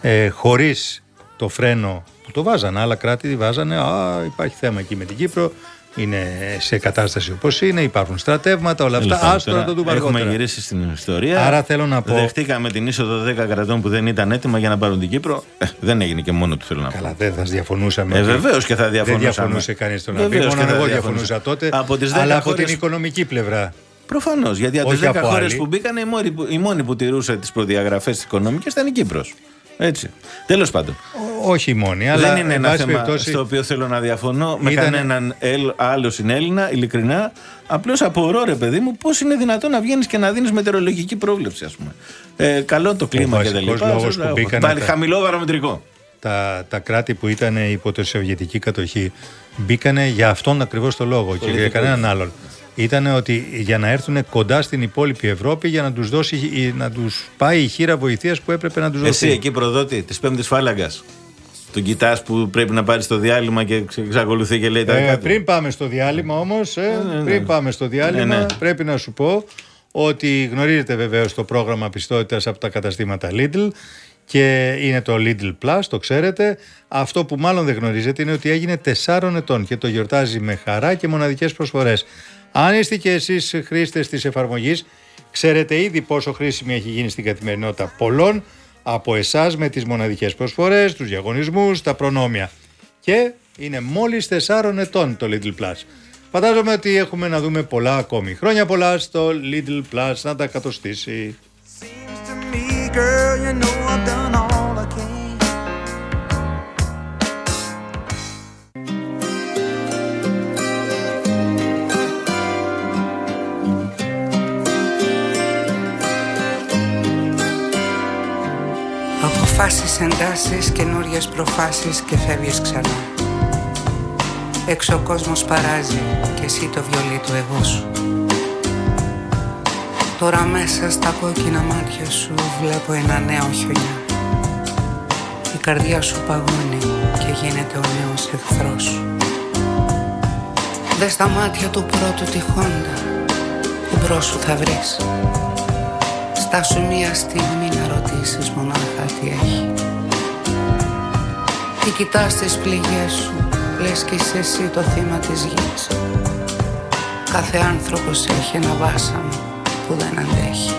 ε, χωρίς το φρένο που το βάζανε. Άλλα κράτη βάζανε, α, υπάρχει θέμα εκεί με την Κύπρο, είναι σε κατάσταση όπως είναι, υπάρχουν στρατεύματα, όλα αυτά. Λοιπόν, Άστο να τώρα το δούμε Έχουμε αργότερα. γυρίσει στην ιστορία. Άρα θέλω να πω- Δεχτήκαμε την είσοδο 10 κρατών που δεν ήταν έτοιμα για να πάρουν την Κύπρο. Ε, δεν έγινε και μόνο του θέλω να πω. Καλά, δεν θα διαφωνούσαμε. Ε, ότι βεβαίως και θα Δεν διαφωνούσαμε. διαφωνούσε κανείς στον να πει. Βεβαίως Μόνο και θα εγώ διαφωνούσα. διαφωνούσα τότε. Από τις 10 αλλά από χώρες- την οικονομική πλευρά. Προφανώς. Γιατί από τις Όχι 10 από χώρες άλλη. που μπήκαν, η μόνη, που- η μόνη που τηρούσε τις προδιαγραφές τη οικονομική ήταν η Κύπρος. Έτσι. Τέλος πάντων. Ό- Όχι μόνη, αλλά δεν είναι εν ένα πάση θέμα περιπτώσει, στο οποίο θέλω να διαφωνώ με Ήταν- κανέναν ελ- άλλος συνέλληνα, ειλικρινά. Απλώς απορώ, ρε παιδί μου, πώς είναι δυνατόν να βγαίνεις και να δίνεις μετεωρολογική πρόβλεψη, ας πούμε. Ε, καλό το κλίμα και τα βασικός λοιπά. λόγος που μπήκανε Πάλι τα- χαμηλό βαρομετρικό. τα, τα κράτη που ήταν υπό τη Σοβιετική κατοχή μπήκανε για αυτόν ακριβώς το λόγο και για Πολιτικός. κανέναν άλλον. Ήταν ότι για να έρθουν κοντά στην υπόλοιπη Ευρώπη για να τους, δώσει, ή να τους πάει η χείρα βοηθείας που έπρεπε να τους δοθεί. Εσύ εκεί προδότη της πέμπτης φάλαγγα. Τον κοιτάς που πρέπει να πάρεις το διάλειμμα και ξε- εξακολουθεί και λέει τα Ε, δικά του. πριν πάμε στο διάλειμμα όμως, ε, ναι. πριν πάμε στο διάλειμμα Ναι, ναι. πρέπει να σου πω ότι γνωρίζετε βεβαίως το πρόγραμμα πιστότητας από τα καταστήματα Lidl και είναι το Lidl Plus, το ξέρετε. Αυτό που μάλλον δεν γνωρίζετε είναι ότι έγινε 4 ετών και το γιορτάζει με χαρά και μοναδικές προσφορές. Αν είστε και εσείς χρήστες της εφαρμογής, ξέρετε ήδη πόσο χρήσιμη έχει γίνει στην καθημερινότητα πολλών από εσάς με τις μοναδικές προσφορές, τους διαγωνισμούς, τα προνόμια και είναι μόλις 4 ετών το Lidl Plus. Φαντάζομαι ότι έχουμε να δούμε πολλά ακόμη. Χρόνια πολλά στο Lidl Plus να τα κατοστήσει. Seems to me, girl, you know Αποφάσεις, εντάσεις, καινούριες προφάσεις και φεύγεις ξανά. Έξω ο κόσμος παράζει και εσύ το βιολί του εγώ σου. Τώρα μέσα στα κόκκινα μάτια σου βλέπω ένα νέο χιονιά. Η καρδιά σου παγώνει και γίνεται ο νέος εχθρός. Σου Δες τα μάτια του πρώτου τυχόντα που μπρος σου θα βρεις. Στάσου μία στιγμή να ρωτήσεις μονάχα τι έχει. Τι κοιτάς τις πληγές σου Λες κι είσαι εσύ το θύμα της γης. Κάθε άνθρωπος έχει ένα βάσανο που δεν αντέχει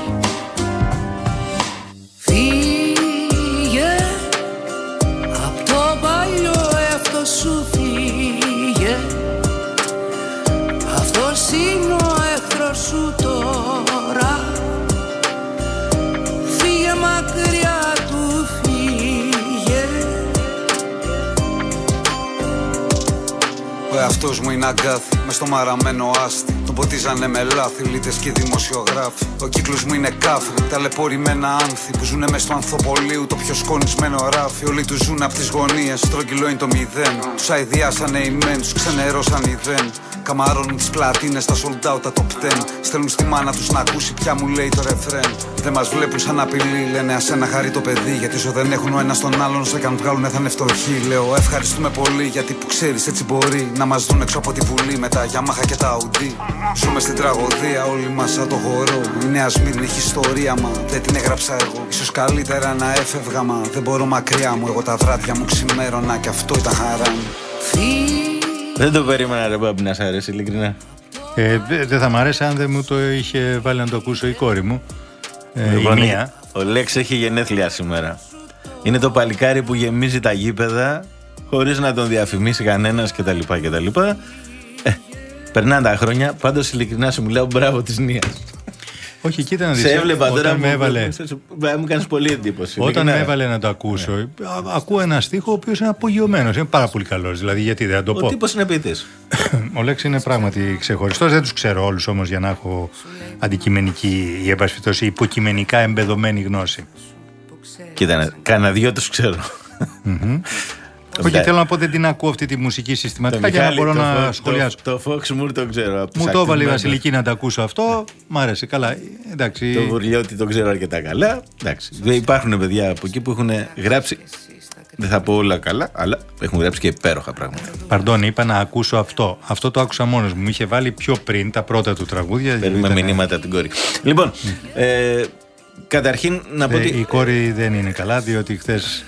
εαυτός μου είναι αγκάθι, μες στο μαραμένο άστι. Τον ποτίζανε με λάθη, λίτες και δημοσιογράφοι. Ο κύκλος μου είναι κάφρι, ταλαιπωρημένα άνθη που ζουνε μες στο ανθοπολίου. Το πιο σκονισμένο ράφι. Όλοι τους ζουν από τις γωνίες, στρογγυλό είναι το μηδέν. Τους αειδιάσανε οι μεν, τους ξενερώσαν οι δεν. Καμαρώνουν τι πλατίνε, τα sold out, τα top 10. Στέλνουν στη μάνα τους να ακούσει πια μου λέει το ρεφρέν. Δεν μας βλέπουν σαν απειλή, λένε ασένα χαρεί το παιδί. Γιατί όσο δεν έχουν ο ένας τον άλλον, όσο και αν βγάλουν θα είναι φτωχοί. Λέω ευχαριστούμε πολύ γιατί που ξέρεις έτσι μπορεί να μας δουν έξω από τη βουλή με τα Yamaha και τα Audi. Ζούμε στην τραγωδία, όλοι μας σαν το χορό. Η Νέα Σμύρνη έχει ιστορία, μα δεν την έγραψα εγώ. σω καλύτερα να έφευγα, μα δεν μπορώ μακριά μου. Εγώ τα βράδια μου ξημέρωνα και αυτό ήταν χαρά μου. Δεν το περίμενα, ρε Μπάμπη, να σ' αρέσει, ειλικρινά. Ε, δε- δεν θα μ' αρέσει αν δεν μου το είχε βάλει να το ακούσω η κόρη μου. Ε, η Λοιπόν, μία. Ο Λέξ έχει γενέθλια σήμερα. Είναι το παλικάρι που γεμίζει τα γήπεδα χωρίς να τον διαφημίσει κανένας κτλ. κτλ. Ε, περνάνε τα χρόνια, πάντως ειλικρινά σου μιλάω μπράβο της Νίας. Όχι, κοίτα να δεις. Σε έβλεπα όταν τώρα με μου, έβαλε, μου, μου κάνεις πολύ εντύπωση. όταν με ειλικρινά. έβαλε να το ακούσω, α- ακούω ένα στίχο ο οποίος είναι απογειωμένος. Είναι πάρα πολύ καλός. Δηλαδή, γιατί δεν θα το Ο πω. τύπος είναι ποιητής. Ο Λέξης είναι πράγματι ξεχωριστός. Δεν τους ξέρω όλους όμως για να έχω αντικειμενική ή εν πάση περιπτώσει, υποκειμενικά εμπεδομένη γνώση. Κοίτα, ναι, κάνα δυο τους ξέρω. Όχι, θέλω να πω δεν την ακούω αυτή τη μουσική συστηματικά για να Μιχάλη, μπορώ το να Fox- σχολιάσω. Το, το Fox Moore το ξέρω. από τους Μου το έβαλε η ακτιβμένους. Βασιλική να τα ακούσω αυτό. Μ' άρεσε. Καλά. Εντάξει. Το Βουρλιώτη το ξέρω αρκετά καλά. Εντάξει. Δεν υπάρχουν παιδιά από εκεί που έχουν γράψει. Δεν θα πω όλα καλά, αλλά έχουν γράψει και υπέροχα πράγματα. Παρντών, είπα να ακούσω αυτό. Αυτό το άκουσα μόνος μου. Μου είχε βάλει πιο πριν τα πρώτα του τραγούδια. Παίρνουμε Ήταν- μηνύματα από την κόρη. Λοιπόν, ε, καταρχήν να πω Ε, ότι. Η κόρη δεν είναι καλά, διότι χθες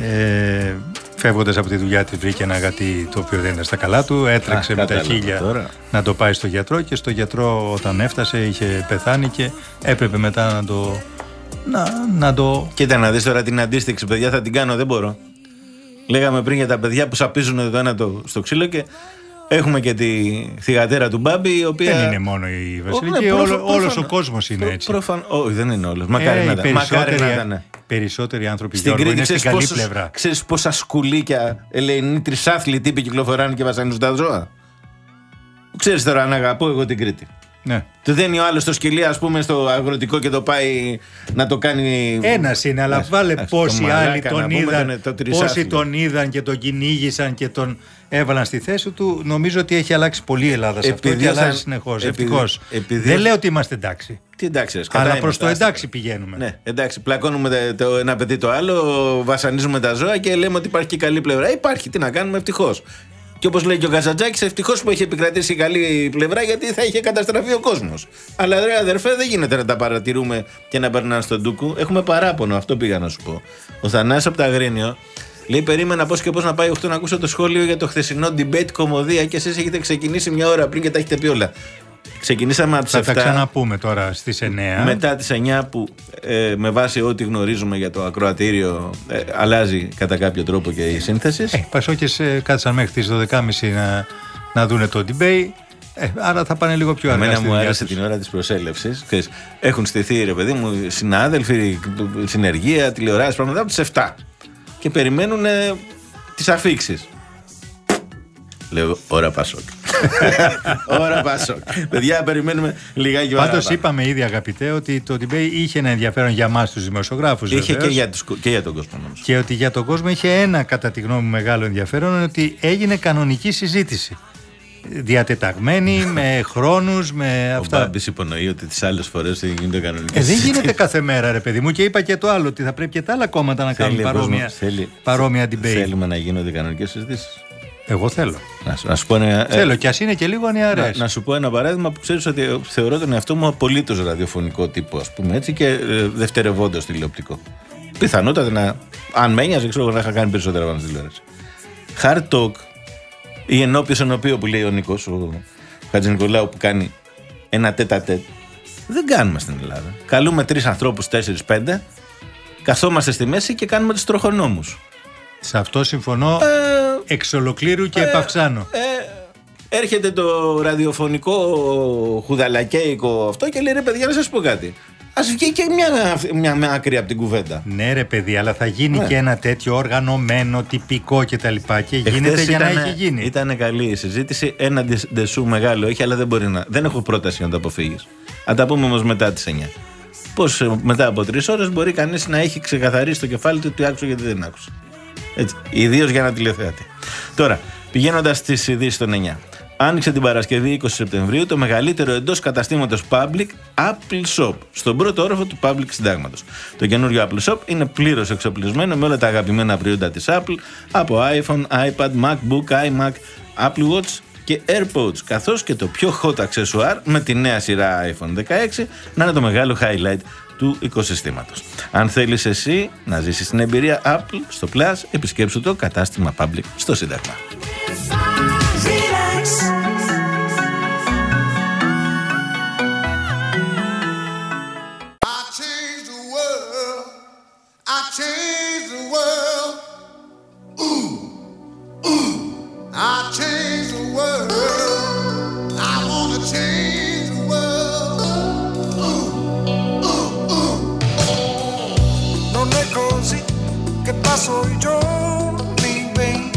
ε, φεύγοντας από τη δουλειά της βρήκε ένα γατί το οποίο δεν ήταν στα καλά του. Έτρεξε Α, με τα κατάλαβα χίλια τώρα. να το πάει στο γιατρό και στο γιατρό όταν έφτασε είχε πεθάνει και έπρεπε μετά να το. Να, να το. Κοίτα να δεις τώρα την αντίστοιξη, παιδιά, θα την κάνω, δεν μπορώ. Λέγαμε πριν για τα παιδιά που σαπίζουν το ένα το, στο ξύλο και έχουμε και τη θηγατέρα του Μπάμπη, η οποία. Δεν είναι μόνο η Βασιλική, ναι, προφα- όλος, όλος προφανώς. ο κόσμος είναι Προ- έτσι. προφαν- Όχι, δεν είναι όλος. Μακάρι Ε, να οι ήταν. Μακάρι να περισσότεροι, ήταν. Περισσότεροι άνθρωποι Στην Γιώργο, Κρήτη είναι στην ξέρεις καλή πόσους- πλευρά. Ξέρεις πόσα σκουλίκια ελεηνοί τρισάθλοι τύποι κυκλοφοράνε και βασανίζουν τα ζώα; Ξέρεις τώρα αν αγαπώ εγώ την Κρήτη. Ναι. Το δένει ο άλλος το σκυλί, ας πούμε, στο αγροτικό και το πάει να το κάνει. Ένας είναι, αλλά Εντάξει, βάλε εντάξει, πόσοι το μαλάκα άλλοι να τον πούμε, είδαν, τον- το πόσοι τρισάθλιο. τον είδαν και τον κυνήγησαν και τον έβαλαν στη θέση του. Νομίζω ότι έχει αλλάξει πολύ η Ελλάδα σε αυτό Επειδή και θα- αλλάζει συνεχώς. επειδή- Ευτυχώς. επειδή- Δεν λέω ότι είμαστε εντάξει. Τι εντάξει, ρε, κατά Αλλά προς είμαστε, το άστα. εντάξει πηγαίνουμε. Ναι, εντάξει, πλακώνουμε το, το ένα παιδί το άλλο, βασανίζουμε τα ζώα και λέμε ότι υπάρχει και καλή πλευρά. Υπάρχει, τι να κάνουμε, ευτυχώς. Και όπως λέει και ο Καζατζάκη, ευτυχώς που έχει επικρατήσει η καλή πλευρά γιατί θα είχε καταστραφεί ο κόσμος. Αλλά ρε αδερφέ, δεν γίνεται να τα παρατηρούμε και να περνάνε στον Τούκου. Έχουμε παράπονο, αυτό πήγα να σου πω. Ο Θανάσης από τα Αγρίνιο λέει: Περίμενα πώς και πώς να πάει 8 να ακούσω το σχόλιο για το χθεσινό debate κομμωδία και εσείς έχετε ξεκινήσει μια ώρα πριν και τα έχετε πει όλα. Ξεκινήσαμε από τις 7. Θα τα ξαναπούμε τώρα στις 9. Μετά τις 9 που ε, με βάση ό,τι γνωρίζουμε για το ακροατήριο ε, αλλάζει κατά κάποιο τρόπο και η σύνθεσης. Ε, οι Πασόκες ε, κάτσαν μέχρι τις 12.30 να, να δούνε το debate. Ε, άρα θα πάνε λίγο πιο αργά. Εμένα στη μου δουλειά άρεσε τους. την ώρα της προσέλευσης. Ξέρεις, έχουν στηθεί ρε παιδί μου συνάδελφοι, συνεργεία, τηλεοράσεις, πράγματα από τις 7. Και περιμένουν ε, τις αφήξεις. Λέω ώρα Πασόκ. ώρα Πασόκ. Παιδιά, περιμένουμε λιγάκι ώρα. Πάντως είπαμε ήδη αγαπητέ ότι το debate είχε ένα ενδιαφέρον για εμά τους δημοσιογράφους. Είχε και για, τους, και για τον κόσμο νομίζω. Και ότι για τον κόσμο είχε ένα κατά τη γνώμη μου μεγάλο ενδιαφέρον ότι έγινε κανονική συζήτηση. Διατεταγμένη, με χρόνους, με Ο αυτά. Μπάμπης υπονοεί ότι τις άλλες φορές δεν γίνεται κανονική Ε, δεν συζήτηση. γίνεται κάθε μέρα, ρε παιδί μου. Και είπα και το άλλο, ότι θα πρέπει και τα άλλα κόμματα να κάνουν Θέλει ο παρόμοια, κόσμος- θέλει- παρόμοια debate. Θέλουμε να γίνονται κανονικές συζητήσεις. Εγώ θέλω. Να, σου- να σου πω ένα, ε, Θέλω, κι ας είναι και λίγο ανιαρέ. να, να σου πω ένα παράδειγμα που ξέρεις ότι θεωρώ τον εαυτό μου απολύτως ραδιοφωνικό τύπο, ας πούμε έτσι, και ε, δευτερευόντως τηλεοπτικό. Πιθανότατα να. Αν με ένοιαζε, ξέρω εγώ να είχα κάνει περισσότερα πάνω στην τηλεόραση. Hard talk ή ενώπιον οποίο που λέει ο Νίκος, ο Χατζη Νικολάου που κάνει ένα τέτα τέτ. Δεν κάνουμε στην Ελλάδα. Καλούμε τρεις ανθρώπους, τέσσερι-πέντε, καθόμαστε στη μέση και κάνουμε τους τροχονόμους. Σε αυτό συμφωνώ Ε, εξ ολοκλήρου και επαυξάνω. Έρχεται το ραδιοφωνικό χουδαλακέικο αυτό και λέει ρε παιδιά να σας πω κάτι. Ας βγει και μια, μια, μια άκρη από την κουβέντα. Ναι, ρε παιδί, αλλά θα γίνει Ναι. και ένα τέτοιο οργανωμένο, τυπικό κτλ. Και, και γίνεται Εχθές για να ήτανε- έχει γίνει. Ήταν καλή η συζήτηση. Ένα ντε- ντεσού μεγάλο έχει, αλλά δεν μπορεί να. Δεν έχω πρόταση να το αποφύγεις. Θα τα πούμε όμως μετά τις 9. Πώς μετά από τρεις ώρες μπορεί κανείς να έχει ξεκαθαρίσει το κεφάλι του τι άκουσε και τι δεν άκουσε. Έτσι. Ιδίως για ένα τηλεθεατή. Τώρα, πηγαίνοντας στις ειδήσεις των 9. Άνοιξε την Παρασκευή 20 Σεπτεμβρίου το μεγαλύτερο εντός καταστήματος Public Apple Shop, στον πρώτο όροφο του Public Συντάγματος. Το καινούριο Apple Shop είναι πλήρως εξοπλισμένο με όλα τα αγαπημένα προϊόντα της Apple από iPhone, iPad, MacBook, iMac, Apple Watch και AirPods, καθώς και το πιο hot accessoire με τη νέα σειρά iPhone 16 να είναι το μεγάλο highlight του οικοσυστήματος. Αν θέλεις εσύ να ζήσεις την εμπειρία Apple στο Plus, επισκέψου το κατάστημα Public στο Σύνταγμα. paso yo mi baby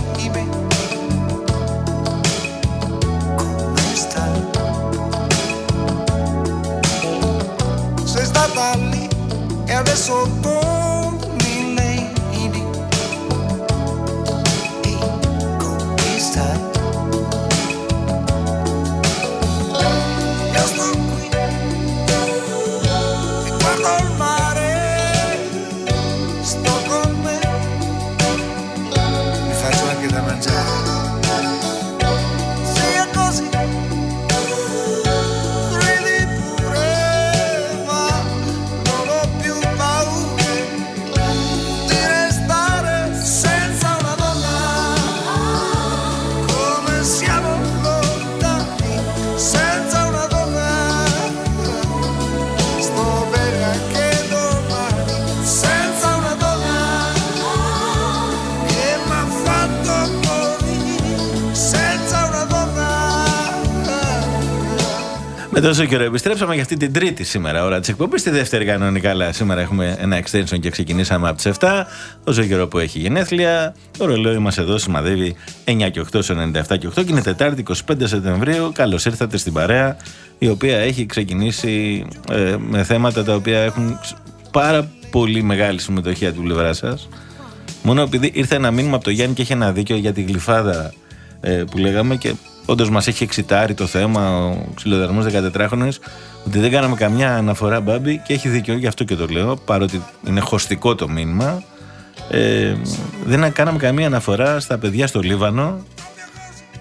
¿Cómo está? Se está tal y el beso Με τόσο καιρό επιστρέψαμε για αυτή την τρίτη σήμερα ώρα της εκπομπής. Τη δεύτερη κανονικά, αλλά σήμερα έχουμε ένα extension και ξεκινήσαμε από τις 7. Όσο καιρό που έχει γενέθλια, το ρολόι μας εδώ σημαδεύει 9 και 8 σε 97 και 8 και είναι Τετάρτη 25 Σεπτεμβρίου. Καλώς ήρθατε στην παρέα, η οποία έχει ξεκινήσει ε, με θέματα τα οποία έχουν πάρα πολύ μεγάλη συμμετοχή από την πλευρά σας. Μόνο επειδή ήρθε ένα μήνυμα από το Γιάννη και έχει ένα δίκιο για τη γλυφάδα ε, που λέγαμε και όντως μας έχει εξητάρει το θέμα ο ξυλοδαρμός 14χρονο ότι δεν κάναμε καμιά αναφορά μπάμπη και έχει δίκιο, γι' αυτό και το λέω, παρότι είναι χωστικό το μήνυμα. Ε, δεν κάναμε καμία αναφορά στα παιδιά στο Λίβανο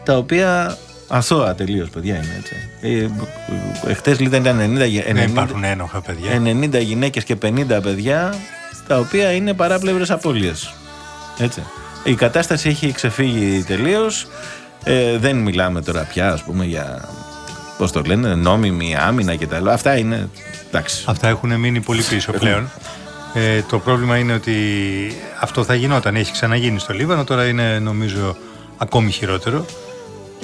τα οποία αθώα τελείως παιδιά είναι έτσι. Ε, Εχθές ήταν 90, Δεν 90, υπάρχουν ένοχα παιδιά. 90 γυναίκες και 50 παιδιά τα οποία είναι παράπλευρες απώλειες. Έτσι. Η κατάσταση έχει ξεφύγει τελείως. Ε, δεν μιλάμε τώρα πια ας πούμε για πώς το λένε, νόμιμη άμυνα και τα άλλα. Αυτά είναι εντάξει. Αυτά έχουν μείνει πολύ πίσω πλέον. Ε, το πρόβλημα είναι ότι αυτό θα γινόταν. Έχει ξαναγίνει στο Λίβανο, τώρα είναι νομίζω ακόμη χειρότερο.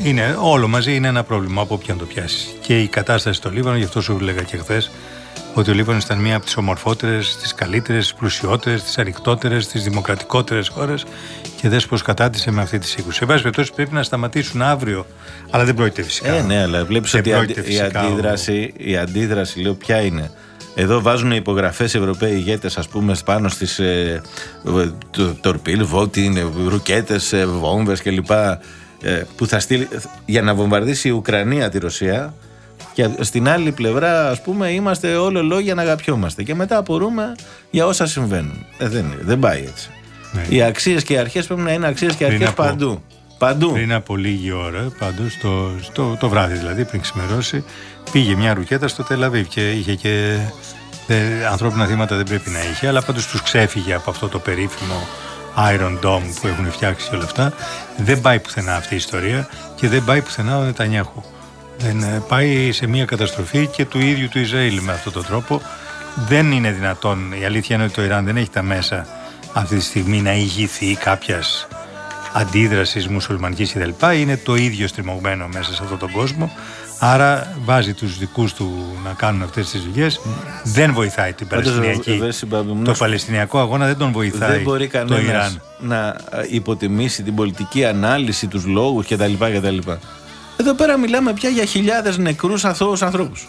Είναι, όλο μαζί είναι ένα πρόβλημα από όποιον το πιάσεις. Και η κατάσταση στο Λίβανο, γι' αυτό σου έλεγα και χθες, ότι ο Λίβανος ήταν μία από τις ομορφότερες, τις καλύτερες, τις πλουσιότερες, τις ανοιχτότερες, τις δημοκρατικότερες χώρες και δες πως κατάτησε με αυτή τη σύγκρουση. Σε πάση περιπτώσει πρέπει να σταματήσουν αύριο, αλλά δεν πρόκειται φυσικά. Ε, ναι, αλλά βλέπεις Δεν ότι η, αντι- πρόκειται η φυσικά ο- αντίδραση, η αντίδραση, λέω, ποια είναι. Εδώ βάζουν υπογραφές Ευρωπαίοι ηγέτες, ας πούμε, πάνω στις ε, ε, το- τορπίλ, βότι, ρουκέτες, ε, βόμβες κλπ. Ε, που θα στείλει για να βομβαρδίσει η Ουκρανία τη Ρωσία και στην άλλη πλευρά, ας πούμε, είμαστε όλο λόγια να αγαπιόμαστε και μετά απορούμε για όσα συμβαίνουν. Ε, δεν, είναι, δεν πάει έτσι. Ναι. Οι αξίες και οι αρχές πρέπει να είναι αξίες και Πριν αρχές από- παντού. Παντού. Πριν από λίγη ώρα, πάντως, το, στο, το βράδυ δηλαδή, πριν ξημερώσει, πήγε μια ρουκέτα στο Τελαβίβ και είχε και ε, ανθρώπινα θύματα δεν πρέπει να είχε, αλλά πάντως τους ξέφυγε από αυτό το περίφημο Iron Dome που έχουν φτιάξει και όλα αυτά. Δεν πάει πουθενά αυτή η ιστορία και δεν πάει πουθενά ο Νετανιάχου. Δεν ε, πάει σε μια καταστροφή και του ίδιου του Ισραήλ με αυτόν τον τρόπο. Δεν είναι δυνατόν, η αλήθεια είναι ότι το Ιράν δεν έχει τα μέσα αυτή τη στιγμή να ηγηθεί κάποιας αντίδρασης μουσουλμανικής κτλ. Είναι το ίδιο στριμωγμένο μέσα σε αυτόν τον κόσμο. Άρα βάζει τους δικούς του να κάνουν αυτές τις δουλειές. Δεν βοηθάει την Πάντως, Παλαιστινιακή. ρε, συμπαμπη μου, Το να σου- Παλαιστινιακό αγώνα δεν τον βοηθάει Δεν μπορεί το κανένας Ιράν. να ε, υποτιμήσει την πολιτική ανάλυση, τους λόγους κτλ. κτλ. Εδώ πέρα μιλάμε πια για χιλιάδες νεκρούς αθώους ανθρώπους.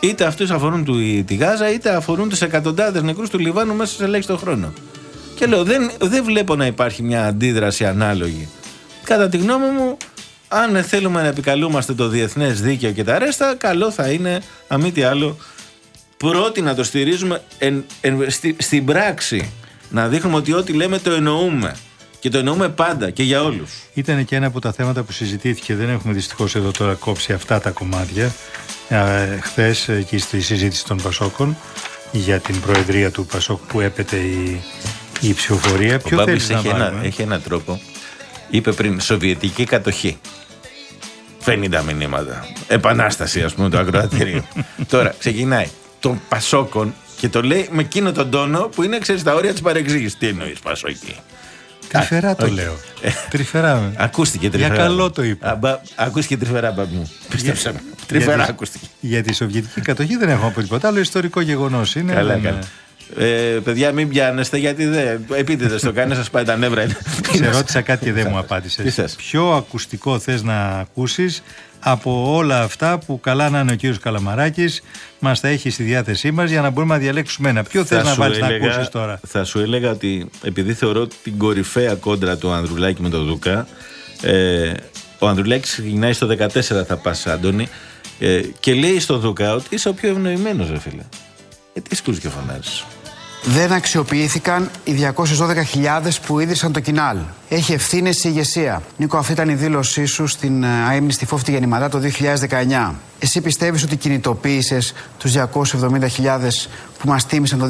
Είτε αυτούς αφορούν του, τη Γάζα, είτε αφορούν τους εκατοντάδες νεκρούς του Λιβάνου μέσα σε ελάχιστο χρόνο. Και λέω, δεν, δεν βλέπω να υπάρχει μια αντίδραση ανάλογη. Κατά τη γνώμη μου, αν θέλουμε να επικαλούμαστε το διεθνές δίκαιο και τα ρέστα, καλό θα είναι, αν μη τι άλλο, πρώτοι να το στηρίζουμε εν, εν- στη- στην πράξη. Να δείχνουμε ότι ό,τι λέμε το εννοούμε. Και το εννοούμε πάντα και για όλους. Ήταν και ένα από τα θέματα που συζητήθηκε. Δεν έχουμε δυστυχώς εδώ τώρα κόψει αυτά τα κομμάτια. Ε, Χθες, εκεί στη συζήτηση των Πασόκων για την προεδρία του Πασόκ που έπεται η, η ψηφοφορία. Ο Ποιο Μπάμπης θέλεις να έχει, ένα, βάλουμε; έχει έναν τρόπο. Είπε πριν Σοβιετική κατοχή. 50 μηνύματα. Επανάσταση, ας πούμε, το ακροατήριο. Τώρα ξεκινάει των Πασόκων και το λέει με εκείνο τον τόνο που είναι, ξέρεις, τα όρια της παρεξήγησης. Τι εννοείς, Πασόκη; Τρυφερά το όχι. λέω. Τρυφερά. Ακούστηκε τρυφερά. Για καλό το είπα. Α, μπα- ακούστηκε τρυφερά, μπαμπ μου. Πίστεψε με. Τρυφερά Γιατί- ακούστηκε. Για τη Σοβιετική κατοχή δεν έχουμε από τίποτα άλλο. Ιστορικό γεγονός είναι. Καλά, δεν- καλά. Ε, παιδιά, μην πιάνεστε γιατί δεν. Επίτηδες το κάνει, σας πάει τα νεύρα. είναι. Σε ρώτησα κάτι και δεν μου Τι απάντησε. θες; Ποιο ακουστικό θες να ακούσεις από όλα αυτά που καλά να είναι ο κύριος Καλαμαράκης, μας τα έχει στη διάθεσή μας για να μπορούμε να διαλέξουμε ένα. Ποιο θες Θα να σου βάλεις να έλεγα- ακούσεις τώρα; Θα σου έλεγα ότι επειδή θεωρώ την κορυφαία κόντρα του Ανδρουλάκη με τον Δούκα, ε, ο Ανδρουλάκης ξεκινάει στο 14, θα πας, Αντώνη, ε, και λέει στον Δούκα ότι είσαι ο πιο ευνοημένος, ρε φίλε. Γιατί σκούζει και φωνάζεις. Δεν αξιοποιήθηκαν οι 212.000 που ίδρυσαν το κοινάλ. Έχει ευθύνες η ηγεσία. Νίκο, αυτή ήταν η δήλωσή σου στην ε, αείμνηστη φόφτη γεννηματά το 2019. Εσύ πιστεύεις ότι κινητοποίησες τους 270.000 που μας τίμησαν το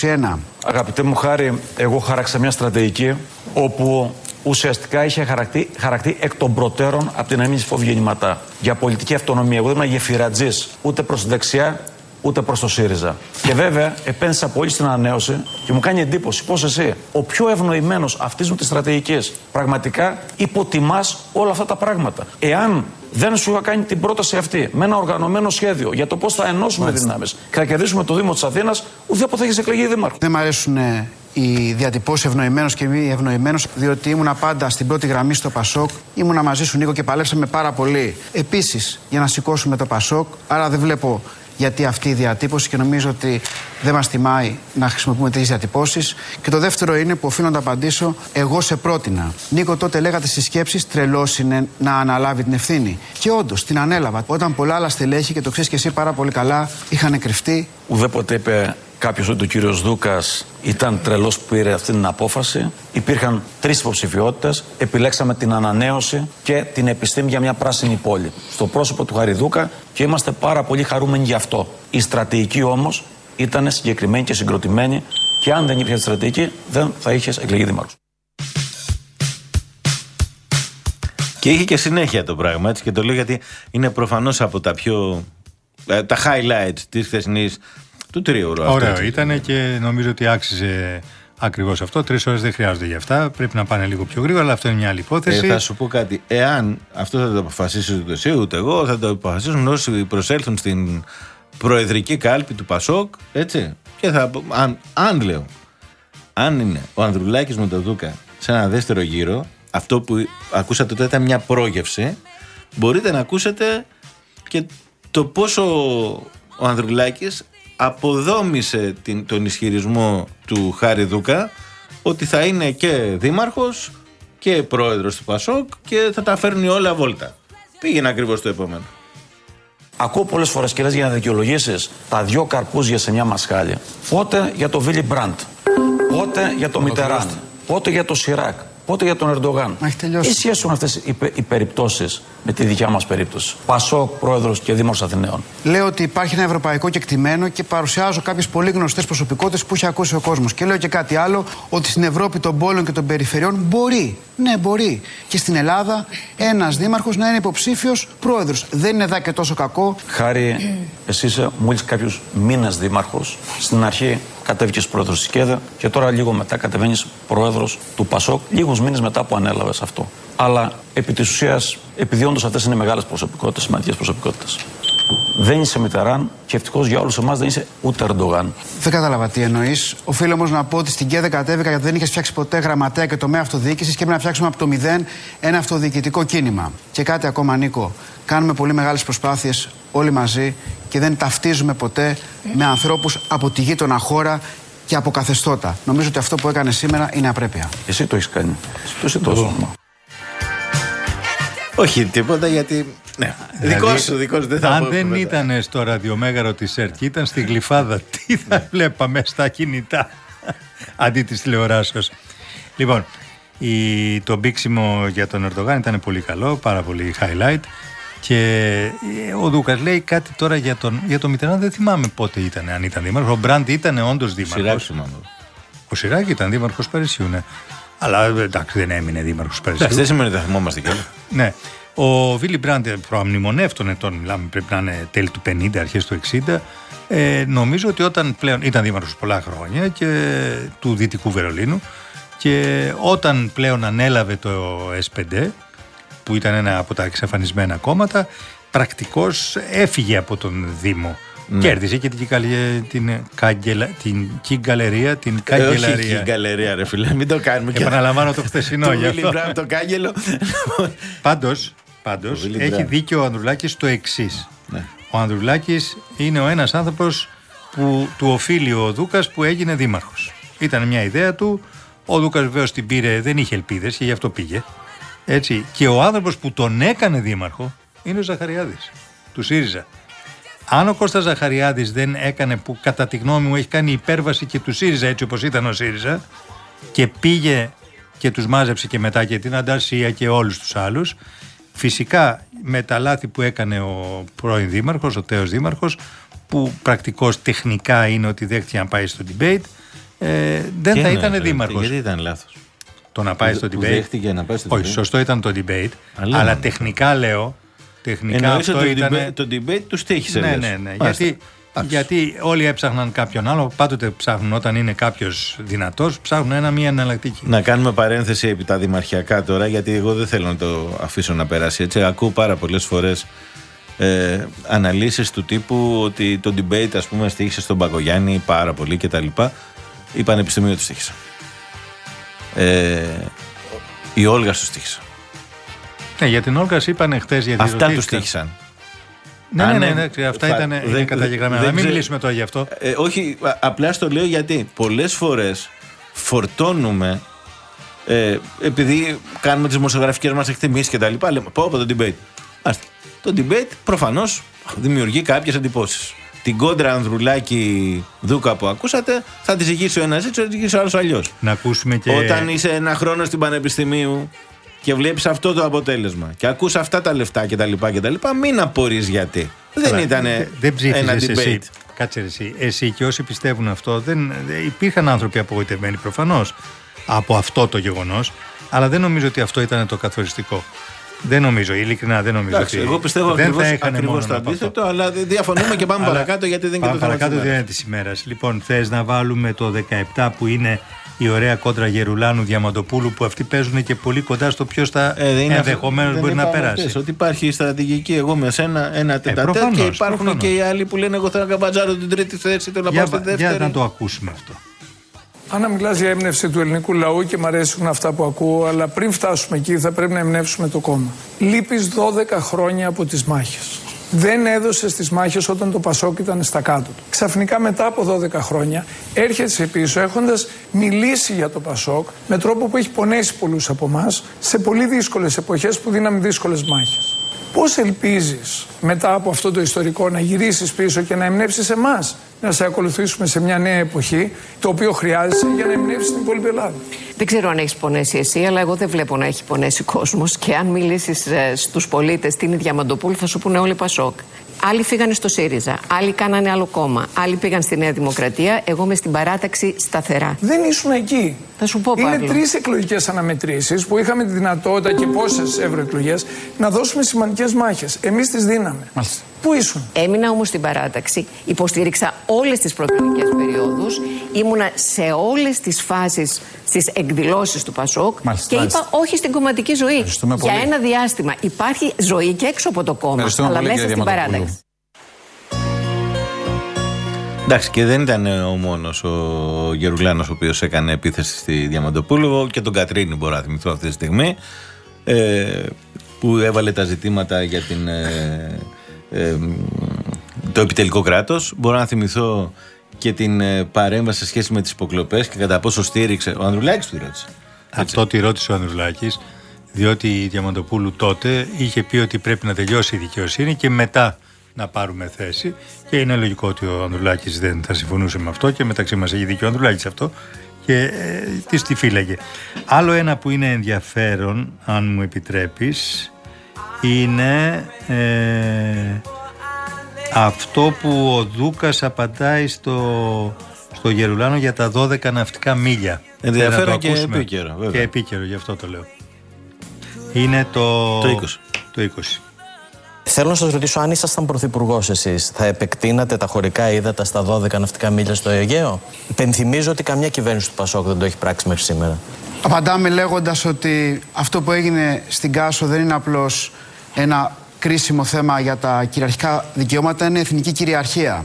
2021. Αγαπητέ μου Χάρη, εγώ χάραξα μια στρατηγική όπου ουσιαστικά είχε χαρακτεί, χαρακτεί εκ των προτέρων από την αμήνη φόβη γεννηματά. Για πολιτική αυτονομία. Εγώ δεν ήμουν γεφυρατζής ούτε προς τη δεξιά ούτε προς το ΣΥΡΙΖΑ. Και βέβαια επένδυσα πολύ στην ανανέωση και μου κάνει εντύπωση πώς εσύ, ο πιο ευνοημένος αυτή μου τη στρατηγική, πραγματικά υποτιμάς όλα αυτά τα πράγματα. Εάν δεν σου είχα κάνει την πρόταση αυτή με ένα οργανωμένο σχέδιο για το πώς θα ενώσουμε δυνάμεις και θα κερδίσουμε το Δήμο της Αθήνας, ουδέποτε θα έχεις εκλεγεί δήμαρχος. Δεν μ' αρέσουν ε, οι διατυπώσεις ευνοημένος και μη ευνοημένος, διότι ήμουνα πάντα στην πρώτη γραμμή στο Πασόκ. Ήμουνα μαζί σου, Νίκο, και παλέψαμε πάρα πολύ. Επίσης, για να σηκώσουμε το Πασόκ. Άρα δεν βλέπω γιατί αυτή η διατύπωση και νομίζω ότι δεν μας τιμάει να χρησιμοποιούμε τέτοιες διατυπώσεις. Και το δεύτερο είναι που οφείλω να το απαντήσω, εγώ σε πρότεινα. Νίκο, τότε λέγατε στις σκέψεις, τρελός είναι να αναλάβει την ευθύνη. Και όντως την ανέλαβα. Όταν πολλά άλλα στελέχη, και το ξέρεις και εσύ πάρα πολύ καλά, είχαν κρυφτεί, Ουδέποτε είπε κάποιος ότι ο κύριος Δούκας ήταν τρελός που πήρε αυτή την απόφαση. Υπήρχαν τρεις υποψηφιότητες. Επιλέξαμε την ανανέωση και την επιστήμη για μια πράσινη πόλη. Στο πρόσωπο του Χαριδούκα και είμαστε πάρα πολύ χαρούμενοι γι' αυτό. Η στρατηγική όμως ήταν συγκεκριμένη και συγκροτημένη και αν δεν υπήρχε στρατηγική, δεν θα είχες εκλεγεί δήμαρχος. Και είχε και συνέχεια το πράγμα έτσι και το λέω γιατί είναι προφανώς από τα πιο. ε, τα highlights της χθεσινής του τρίωρου. αυτό, Ωραίο έτσι. ήταν και νομίζω ότι άξιζε ακριβώς αυτό. Τρεις ώρες δεν χρειάζονται για αυτά. Πρέπει να πάνε λίγο πιο γρήγορα, αλλά αυτό είναι μια άλλη υπόθεση. Ε, θα σου πω κάτι. Εάν αυτό θα το αποφασίσει ούτε εσύ ούτε εγώ, θα το αποφασίσουν όσοι προσέλθουν στην προεδρική κάλπη του Πασόκ. Έτσι. Και θα. Αν, αν λέω, αν είναι ο Ανδρουλάκης με τον Δούκα σε ένα δεύτερο γύρο, αυτό που ακούσατε τότε ήταν μια πρόγευση, μπορείτε να ακούσετε και το πόσο ο Ανδρουλάκης αποδόμησε την, τον ισχυρισμό του Χάρη Δούκα ότι θα είναι και δήμαρχος και πρόεδρος του Πασόκ και θα τα φέρνει όλα βόλτα. Πήγαινε ακριβώς το επόμενο. Ακούω πολλές φορές και λες για να δικαιολογήσεις τα δυο καρπούζια σε μια μασχάλη. Πότε για το Βίλι Μπραντ, πότε για το Μιτεράν, πότε για το Σιράκ, πότε για τον Ερντογάν; Μα έχει τελειώσει. Τι σχέση έχουν αυτές οι, πε- οι περιπτώσεις με τη δικιά μας περίπτωση. Πασόκ, πρόεδρος και Δήμαρχος Αθηναίων. Λέω ότι υπάρχει ένα ευρωπαϊκό κεκτημένο και παρουσιάζω κάποιες πολύ γνωστές προσωπικότητες που έχει ακούσει ο κόσμος. Και λέω και κάτι άλλο, ότι στην Ευρώπη των πόλεων και των περιφερειών μπορεί, ναι, μπορεί. Και στην Ελλάδα ένας δήμαρχος να είναι υποψήφιος πρόεδρος. Δεν είναι δά και τόσο κακό. Χάρη, εσύ είσαι μόλις κάποιους μήνες δήμαρχος. Στην αρχή κατέβηκε πρόεδρος της ΚΕΔΕ και τώρα λίγο μετά κατεβαίνεις πρόεδρος του ΠΑΣΟΚ, λίγους μήνες μετά που ανέλαβες αυτό. Αλλά επί της ουσίας, επειδή όντως αυτές είναι μεγάλες προσωπικότητες, σημαντικές προσωπικότητες, δεν είσαι Μιτεράν και ευτυχώς για όλους εμάς δεν είσαι ούτε Ερντογάν. Δεν κατάλαβα τι εννοείς. Οφείλω όμως να πω ότι στην ΚΕΔΕ κατέβηκα γιατί δεν είχες φτιάξει ποτέ γραμματέα και τομέα αυτοδιοίκησης και έπρεπε να φτιάξουμε από το μηδέν ένα αυτοδιοικητικό κίνημα. Και κάτι ακόμα, Νίκο. Κάνουμε πολύ μεγάλες προσπάθειες όλοι μαζί και δεν ταυτίζουμε ποτέ με ανθρώπους από τη γείτονα χώρα και από καθεστώτα. Νομίζω ότι αυτό που έκανε σήμερα είναι απρέπεια. Εσύ το έχεις κάνει. Εσύ το έχει Όχι τίποτα γιατί. Ναι, Δηλαδή, δικός σου, δικός σου. Δεν θα αν πω δεν κουβέντα. ήταν στο ραδιομέγαρο της ΕΡΤ και ήταν στη Γλυφάδα, τι θα βλέπαμε στα κινητά αντί της τηλεοράσεως. Λοιπόν, η, το μπήξιμο για τον Ερντογάν ήταν πολύ καλό, πάρα πολύ highlight. Και ε, ο Δούκας λέει κάτι τώρα για τον, για τον Μιτεράν, δεν θυμάμαι πότε ήταν, αν ήταν δήμαρχος. Ο Μπραντ ήταν όντως δήμαρχος. Σιράκ θυμάμαι. Ο Σιράκ ήταν δήμαρχος Παρισιού, ναι. Αλλά ε, εντάξει, δεν έμεινε δήμαρχος Παρισιού. Εντάξει, δεν σημαίνει ότι θα θυμόμαστε κιόλας. Ναι. Ο Βίλι Μπραντ, προ αμνημονεύτων ετών, μιλάμε, πρέπει να είναι τέλη του 50, αρχές του 60. Ε, νομίζω ότι όταν πλέον ήταν δήμαρχος πολλά χρόνια και του Δυτικού Βερολίνου Και όταν πλέον ανέλαβε το SPD, που ήταν ένα από τα εξαφανισμένα κόμματα, πρακτικώς έφυγε από τον Δήμο. Ναι. Κέρδισε και την, καγγελ- την, καγκελα- την καγκελαρία, την Ε, όχι καγκελαρία. η γκαλερία, ρε φίλε, μην το κάνουμε. και- Επαναλαμβάνω το χθεσινό Το γι' Willy αυτό. Brown, το κάγκελο. Πάντως, πάντως Το Willy έχει Brown. δίκιο ο Ανδρουλάκης το εξής. Ναι. Ο Ανδρουλάκης είναι ο ένας άνθρωπος που του οφείλει ο Δούκας που έγινε δήμαρχος. Ήταν μια ιδέα του, ο Δούκας βεβαίως την πήρε, δεν είχε ελπίδες και γι' αυτό πήγε. Έτσι. Και ο άνθρωπος που τον έκανε δήμαρχο είναι ο Ζαχαριάδης, του ΣΥΡΙΖΑ. Αν ο Κώστας Ζαχαριάδης δεν έκανε που κατά τη γνώμη μου έχει κάνει υπέρβαση και του ΣΥΡΙΖΑ έτσι όπως ήταν ο ΣΥΡΙΖΑ και πήγε και τους μάζεψε και μετά και την Ανταρσία και όλους τους άλλους φυσικά με τα λάθη που έκανε ο πρώην δήμαρχος, ο τέος δήμαρχος που πρακτικώς τεχνικά είναι ότι δέχτηκε να πάει στο debate ε, δεν Τι θα εννοείς, ήταν ρε, δήμαρχος. Γιατί ήταν λάθος. Το να πάει Που- στο που debate. δέχτηκε να πάει στο Όχι, debate. σωστό ήταν το debate. Αλλά Αλλά, ναι. τεχνικά λέω. Τεχνικά Εννοείς αυτό ότι ήταν. το debate, το debate τους τύχησε. Ναι, λες. ναι, ναι. Μάλιστα. Γιατί, γιατί όλοι έψαχναν κάποιον άλλο. Πάντοτε ψάχνουν όταν είναι κάποιος δυνατός, ψάχνουν ένα μία εναλλακτική. Να κάνουμε παρένθεση επί τα δημαρχιακά τώρα, γιατί εγώ δεν θέλω να το αφήσω να περάσει έτσι. Ακούω πάρα πολλές φορές ε, αναλύσεις του τύπου ότι το debate ας πούμε στήχησε στον Παγκογιάννη πάρα πολύ κτλ. Η Πανεπιστημίου του στήχησε. Ε, η Όλγα του στήχησε. Ναι, για την Όλγα είπαν χθες γιατί. Αυτά τους ρωτήθηκαν. στήχησαν. Ναι, Α, ναι, ναι. ναι, εντάξει, αυτά Θα- ήταν δεν- είναι καταγεγραμμένα. δεν Να μην ξέ- μιλήσουμε τώρα γι' αυτό. Ε, όχι, α- απλά στο λέω γιατί πολλές φορές φορτώνουμε ε, επειδή κάνουμε τις δημοσιογραφικές μας εκτιμήσεις και τα λοιπά λέμε πω από το debate Άστε, το debate προφανώς δημιουργεί κάποιες εντυπώσεις την κόντρα Ανδρουλάκη Δούκα που ακούσατε θα της ζυγίσει ο ένας έτσι, θα της ζυγίσει ο άλλος αλλιώς Να ακούσουμε και. όταν είσαι ένα χρόνο στην Πανεπιστημίου και βλέπεις αυτό το αποτέλεσμα και ακούς αυτά τα λεφτά και τα λοιπά και τα λοιπά μην απορείς γιατί δεν Καλά, ήταν δε- δεν ένα ψήφισες debate εσύ. Κάτσε ρε εσύ. Εσύ και όσοι πιστεύουν αυτό, δεν, δεν- υπήρχαν άνθρωποι απογοητευμένοι προφανώς από αυτό το γεγονός, αλλά δεν νομίζω ότι αυτό ήταν το καθοριστικό. Δεν νομίζω, ειλικρινά δεν νομίζω Εντάξει, ότι. εγώ πιστεύω δεν ακριβώς, θα έχανε ακριβώς μόνο το από αυτό. αντίθετο, αλλά δεν διαφωνούμε και πάμε Αλλά παρακάτω γιατί δεν είναι και πάμε το θέμα παρακάτω της δεν ημέρας. είναι της ημέρας. Λοιπόν, θες να βάλουμε το 17 που είναι η ωραία κόντρα Γερουλάνου Διαμαντοπούλου που αυτοί παίζουν και πολύ κοντά στο ποιος θα Ε, δεν είναι ενδεχομένως αυτό- μπορεί δεν να είπαμε περάσει. χθες, Ότι υπάρχει στρατηγική εγώ με σένα ένα τετατέτ και προφανώς, υπάρχουν προφανώς. και οι άλλοι που λένε εγώ θέλω να καμπατζάρω την τρίτη θέση, θέλω να Για, πάω στη για δεύτερη. να το ακούσουμε αυτό. Άννα, μιλάς για έμπνευση του ελληνικού λαού και μου αρέσουν αυτά που ακούω, αλλά πριν φτάσουμε εκεί θα πρέπει να εμπνεύσουμε το κόμμα. Λείπεις 12 χρόνια από τις μάχες. Δεν έδωσες τις μάχες όταν το Πασόκ ήταν στα κάτω του. Ξαφνικά μετά από 12 χρόνια έρχεται πίσω έχοντας μιλήσει για το Πασόκ με τρόπο που έχει πονέσει πολλούς από εμάς σε πολύ δύσκολες εποχές που δίναμε δύσκολες μάχες. Πώς ελπίζεις μετά από αυτό το ιστορικό να γυρίσεις πίσω και να εμπνεύσεις εμάς; Να σε ακολουθήσουμε σε μια νέα εποχή, το οποίο χρειάζεσαι για να εμπνεύσεις την υπόλοιπη Ελλάδα. Δεν ξέρω αν έχεις πονέσει εσύ, αλλά εγώ δεν βλέπω να έχει πονέσει κόσμος. Και αν μιλήσεις στους πολίτες τι είναι η Διαμαντοπούλου, θα σου πούνε όλοι Πασόκ. Άλλοι φύγανε στο ΣΥΡΙΖΑ, άλλοι κάνανε άλλο κόμμα, άλλοι πήγαν στη Νέα Δημοκρατία. Εγώ είμαι στην παράταξη σταθερά. Δεν ήσουν εκεί. Θα σου πω, Είναι Παύλο. τρεις εκλογικές αναμετρήσεις που είχαμε τη δυνατότητα και πόσες ευρωεκλογές να δώσουμε σημαντικές μάχες. Εμείς τις δίναμε. Πού ήσουν; Έμεινα όμως στην παράταξη, υποστήριξα όλες τις προεκλογικέ περιόδους, ήμουνα σε όλες τις φάσεις στις εκδηλώσεις του Πασόκ Μάλιστα, και μάλιστα. είπα όχι στην κομματική ζωή. Ευχαριστούμε Για πολύ. ένα διάστημα υπάρχει ζωή και έξω από το κόμμα, Ευχαριστούμε αλλά πολύ, μέσα κυρία στην Διαμαντοπούλου. παράταξη. Εντάξει, και δεν ήταν ο μόνος ο Γερουλάνος ο οποίος έκανε επίθεση στη Διαμαντοπούλου και τον Κατρίνη, μπορώ να θυμηθώ αυτή τη στιγμή. Ε, που έβαλε τα ζητήματα για την, ε, ε, το επιτελικό κράτος. Μπορώ να θυμηθώ και την ε, παρέμβαση σε σχέση με τις υποκλοπές και κατά πόσο στήριξε. Ο Ανδρουλάκης του ρώτησε. Αυτό τη ρώτησε ο Ανδρουλάκης διότι η Διαμαντοπούλου τότε είχε πει ότι πρέπει να τελειώσει η δικαιοσύνη και μετά να πάρουμε θέση και είναι λογικό ότι ο Ανδρουλάκης δεν θα συμφωνούσε με αυτό και μεταξύ μας έχει δίκιο ο Ανδρουλάκης αυτό και ε, της τη φύλαγε. Άλλο ένα που είναι ενδιαφέρον, αν μου επιτρέπεις, είναι ε, αυτό που ο Δούκας απαντάει στο, στο Γερουλάνο για τα 12 ναυτικά μίλια. Ενδιαφέρον Θέλω να το και ακούσουμε. επίκαιρο, βέβαια. Και επίκαιρο, γι' αυτό το λέω. Είναι το... Το 20. Το 20. Θέλω να σας ρωτήσω, αν ήσασταν πρωθυπουργός εσείς, θα επεκτείνατε τα χωρικά ύδατα στα 12 ναυτικά μίλια στο Αιγαίο; Πενθυμίζω ότι καμιά κυβέρνηση του Πασόκ δεν το έχει πράξει μέχρι σήμερα. Απαντάμε λέγοντας ότι αυτό που έγινε στην Κάσο δεν είναι απλώς ένα κρίσιμο θέμα για τα κυριαρχικά δικαιώματα, είναι εθνική κυριαρχία.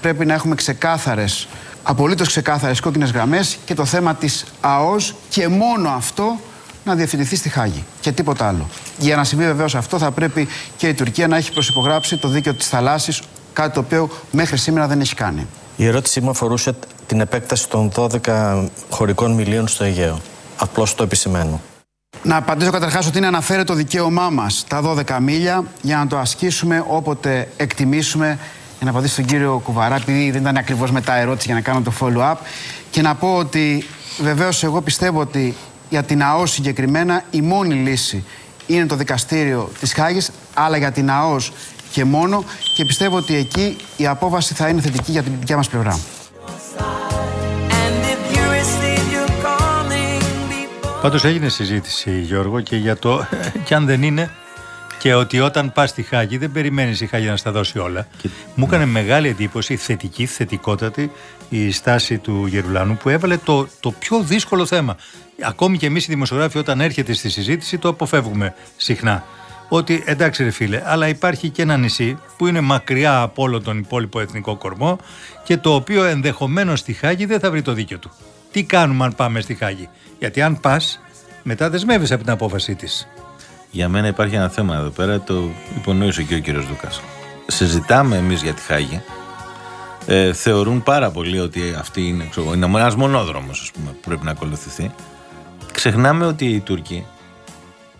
Πρέπει να έχουμε ξεκάθαρες, απολύτως ξεκάθαρες κόκκινες γραμμές και το θέμα της ΑΟΣ και μόνο αυτό να διευθυνθεί στη Χάγη και τίποτα άλλο. Για να συμβεί βεβαίως αυτό, θα πρέπει και η Τουρκία να έχει προσυπογράψει το δίκαιο της θαλάσσης, κάτι το οποίο μέχρι σήμερα δεν έχει κάνει. Η ερώτησή μου αφορούσε την επέκταση των 12 χωρικών μιλίων στο Αιγαίο. Απλώς το επισημαίνω. Να απαντήσω καταρχάς ότι είναι αναφέρει το δικαίωμά μας τα 12 μίλια για να το ασκήσουμε όποτε εκτιμήσουμε. Για να απαντήσω στον κύριο Κουβαρά, επειδή δεν ήταν ακριβώς μετά ερώτηση για να κάνω το follow-up. Και να πω ότι βεβαίως εγώ πιστεύω ότι για την ΑΟΣ συγκεκριμένα η μόνη λύση είναι το δικαστήριο της Χάγης, αλλά για την ΑΟΣ και μόνο και πιστεύω ότι εκεί η απόβαση θα είναι θετική για την δικιά μας πλευρά. Πάντως έγινε συζήτηση Γιώργο και για το και αν δεν είναι και ότι όταν πας στη Χάγη δεν περιμένεις η Χάγη να στα δώσει όλα. Μου έκανε μεγάλη εντύπωση, θετική, θετικότατη η στάση του Γερουλάνου που έβαλε το, το πιο δύσκολο θέμα. Ακόμη και εμείς οι δημοσιογράφοι όταν έρχεται στη συζήτηση το αποφεύγουμε συχνά. Ότι εντάξει ρε φίλε, αλλά υπάρχει και ένα νησί που είναι μακριά από όλο τον υπόλοιπο εθνικό κορμό και το οποίο ενδεχομένως στη Χάγη δεν θα βρει το δίκιο του. Τι κάνουμε αν πάμε στη Χάγη; Γιατί αν πας, μετά δεσμεύεσαι από την απόφασή της. Για μένα υπάρχει ένα θέμα εδώ πέρα, το υπονόησε και ο κύριος Δούκας. Συζητάμε εμείς για τη Χάγη. Ε, θεωρούν πάρα πολύ ότι αυτή είναι, ξέρω, είναι ένας μονόδρομος ας πούμε, που πρέπει να ακολουθηθεί. Ξεχνάμε ότι οι Τούρκοι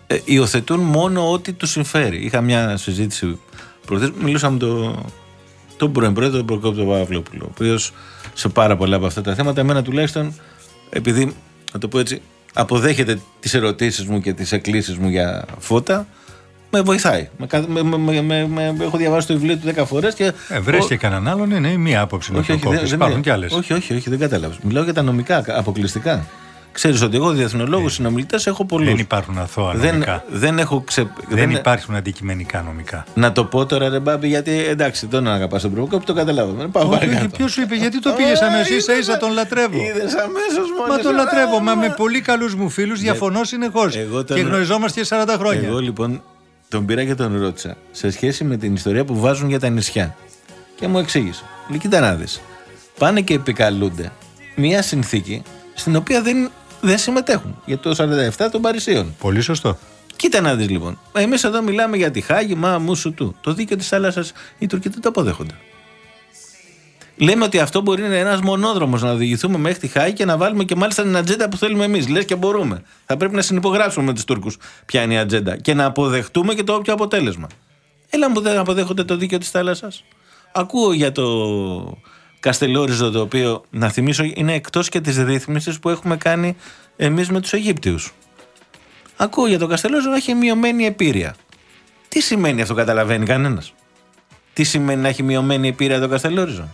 ε, υιοθετούν μόνο ό,τι τους συμφέρει. Είχα μια συζήτηση προχθές, μιλούσα με τον το πρώην πρόεδρο, τον Προκόπτο Παπαβλόπουλο, ο οποίος σε πάρα πολλά από αυτά τα θέματα, εμένα τουλάχιστον, επειδή, να το πω έτσι, αποδέχεται τις ερωτήσεις μου και τις εκκλήσεις μου για φώτα, με βοηθάει. Με, κα- με, με, με, με- έχω διαβάσει το βιβλίο του 10 φορές και... Ε, βρες και κανέναν άλλον, είναι μία άποψη να όχι, το όχι, δεν- κόψεις. δεν- Υπάρχουν κι άλλες. όχι, όχι, όχι, δεν κατάλαβες. Μιλάω για τα νομικά αποκλειστικά. Ξέρεις ότι εγώ διεθνολόγους συνομιλητές έχω πολλούς. Ε, Δεν υπάρχουν αθώα Δεν, νομικά. δεν έχω ξε... Δεν υπάρχουν αντικειμενικά νομικά. Να το πω τώρα ρε Μπάμπη γιατί εντάξει δεν αγαπάς τον Προβοκόπη το καταλάβαμε. Πάω Όχι, παρακάτω. όχι, ποιος σου είπε, γιατί το πήγες αμέσως, ίσα ίσα τον λατρεύω. Είδες αμέσως μόλις. Μα τον λατρεύω, μα με πολύ καλούς μου φίλους διαφωνώ συνεχώς. εγώ τον- Και γνωριζόμαστε 40 χρόνια. Εγώ λοιπόν τον πήρα και τον ρώτησα σε σχέση με την ιστορία που βάζουν για τα νησιά. Και μου εξήγησε. Λέει, κοίτα να δεις. Πάνε και επικαλούνται μια συνθήκη στην οποία δεν, δεν συμμετέχουν. Για το 47 των Παρισίων. Πολύ σωστό. Κοίτα να δεις λοιπόν. Εμείς εδώ μιλάμε για τη Χάγη, μα μου σου του. Το δίκαιο της θάλασσας οι Τουρκοί δεν το αποδέχονται. Λέμε ότι αυτό μπορεί να είναι ένας μονόδρομος να οδηγηθούμε μέχρι τη Χάγη και να βάλουμε και μάλιστα την ατζέντα που θέλουμε εμείς. Λες και μπορούμε. Θα πρέπει να συνυπογράψουμε με τους Τούρκους ποια είναι η ατζέντα και να αποδεχτούμε και το όποιο αποτέλεσμα. Έλα μου δεν αποδέχονται το δίκαιο της θάλασσας. Ακούω για το Καστελόριζο το οποίο, να θυμίσω, είναι εκτός και της ρύθμισης που έχουμε κάνει εμείς με τους Αιγύπτιους. Ακούω για το Καστελόριζο να έχει μειωμένη επίρρεια. Τι σημαίνει αυτό, καταλαβαίνει κανένας; Τι σημαίνει να έχει μειωμένη επίρρεια το Καστελόριζο;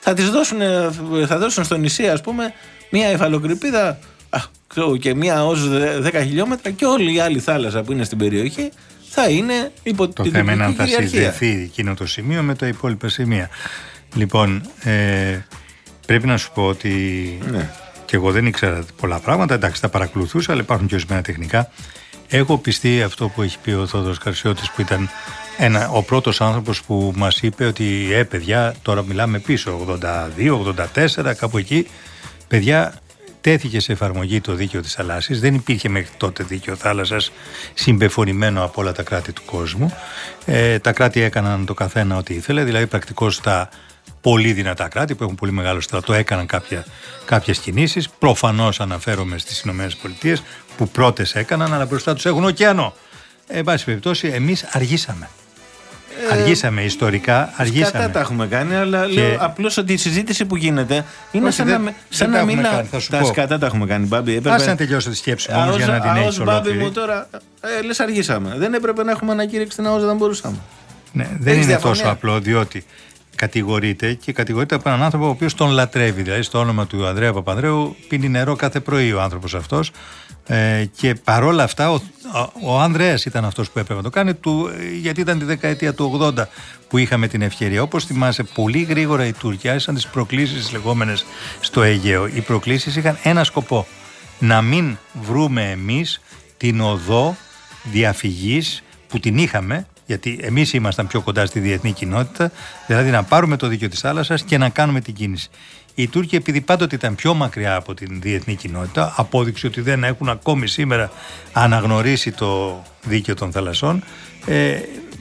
Θα τις δώσουν, θα δώσουν στο νησί, ας πούμε, μια εφαλοκρηπίδα α, ξέρω, και μια ως 10 χιλιόμετρα και όλη η άλλη θάλασσα που είναι στην περιοχή θα είναι υπό Το την θέμα είναι αν τουρκική θα κυριαρχία. συνδεθεί εκείνο το σημείο με τα υπόλοιπα σημεία. Λοιπόν, ε, πρέπει να σου πω ότι Ναι. και εγώ δεν ήξερα πολλά πράγματα. Εντάξει, τα παρακολουθούσα, αλλά υπάρχουν και ορισμένα τεχνικά. Έχω πιστεί αυτό που έχει πει ο Θόδωρος Καρσιώτης που ήταν ένα, ο πρώτος άνθρωπος που μας είπε ότι ε παιδιά τώρα μιλάμε πίσω 82, 84 κάπου εκεί παιδιά τέθηκε σε εφαρμογή το δίκαιο της θαλάσσης δεν υπήρχε μέχρι τότε δίκαιο θάλασσας συμπεφωνημένο από όλα τα κράτη του κόσμου. Ε, τα κράτη έκαναν το καθένα ό,τι ήθελε δηλαδή πρακτικώς τα πολύ δυνατά κράτη που έχουν πολύ μεγάλο στρατό έκαναν κάποια, κάποιες κινήσεις. Προφανώς αναφέρομαι στις Ηνωμένες Πολιτείες που πρώτες έκαναν αλλά μπροστά τους έχουν ωκεανό. Ε, εν πάση περιπτώσει εμείς αργήσαμε αργήσαμε ιστορικά αργήσαμε Κατά τα έχουμε κάνει, αλλά Και- λέω απλώς ότι η συζήτηση που γίνεται είναι Όχι, σαν δεν- να, με- σαν δεν τα να έχουμε μιλά. κάνει, θα σου τα πω. σκατά τα έχουμε κάνει, Μπάμπη. Έπρεπε... Άσε να τελειώσω τη σκέψη μου όμως, για να την έχεις Αός, Μπάμπη ολόκληρη. μου τώρα, ε, λες αργήσαμε. Δεν έπρεπε να έχουμε ανακήρυξη την ΑΟΣ, δεν μπορούσαμε. Ναι, δεν Έχεις είναι διαφωνία; τόσο απλό διότι κατηγορείται και κατηγορείται από έναν άνθρωπο ο οποίος τον λατρεύει. Δηλαδή στο όνομα του Ανδρέα Παπανδρέου πίνει νερό κάθε πρωί ο άνθρωπος αυτός ε, και παρόλα αυτά ο, ο, ο Ανδρέας ήταν αυτός που έπρεπε να το κάνει, του, γιατί ήταν τη δεκαετία του 80 που είχαμε την ευκαιρία. Όπως θυμάσαι, πολύ γρήγορα οι Τούρκοι άρχισαν τις προκλήσεις τις λεγόμενες στο Αιγαίο. Οι προκλήσεις είχαν ένα σκοπό. Να μην βρούμε εμείς την οδό διαφυγής που την είχαμε, γιατί εμείς ήμασταν πιο κοντά στη διεθνή κοινότητα, δηλαδή να πάρουμε το δίκαιο της θάλασσας και να κάνουμε την κίνηση. Οι Τούρκοι, επειδή πάντοτε ήταν πιο μακριά από την διεθνή κοινότητα, απόδειξε ότι δεν έχουν ακόμη σήμερα αναγνωρίσει το δίκαιο των θαλασσών, ε,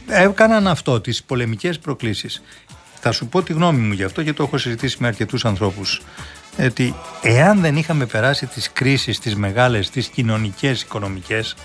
έκαναν αυτό, τις πολεμικές προκλήσεις. Θα σου πω τη γνώμη μου γι' αυτό και το έχω συζητήσει με αρκετούς ανθρώπους. Ότι εάν δεν είχαμε περάσει τις κρίσεις, τις μεγάλες, τις κοινωνικές, οικονομικές,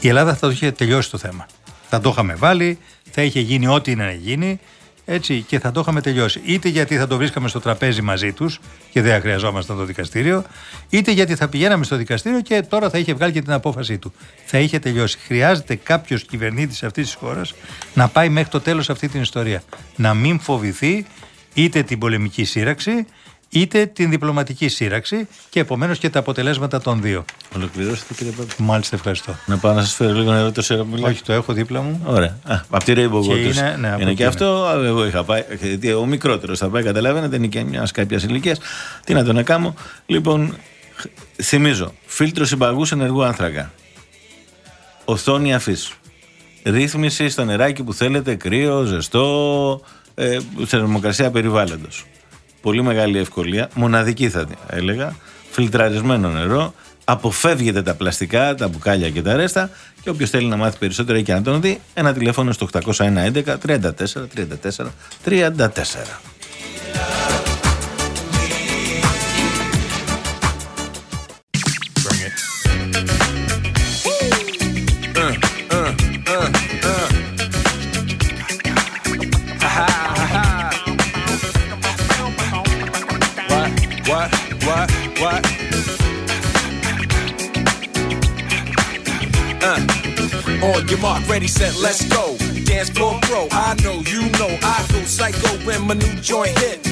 η Ελλάδα θα το είχε τελειώσει το θέμα. Θα το είχαμε βάλει, θα είχε γίνει ό,τι είναι να γίνει έτσι, και θα το είχαμε τελειώσει. Είτε γιατί θα το βρίσκαμε στο τραπέζι μαζί τους και δεν χρειαζόμασταν το δικαστήριο, είτε γιατί θα πηγαίναμε στο δικαστήριο και τώρα θα είχε βγάλει και την απόφασή του. Θα είχε τελειώσει. Χρειάζεται κάποιος κυβερνήτης αυτής της χώρας να πάει μέχρι το τέλος αυτή την ιστορία. Να μην φοβηθεί είτε την πολεμική σύραξη, είτε την διπλωματική σύραξη και επομένως και τα αποτελέσματα των δύο. Ολοκληρώσετε κύριε Πάπη. Μάλιστα, ευχαριστώ. Να πάω να σας φέρω λίγο νερό το σεραμπουλάκι. Όχι, το έχω δίπλα μου. Ωραία. Α, από τη Rainbow Και Waters. είναι- ναι, από είναι εκεί και αυτό. α, Εγώ είχα πάει. Γιατί ο μικρότερος θα πάει, καταλαβαίνετε, είναι και μια κάποια ηλικία. Τι να τον να κάνω. Λοιπόν, χ- θυμίζω. Φίλτρο συμπαγούς ενεργού άνθρακα. Οθόνη αφής. Ρύθμιση στο νεράκι που θέλετε, κρύο, ζεστό, ε, θερμοκρασία περιβάλλοντος. Πολύ μεγάλη ευκολία, μοναδική θα την έλεγα. Φιλτραρισμένο νερό. Αποφεύγετε τα πλαστικά, τα μπουκάλια και τα ρέστα. Και όποιος θέλει να μάθει περισσότερα ή και να τον δει, ένα τηλέφωνο στο 801 11 34 34 34. On your mark, ready, set, let's go. Dance floor pro, I know, you know, I go psycho when my new joint hit.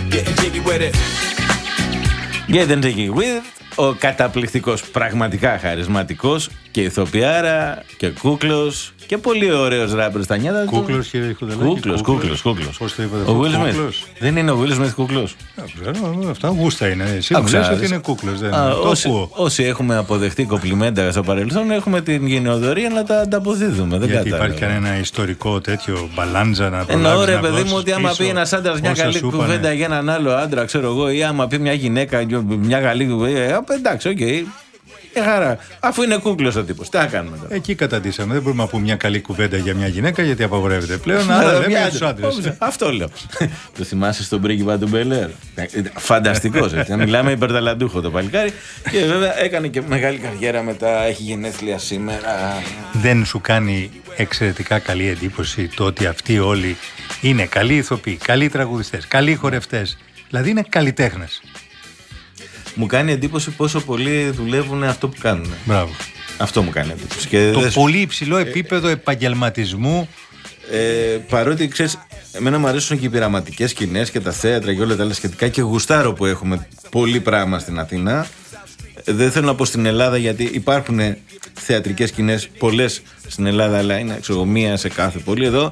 Getting jiggy with it. Get and Jiggy With, ο καταπληκτικός, πραγματικά χαρισματικός και ηθοποιάρα και κούκλος και πολύ ωραίος ράμπερ στα νιάτα του. Κούκλος, κύριε Χουδελάκη, Κούκλος, κούκλος, κούκλος. Πώς το είπατε Ο αυτό, Will Smith. κούκλος; Δεν είναι ο Will Smith κούκλος; Δεν ξέρω, αυτά γούστα είναι. Εσύ μου Άκουσα, λες ότι άρεσε. είναι κούκλος. Δεν Α, το όσοι, ακούω. όσοι έχουμε αποδεχτεί κοπλιμέντα στο παρελθόν, έχουμε την γενναιοδορία να τα ανταποδίδουμε. Δεν Γιατί κατάλαβα. υπάρχει κανένα ιστορικό τέτοιο μπαλάντζα να Εννοώ προλάβεις ρε να παιδί μου δώσεις ότι άμα πίσω πει ένας άντρας μια όσα καλή σου είπανε. κουβέντα για έναν άλλο άντρα, ξέρω εγώ, ή άμα πει μια γυναίκα μια καλή κουβέντα. ε, Εντάξει, οκ. Μια χαρά. Αφού είναι κούκλος ο τύπος. Τι να κάνουμε τώρα; Εκεί καταντήσαμε. Δεν μπορούμε να πούμε μια καλή κουβέντα για μια γυναίκα γιατί απαγορεύεται πλέον. Ε, Αλλά λέμε μια για του άντρα. άντρες. Αυτό λέω. Το θυμάσαι στον πρίγκιπα του Μπελέρ. Φανταστικός. Μιλάμε υπερταλαντούχο το παλικάρι. Και βέβαια έκανε και μεγάλη καριέρα μετά. Έχει γενέθλια σήμερα. Δεν σου κάνει εξαιρετικά καλή εντύπωση το ότι αυτοί όλοι είναι καλοί ηθοποιοί, καλοί τραγουδιστές, καλοί χορευτές. Δηλαδή είναι καλλιτέχνες. Μου κάνει εντύπωση πόσο πολύ δουλεύουν αυτό που κάνουν. Μπράβο. Αυτό μου κάνει εντύπωση. Και Το δεν- πολύ υψηλό επίπεδο επαγγελματισμού. Ε, παρότι ξέρεις, εμένα μου αρέσουν και οι πειραματικές σκηνές και τα θέατρα και όλα τα άλλα σχετικά και γουστάρω που έχουμε πολύ πράγμα στην Αθήνα. Ε, Δεν θέλω να πω στην Ελλάδα γιατί υπάρχουν θεατρικές σκηνές πολλές στην Ελλάδα, αλλά είναι ξέρω, εγώ, μία σε κάθε πόλη. Εδώ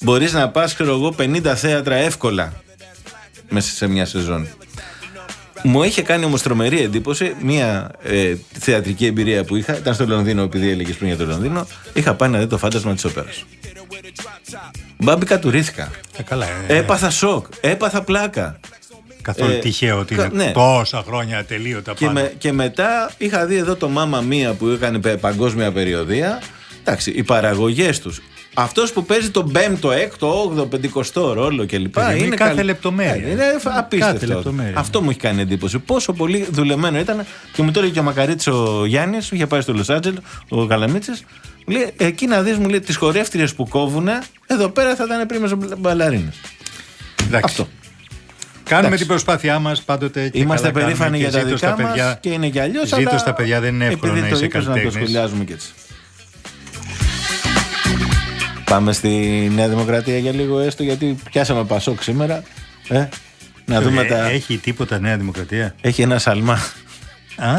μπορείς να πας, ξέρω εγώ, 50 θέατρα εύκολα μέσα σε μια σεζόν. Μου είχε κάνει όμως τρομερή εντύπωση μια ε, θεατρική εμπειρία που είχα. Ήταν στο Λονδίνο, επειδή έλεγες πριν για το Λονδίνο. Είχα πάει να δει το φάντασμα της όπερας. Μπάμπη κατουρίθηκα. Ε, καλά, ε, Έπαθα σοκ. Έπαθα πλάκα. καθόλου Ε, τυχαίο ότι κα- είναι ναι. τόσα χρόνια ατελείωτα Και, πάνω. με, και μετά είχα δει εδώ το Μάμα Μία που έκανε πε- παγκόσμια περιοδία. Εντάξει, οι παραγωγές τους. Αυτός που παίζει τον 5ο, 6ο, 8ο, 50ο ρόλο κλπ. Παιδί, Είναι κάθε καλ- λεπτομέρεια. Ε, Είναι απίστευτο. Κάθε λεπτομέρεια. Αυτό μου έχει κάνει εντύπωση. Πόσο πολύ δουλεμένο ήταν. Και μου το έλεγε και ο Μακαρίτη ο Γιάννης, που είχε πάει στο Λο Άντζελ, ο Καλαμίτση, Λέει, εκεί να δεις, μου λέει, τις χορεύτριες που κόβουνε, εδώ πέρα θα ήταν πρίμες μπαλαρίνες. Αυτό. Κάνουμε Εντάξει. την προσπάθειά μας πάντοτε και Είμαστε καλά κάνουμε περήφανοι και για τα ζήτως στα δικά παιδιά. μας και είναι κι αλλιώς. Ζήτως στα παιδιά, δεν είναι εύκολο να είσαι Να το καλλιτέχνης. σχολιάζουμε κι έτσι. Πάμε στη Νέα Δημοκρατία για λίγο έστω γιατί πιάσαμε Πασόκ σήμερα. Ε, να δούμε Ε, τα. Έχει τίποτα Νέα Δημοκρατία; Έχει ένα σαλμά. Α,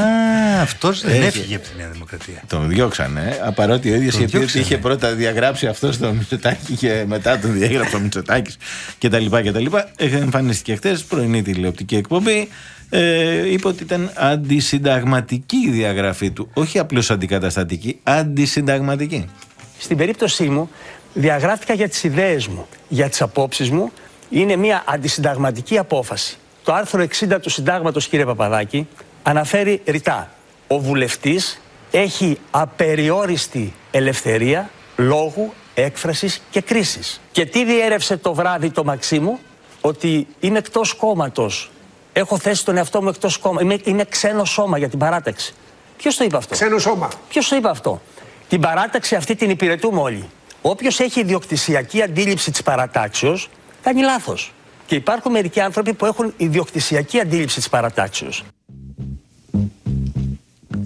αυτός δεν Έχει. έφυγε από τη Νέα Δημοκρατία. Τον διώξανε, ε, παρότι ο ίδιος Τον είχε πει ότι διώξανε. είχε πρώτα διαγράψει αυτός στο Μητσοτάκι και μετά τον διέγραψε ο Μητσοτάκης κτλ. κτλ. Έχει εμφανίστηκε χθες, πρωινή τηλεοπτική εκπομπή. Ε, είπε ότι ήταν αντισυνταγματική η διαγραφή του. Όχι απλώς αντικαταστατική, αντισυνταγματική. Στην περίπτωσή μου, διαγράφηκα για τις ιδέες μου, για τις απόψεις μου. Είναι μια αντισυνταγματική απόφαση. Το άρθρο 60 του Συντάγματος, κύριε Παπαδάκη, αναφέρει ρητά. Ο βουλευτής έχει απεριόριστη ελευθερία λόγου, έκφρασης και κρίσης. Και τι διέρευσε το βράδυ το Μαξίμου, ότι είμαι εκτός κόμματος. Έχω θέσει τον εαυτό μου εκτός κόμμα. Είμαι, είμαι ξένο σώμα για την παράταξη. Ποιος το είπε αυτό; Ξένο σώμα. Ποιος το είπε αυτό; Την παράταξη αυτή την υπηρετούμε όλοι. Όποιος έχει ιδιοκτησιακή αντίληψη της παρατάξεως, κάνει λάθος. Και υπάρχουν μερικοί άνθρωποι που έχουν ιδιοκτησιακή αντίληψη της παρατάξεως.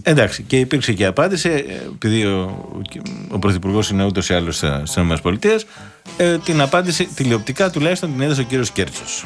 Εντάξει, και υπήρξε και απάντηση, ε, επειδή ο, ο Πρωθυπουργός είναι ούτως ή άλλως στις ΗΠΑ, ε, την απάντηση τηλεοπτικά τουλάχιστον την έδωσε ο κύριος Κέρτσος.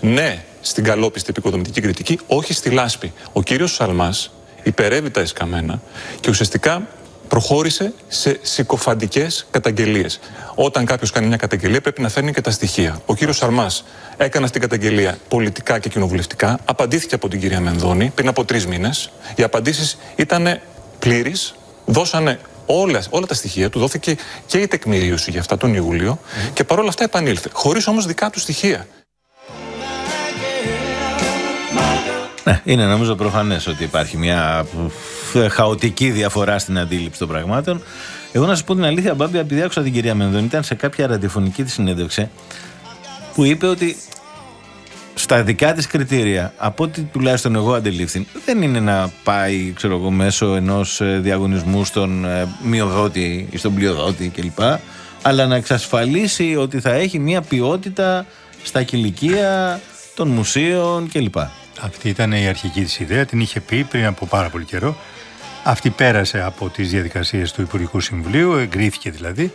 Ναι, στην καλόπιστη επικοδομητική κριτική, όχι στη λάσπη. Ο κύριος Σαλμάς υπερεύει τα εσκαμμένα και ουσιαστικά προχώρησε σε συκοφαντικές καταγγελίες. Όταν κάποιος κάνει μια καταγγελία πρέπει να φέρνει και τα στοιχεία. Ο κύριος Σαλμάς έκανε στην καταγγελία πολιτικά και κοινοβουλευτικά, απαντήθηκε από την κυρία Μενδώνη πριν από τρεις μήνες. Οι απαντήσεις ήταν πλήρεις, δώσανε όλα, όλα τα στοιχεία του, δόθηκε και η τεκμηρίωση για αυτά τον Ιούλιο και παρόλα αυτά επανήλθε, χωρίς όμως δικά του στοιχεία. Ναι, είναι νομίζω προφανές ότι υπάρχει μια ε, χαοτική διαφορά στην αντίληψη των πραγμάτων. Εγώ να σα πω την αλήθεια, Μπάμπη, επειδή άκουσα την κυρία Μενδώνη, ήταν σε κάποια ραδιοφωνική της συνέντευξη που είπε ότι στα δικά της κριτήρια, από ό,τι τουλάχιστον εγώ αντιλήφθη, δεν είναι να πάει ξέρω εγώ, μέσω ενός ε, διαγωνισμού στον ε, μειοδότη ή στον πλειοδότη κλπ. Αλλά να εξασφαλίσει ότι θα έχει μια ποιότητα στα κηλικεία των μουσείων κλπ. Αυτή ήταν η αρχική της ιδέα, την είχε πει πριν από πάρα πολύ καιρό. Αυτή πέρασε από τις διαδικασίες του Υπουργικού Συμβουλίου, εγκρίθηκε δηλαδή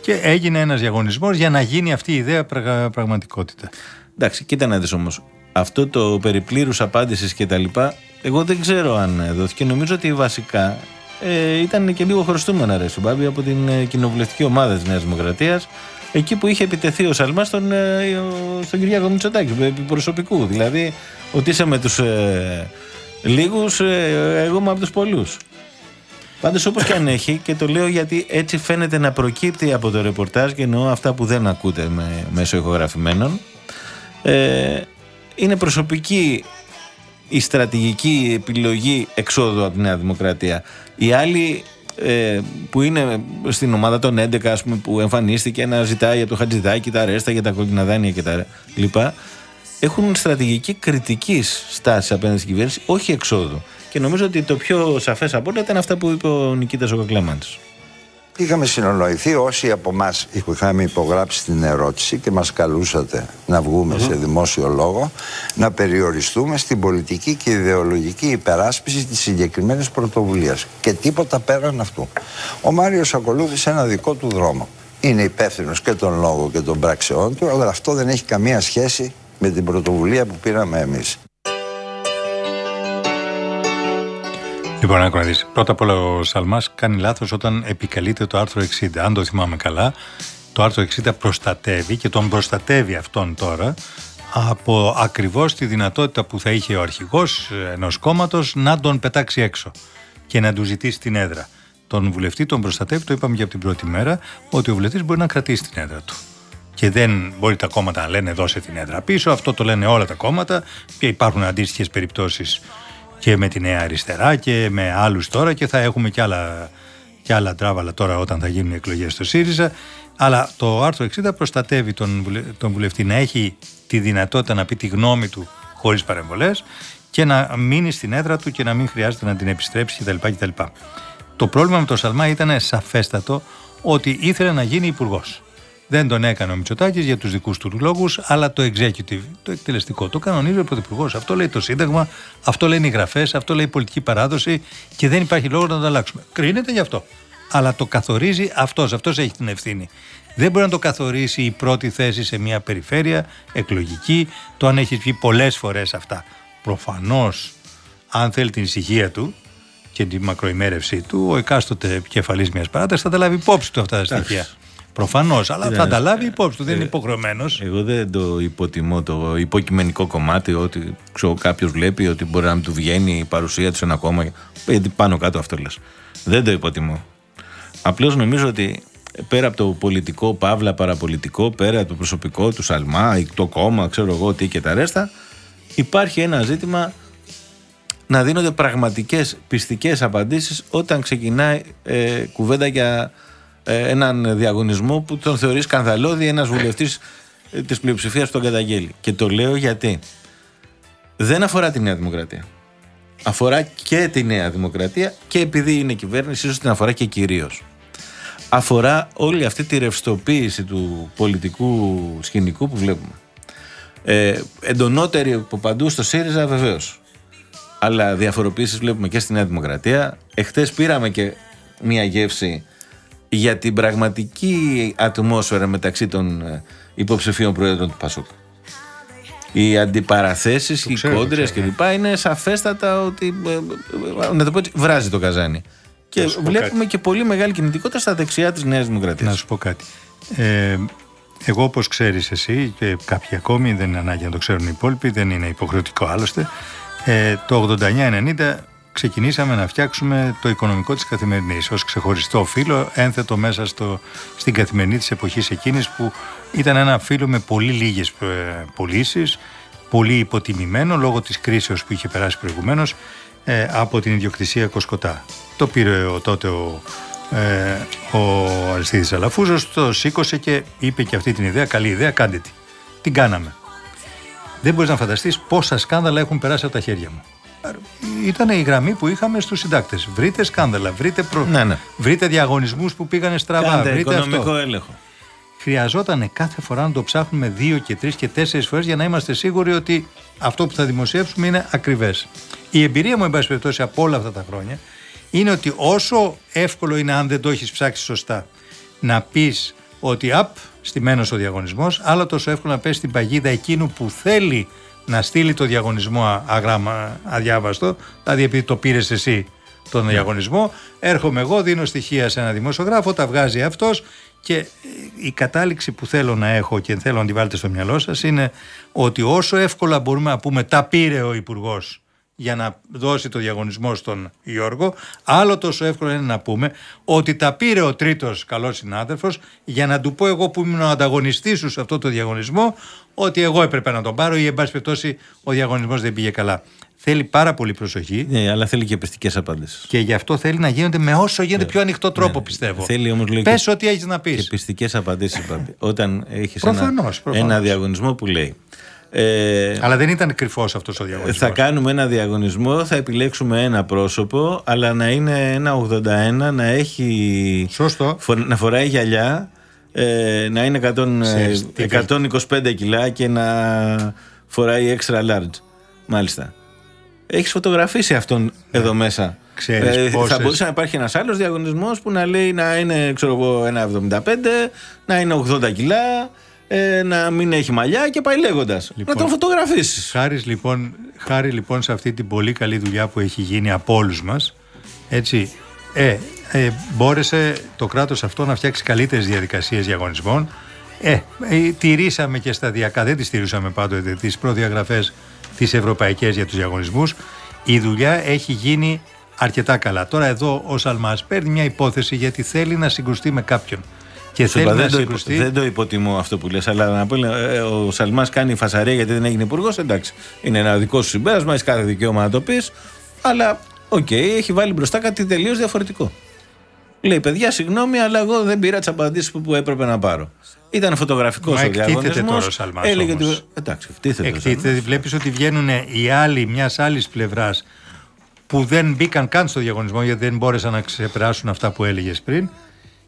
και έγινε ένας διαγωνισμός για να γίνει αυτή η ιδέα πραγα- πραγματικότητα. Εντάξει, κοίτα να δεις όμως. Αυτό το περιπλήρους απάντησης και τα λοιπά, εγώ δεν ξέρω αν δόθηκε. Νομίζω ότι βασικά ε, ήταν και λίγο χρωστούμενα ρε Σουμπάμπη από την ε, κοινοβουλευτική ομάδα της Νέας Δημοκρατίας εκεί που είχε επιτεθεί ο Σαλμάς στον, ε, ο- στον Κυριάκο Μητσοτάκη επί προσωπικού. Δηλαδή ότι είσαι με τους ε, λίγους, ε, εγώ είμαι από τους πολλούς. Πάντως, όπως και αν έχει, και το λέω γιατί έτσι φαίνεται να προκύπτει από το ρεπορτάζ και εννοώ αυτά που δεν ακούτε με, μέσω ηχογραφημένων. Ε, είναι προσωπική η στρατηγική επιλογή εξόδου από τη Νέα Δημοκρατία. Οι άλλοι ε, που είναι στην ομάδα των 11 ας πούμε, που εμφανίστηκε να ζητάει από το Χατζηδάκι τα ρέστα για τα κόκκινα δάνεια και τα λοιπά έχουν στρατηγική κριτικής στάση απέναντι στην κυβέρνηση, όχι εξόδου. Και νομίζω ότι το πιο σαφές από όλα ήταν αυτά που είπε ο Νικήτας ο Κοκλέμαντς. Είχαμε συνονοηθεί όσοι από εμά είχαμε υπογράψει την ερώτηση και μας καλούσατε να βγουμε σε δημόσιο λόγο να περιοριστούμε στην πολιτική και ιδεολογική υπεράσπιση της συγκεκριμένης πρωτοβουλίας και τίποτα πέραν αυτού. Ο Μάριος ακολούθησε ένα δικό του δρόμο. Είναι υπεύθυνος και των λόγων και των πράξεών του, αλλά αυτό δεν έχει καμία σχέση με την πρωτοβουλία που πήραμε εμείς. Λοιπόν, άκου να δεις. Πρώτα απ' όλα ο Σαλμάς κάνει λάθος όταν επικαλείται το άρθρο 60. Αν το θυμάμαι καλά, το άρθρο 60 προστατεύει και τον προστατεύει αυτόν τώρα από ακριβώς τη δυνατότητα που θα είχε ο αρχηγός ενός κόμματος να τον πετάξει έξω και να του ζητήσει την έδρα. Τον βουλευτή τον προστατεύει, το είπαμε και από την πρώτη μέρα, ότι ο βουλευτής μπορεί να κρατήσει την έδρα του. Και δεν μπορεί τα κόμματα να λένε δώσε την έδρα πίσω, αυτό το λένε όλα τα κόμματα και υπάρχουν αντίστοιχες περιπτώσεις και με τη Νέα Αριστερά και με άλλους τώρα και θα έχουμε και άλλα, και άλλα τράβαλα τώρα όταν θα γίνουν οι εκλογές στο ΣΥΡΙΖΑ. Αλλά το άρθρο 60 προστατεύει τον, βουλε- τον βουλευτή να έχει τη δυνατότητα να πει τη γνώμη του χωρίς παρεμβολές και να μείνει στην έδρα του και να μην χρειάζεται να την επιστρέψει κτλ. κτλ. Το πρόβλημα με τον Σαλμά ήταν σαφέστατο ότι ήθελε να γίνει υπουργός. Δεν τον έκανε ο Μητσοτάκης για τους δικούς του λόγους, αλλά το executive, το εκτελεστικό, το κανονίζει ο Πρωθυπουργός. Αυτό λέει το Σύνταγμα, αυτό λένε οι γραφές, αυτό λέει η πολιτική παράδοση και δεν υπάρχει λόγος να το αλλάξουμε. Κρίνεται γι' αυτό. Αλλά το καθορίζει αυτός, αυτός έχει την ευθύνη. Δεν μπορεί να το καθορίσει η πρώτη θέση σε μια περιφέρεια εκλογική, το αν έχει βγει πολλές φορές αυτά. Προφανώς, αν θέλει την ησυχία του, και τη μακροημέρευσή του, ο εκάστοτε επικεφαλή μιας παράτασης θα τα λάβει υπόψη του αυτά τα στοιχεία. Προφανώς, αλλά θα τα λάβει υπόψη του, δεν είναι υποχρεωμένος. Εγώ δεν το υποτιμώ το υποκειμενικό κομμάτι ότι κάποιος βλέπει ότι μπορεί να μην του βγαίνει η παρουσία του σε ένα κόμμα. Γιατί πάνω κάτω αυτό λες. Δεν το υποτιμώ. Απλώς νομίζω ότι πέρα από το πολιτικό, παύλα παραπολιτικό, πέρα από το προσωπικό του Σαλμά, ή το κόμμα, ξέρω εγώ τι και τα ρέστα, υπάρχει ένα ζήτημα να δίνονται πραγματικές πιστικές απαντήσεις όταν ξεκινάει ε, κουβέντα για ε, έναν διαγωνισμό που τον θεωρείς σκανδαλώδη ένας βουλευτής ε, της πλειοψηφίας που τον καταγγέλει. Και το λέω γιατί δεν αφορά τη Νέα Δημοκρατία. Αφορά και τη Νέα Δημοκρατία και επειδή είναι κυβέρνηση ίσως την αφορά και κυρίως. Αφορά όλη αυτή τη ρευστοποίηση του πολιτικού σκηνικού που βλέπουμε. Ε, εντονότερη από παντού στο ΣΥΡΙΖΑ βεβαίως αλλά διαφοροποίησεις βλέπουμε και στη Νέα Δημοκρατία. Εχθές πήραμε και μια γεύση για την πραγματική ατμόσφαιρα μεταξύ των ε, υποψηφίων πρόεδρων του Πασούκ. Οι αντιπαραθέσεις, οι κόντρες κλπ. είναι σαφέστατα ότι, ε, ε, να το πω έτσι, βράζει το καζάνι. Και βλέπουμε και πολύ μεγάλη κινητικότητα στα δεξιά της Νέας Δημοκρατίας. Να σου πω κάτι. Ε, εγώ όπως ξέρεις εσύ και κάποιοι ακόμη, δεν είναι ανάγκη να το ξέρουν οι υπόλοιποι, δεν είναι υποχρεωτικό άλλωστε, ε, το 89-90 ξεκινήσαμε να φτιάξουμε το οικονομικό της καθημερινής ως ξεχωριστό φύλλο ένθετο μέσα στο, στην καθημερινή της εποχής εκείνης που ήταν ένα φύλλο με πολύ λίγες ε, πωλήσεις, πολύ υποτιμημένο λόγω της κρίσεως που είχε περάσει προηγουμένως ε, από την ιδιοκτησία Κοσκοτά. Το πήρε ο, τότε ο, ε, ο Αριστίδης Αλαφούζος, το σήκωσε και είπε και αυτή την ιδέα, καλή ιδέα, κάντε τη. Την κάναμε. Δεν μπορείς να φανταστείς πόσα σκάνδαλα έχουν περάσει από τα χέρια μου. Ήταν η γραμμή που είχαμε στους συντάκτες. Βρείτε σκάνδαλα, βρείτε, προ... ναι, ναι. βρείτε διαγωνισμούς που πήγανε στραβά. Κάντε βρείτε οικονομικό αυτό. έλεγχο. Χρειαζόταν κάθε φορά να το ψάχνουμε δύο και τρεις και τέσσερις φορές για να είμαστε σίγουροι ότι αυτό που θα δημοσιεύσουμε είναι ακριβές. Η εμπειρία μου, εν πάση περιπτώσει, από όλα αυτά τα χρόνια είναι ότι όσο εύκολο είναι αν δεν το έχεις ψάξει σωστά να πεις ότι απ, στημένος ο διαγωνισμός, άλλο τόσο εύκολο να πέσει στην παγίδα εκείνου που θέλει να στείλει το διαγωνισμό αγράμμα αδιάβαστο, δηλαδή επειδή το πήρες εσύ τον διαγωνισμό, έρχομαι εγώ, δίνω στοιχεία σε ένα δημοσιογράφο, τα βγάζει αυτός και η κατάληξη που θέλω να έχω και θέλω να τη βάλετε στο μυαλό σας είναι ότι όσο εύκολα μπορούμε να πούμε τα πήρε ο Υπουργός για να δώσει το διαγωνισμό στον Γιώργο. Άλλο τόσο εύκολο είναι να πούμε ότι τα πήρε ο τρίτος καλός συνάδελφος για να του πω εγώ που ήμουν ο ανταγωνιστής σου σε αυτό το διαγωνισμό ότι εγώ έπρεπε να τον πάρω ή εν πάση περιπτώσει ο διαγωνισμός δεν πήγε καλά. Θέλει πάρα πολύ προσοχή. Ναι, αλλά θέλει και πιστικές απαντήσεις. Και γι' αυτό θέλει να γίνονται με όσο γίνεται πιο ανοιχτό τρόπο, πιστεύω. Ναι. Θέλει όμως Πες ό,τι έχεις να πεις. Και πιστικές απαντήσεις. Όταν έχεις Προφανώς, ένα, προφανώς. ένα διαγωνισμό που λέει. Ε, Αλλά δεν ήταν κρυφός αυτός ο διαγωνισμός. θα κάνουμε ένα διαγωνισμό, θα επιλέξουμε ένα πρόσωπο, αλλά να είναι ένα 81, να έχει. Σωστό. φο- να φοράει γυαλιά, ε, να είναι 100, Ξέρεις ε, τι 125 κιλά και να φοράει extra large. Μάλιστα. Έχεις φωτογραφίσει αυτόν εδώ μέσα. Ναι. Ξέρεις θα πόσες- μπορούσε να υπάρχει ένας άλλος διαγωνισμός που να λέει να είναι ξέρω εγώ, ένα 75, να είναι 80 κιλά, ε, να μην έχει μαλλιά και πάει λέγοντας. να τον φωτογραφίσεις. Χάρη λοιπόν, χάρη λοιπόν σε αυτή την πολύ καλή δουλειά που έχει γίνει από όλους μας, έτσι, ε, ε, μπόρεσε το κράτος αυτό να φτιάξει καλύτερες διαδικασίες διαγωνισμών. Ε, ε, τηρήσαμε και σταδιακά, δεν τις τηρούσαμε πάντοτε, τις προδιαγραφές τις ευρωπαϊκές για τους διαγωνισμούς. Η δουλειά έχει γίνει αρκετά καλά. Τώρα εδώ ο Σαλμάς παίρνει μια υπόθεση γιατί θέλει να συγκρουστεί με κάποιον. Και Σου θέλει είπα, να δεν, το υπο- συγκρουστεί. δεν το υποτιμώ αυτό που λες αλλά να πω, ε, ο Σαλμάς κάνει φασαρία γιατί δεν έγινε υπουργός. εντάξει. Είναι ένα δικό σου συμπέρασμα, έχεις κάθε δικαίωμα να το πεις. Αλλά, οκ, έχει βάλει μπροστά κάτι τελείως διαφορετικό. Λέει, παιδιά, συγγνώμη, αλλά εγώ δεν πήρα τις απαντήσεις που, που έπρεπε να πάρω. Ήταν φωτογραφικός Μα ο εκτίθεται διαγωνισμός. τώρα ο Σαλμάς Έλεγε όμως. ότι. Εντάξει, εκτίθεται. ο Εκτίθεται, Σαλμάς. βλέπεις ότι βγαίνουν οι άλλοι μιας άλλης πλευράς που δεν μπήκαν καν στο διαγωνισμό γιατί δεν μπόρεσαν να ξεπεράσουν αυτά που έλεγες πριν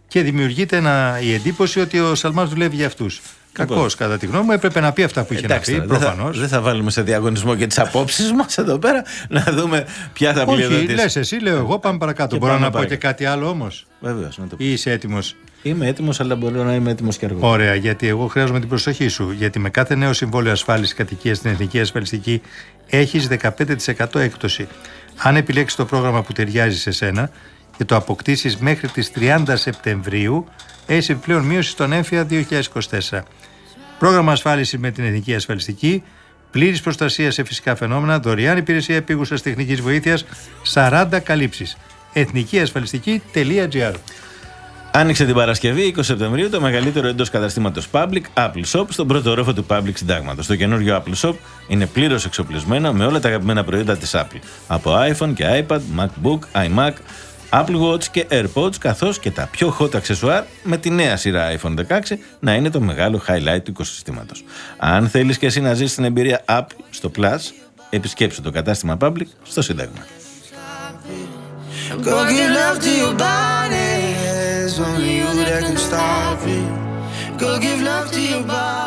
και δημιουργείται ένα, η εντύπωση ότι ο Σαλμά δουλεύει για αυτούς. Κακός, κατά τη γνώμη μου, έπρεπε να πει αυτά που είχε Λοιπόν. Εντάξει, να πει, τώρα, δεν θα- προφανώς. Δεν θα βάλουμε σε διαγωνισμό και τις απόψεις μας εδώ πέρα να δούμε ποια θα Όχι, πληρώνει. λες εσύ, λέω εγώ, πάμε παρακάτω. Και Μπορώ πάμε να πω παρακάτω. και κάτι άλλο όμως; Βεβαίως, να το πω. Ή είσαι έτοιμος; Είμαι έτοιμος, αλλά μπορώ να είμαι έτοιμος και αργότερα. Ωραία, γιατί εγώ χρειάζομαι την προσοχή σου. Γιατί με κάθε νέο συμβόλαιο ασφάλισης κατοικία στην εθνική ασφαλιστική έχεις 15% έκπτωση. Αν επιλέξεις το πρόγραμμα που ταιριάζει σε σένα και το αποκτήσεις μέχρι τις 30 Σεπτεμβρίου, έχει επιπλέον μείωση στον έμφυα 2024. Πρόγραμμα ασφάλισης με την εθνική ασφαλιστική. Πλήρης προστασία σε φυσικά φαινόμενα, δωρεάν υπηρεσία επίγουσας τεχνικής βοήθειας, 40 καλύψεις. εθνικίασφαλιστική.gr Άνοιξε την Παρασκευή 20 Σεπτεμβρίου το μεγαλύτερο εντός καταστήματος Public Apple Shop στον πρώτο όροφο του Public Συντάγματος. Το καινούριο Apple Shop είναι πλήρως εξοπλισμένο με όλα τα αγαπημένα προϊόντα της Apple. Από iPhone και iPad, MacBook, iMac, Apple Watch και AirPods, καθώς και τα πιο hot αξεσουάρ με τη νέα σειρά iPhone 16 να είναι το μεγάλο highlight του οικοσυστήματος. Αν θέλεις και εσύ να ζήσεις την εμπειρία Apple στο Plus, επισκέψου το κατάστημα Public στο Σύνταγμα. Go give love to your body. It's only you that can stop it. Go give love to your body.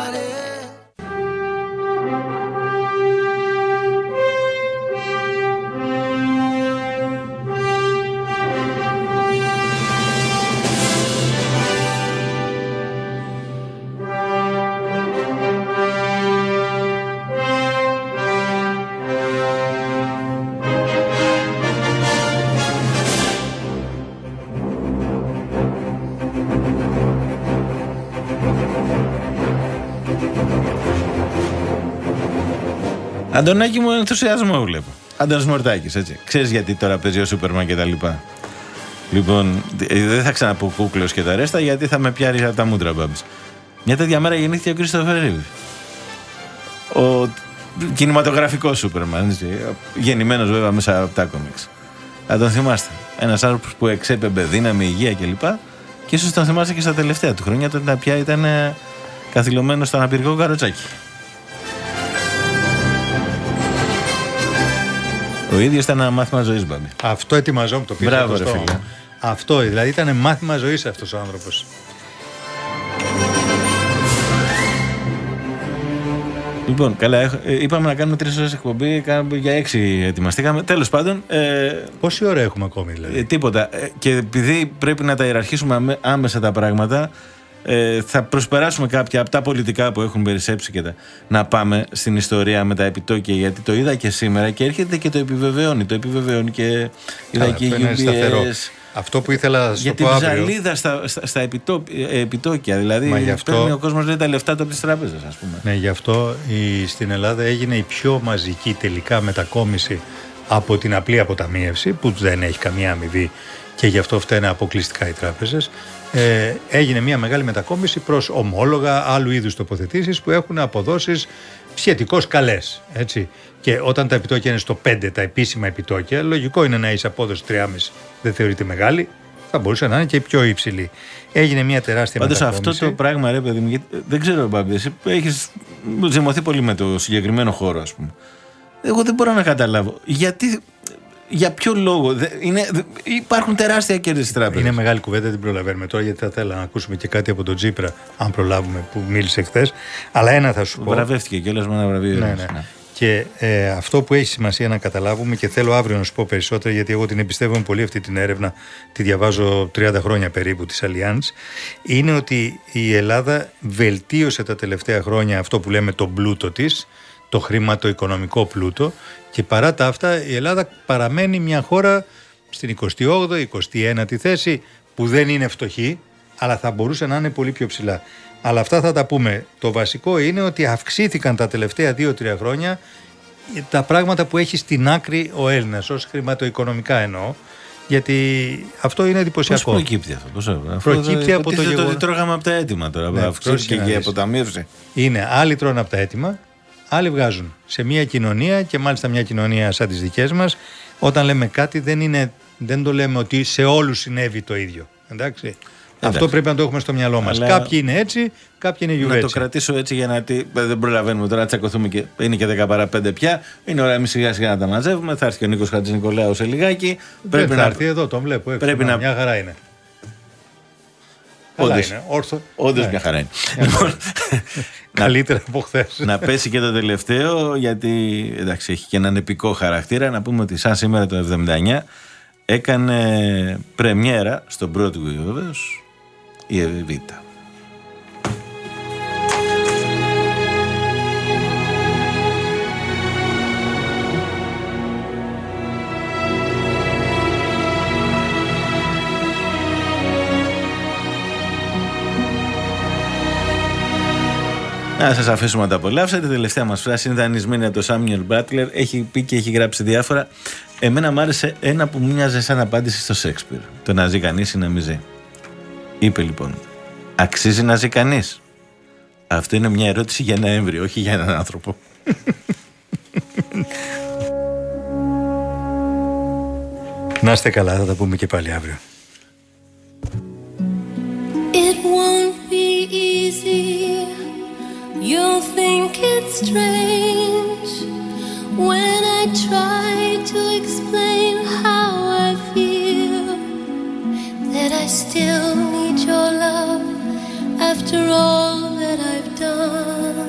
Αντωνάκη μου, ενθουσιασμό βλέπω. Αντώνης Μορτάκης, έτσι. Ξέρεις γιατί τώρα παίζει ο Σούπερμαν και τα λοιπά. Λοιπόν, ε, δεν θα ξαναπώ κούκλος και τα ρέστα γιατί θα με πιάρει από τα μούτρα, μπάμπης. Μια τέτοια μέρα γεννήθηκε ο Κρίστοφερ Ρίβ. Ο κινηματογραφικός Σούπερμαν, έτσι. Γεννημένος βέβαια μέσα από τα κόμιξ. Θα τον θυμάστε. Ένας άνθρωπος που εξέπεμπε δύναμη, υγεία κλπ. Και ίσως τον θυμάστε και στα τελευταία του χρόνια, τότε πια ήταν ε, καθυλωμένος στο αναπηρικό καροτσάκι. Ο ίδιος ήταν ένα μάθημα ζωής, μπάμπη. Αυτό ετοιμαζόμουν το πήρε Μπράβο, στο ρε στόμα φίλε. μου. Αυτό, δηλαδή ήταν μάθημα ζωής αυτός ο άνθρωπος. Λοιπόν, καλά, έχ- ε, είπαμε να κάνουμε τρεις ώρες εκπομπή, κάναμε για έξι ετοιμαστήκαμε. Τέλος πάντων. Ε, Πόση ώρα έχουμε ακόμη, δηλαδή; ε, τίποτα. Ε, και επειδή πρέπει να τα ιεραρχήσουμε αμέ- άμεσα τα πράγματα, ε, θα προσπεράσουμε κάποια από τα πολιτικά που έχουν περισσέψει και τα, να πάμε στην ιστορία με τα επιτόκια. Γιατί το είδα και σήμερα και έρχεται και το επιβεβαιώνει. Το επιβεβαιώνει και είδα Καλά, και αυτό είναι σταθερό. UBS. Αυτό που ήθελα να σου Για το την πω αύριο. ψαλίδα στα, στα, στα επιτό- ε, επιτόκια. Δηλαδή, Μα γι' αυτό- παίρνει ο κόσμος λέει τα λεφτά του από τις τράπεζες, ας πούμε. Ναι, γι' αυτό η, στην Ελλάδα έγινε η πιο μαζική τελικά μετακόμιση από την απλή αποταμίευση που δεν έχει καμία αμοιβή και γι' αυτό φταίνε αποκλειστικά οι τράπεζες. Ε, έγινε μια μεγάλη μετακόμιση προς ομόλογα άλλου είδους τοποθετήσεις που έχουν αποδόσεις σχετικώς καλές. Έτσι. Και όταν τα επιτόκια είναι στο 5, τα επίσημα επιτόκια, λογικό είναι να είσαι απόδοση 3,5, δεν θεωρείται μεγάλη, θα μπορούσε να είναι και πιο υψηλή. Έγινε μια τεράστια Πάντως μετακόμιση. αυτό το πράγμα, ρε παιδί μου, γιατί- δεν ξέρω, Μπάμπη, εσύ έχεις ζυμωθεί πολύ με το συγκεκριμένο χώρο, ας πούμε. Εγώ δεν μπορώ να καταλάβω. Γιατί, για ποιο λόγο; δε- είναι, δε- υπάρχουν τεράστια κέρδη στις τράπεζες. Είναι μεγάλη κουβέντα, δεν την προλαβαίνουμε τώρα γιατί θα θέλαμε να ακούσουμε και κάτι από τον Τζίπρα, αν προλάβουμε, που μίλησε χθες. Αλλά ένα θα σου πω. Βραβεύτηκε κιόλας με ένα βραβείο. Ναι, ναι. Και ε, αυτό που έχει σημασία να καταλάβουμε και θέλω αύριο να σου πω περισσότερα γιατί εγώ την εμπιστεύομαι πολύ αυτή την έρευνα, τη διαβάζω 30 χρόνια περίπου της Allianz, είναι ότι η Ελλάδα βελτίωσε τα τελευταία χρόνια αυτό που λέμε το πλούτο της, το χρηματοοικονομικό πλούτο και παρά τα αυτά η Ελλάδα παραμένει μια χώρα στην 28η, 29η θέση που δεν είναι φτωχή αλλά θα μπορούσε να είναι πολύ πιο ψηλά. Αλλά αυτά θα τα πούμε. Το βασικό είναι ότι αυξήθηκαν τα τελευταία 2-3 χρόνια τα πράγματα που έχει στην άκρη ο Έλληνας ως χρηματοοικονομικά εννοώ γιατί αυτό είναι Πώς εντυπωσιακό. προκύπτει αυτό, πώς αυτό. Προκύπτει Αυτό από το υποτίθεται γεγονός- ότι τρώγαμε από τα έτοιμα τώρα. Ναι, αυξήθηκε πρόσεχε να και η δεις. αποταμίευση. Είναι άλλοι τρώνε από τα έτοιμα, άλλοι βγάζουν. Σε μια κοινωνία και μάλιστα μια κοινωνία σαν τις δικές μας, όταν λέμε κάτι δεν, είναι, δεν το λέμε ότι σε όλους συνέβη το ίδιο. Εντάξει. Αυτό πρέπει να το έχουμε στο μυαλό μας. Αλλά- Κάποιοι είναι έτσι, κάποιοι είναι Να το γιουβέτσι. κρατήσω έτσι για να. τι- Δεν προλαβαίνουμε τώρα να τσακωθούμε και είναι και 10 παρά 5 πια. Είναι ώρα εμείς σιγά σιγά να τα μαζεύουμε. Θα έρθει και ο Νίκος Χατζης Νικολάου σε λιγάκι. Δεν θα έρθει εδώ, τον βλέπω έξω. Πρέπει να... να- Μια χαρά είναι. Καλά Όντως. είναι. Όρθο. Όντως Ναι. μια χαρά είναι. Λοιπόν, Καλύτερα από χθες. να πέσει και το τελευταίο, γιατί εντάξει, έχει και έναν επικό χαρακτήρα. Να πούμε ότι σαν σήμερα το 79 έκανε πρεμιέρα στον Broadway βεβαίως η Εβίτα. Να σας αφήσουμε να τα απολαύσετε. Η τελευταία μας φράση είναι δανεισμένη από τον Σάμιουελ Μπάτλερ. Έχει πει και έχει γράψει διάφορα. Εμένα μου άρεσε ένα που μου μοιάζε σαν απάντηση στο Σέξπιρ. Το να ζει κανείς ή να μην ζει. Είπε λοιπόν, Αξίζει να ζει κανείς. Αυτό είναι μια ερώτηση για ένα έμβριο, όχι για έναν άνθρωπο. Να είστε καλά, θα τα πούμε και πάλι αύριο. It won't be easy. You'll think it's strange when I try to explain how I feel. That I still need your love after all that I've done.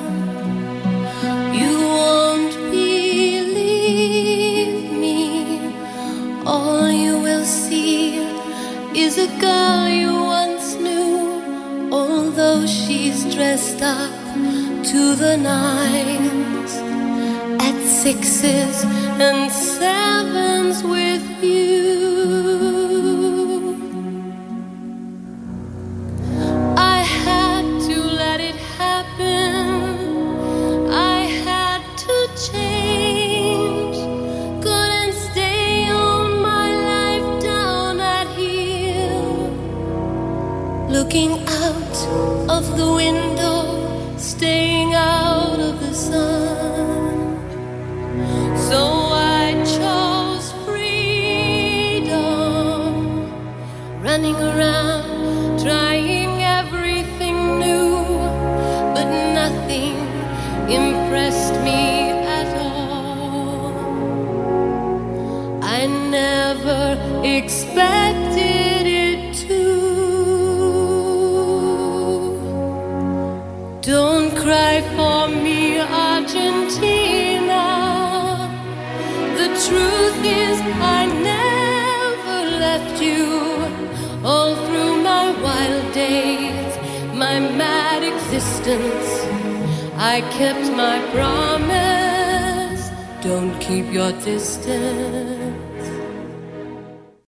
You won't believe me. All you will see is a girl you although she's dressed up to the nines at sixes and sevens with you. I had to let it happen. I had to change. Couldn't stay of the window, staying out of the sun. So I chose freedom, running around, existence, I kept my promise. Don't keep your distance.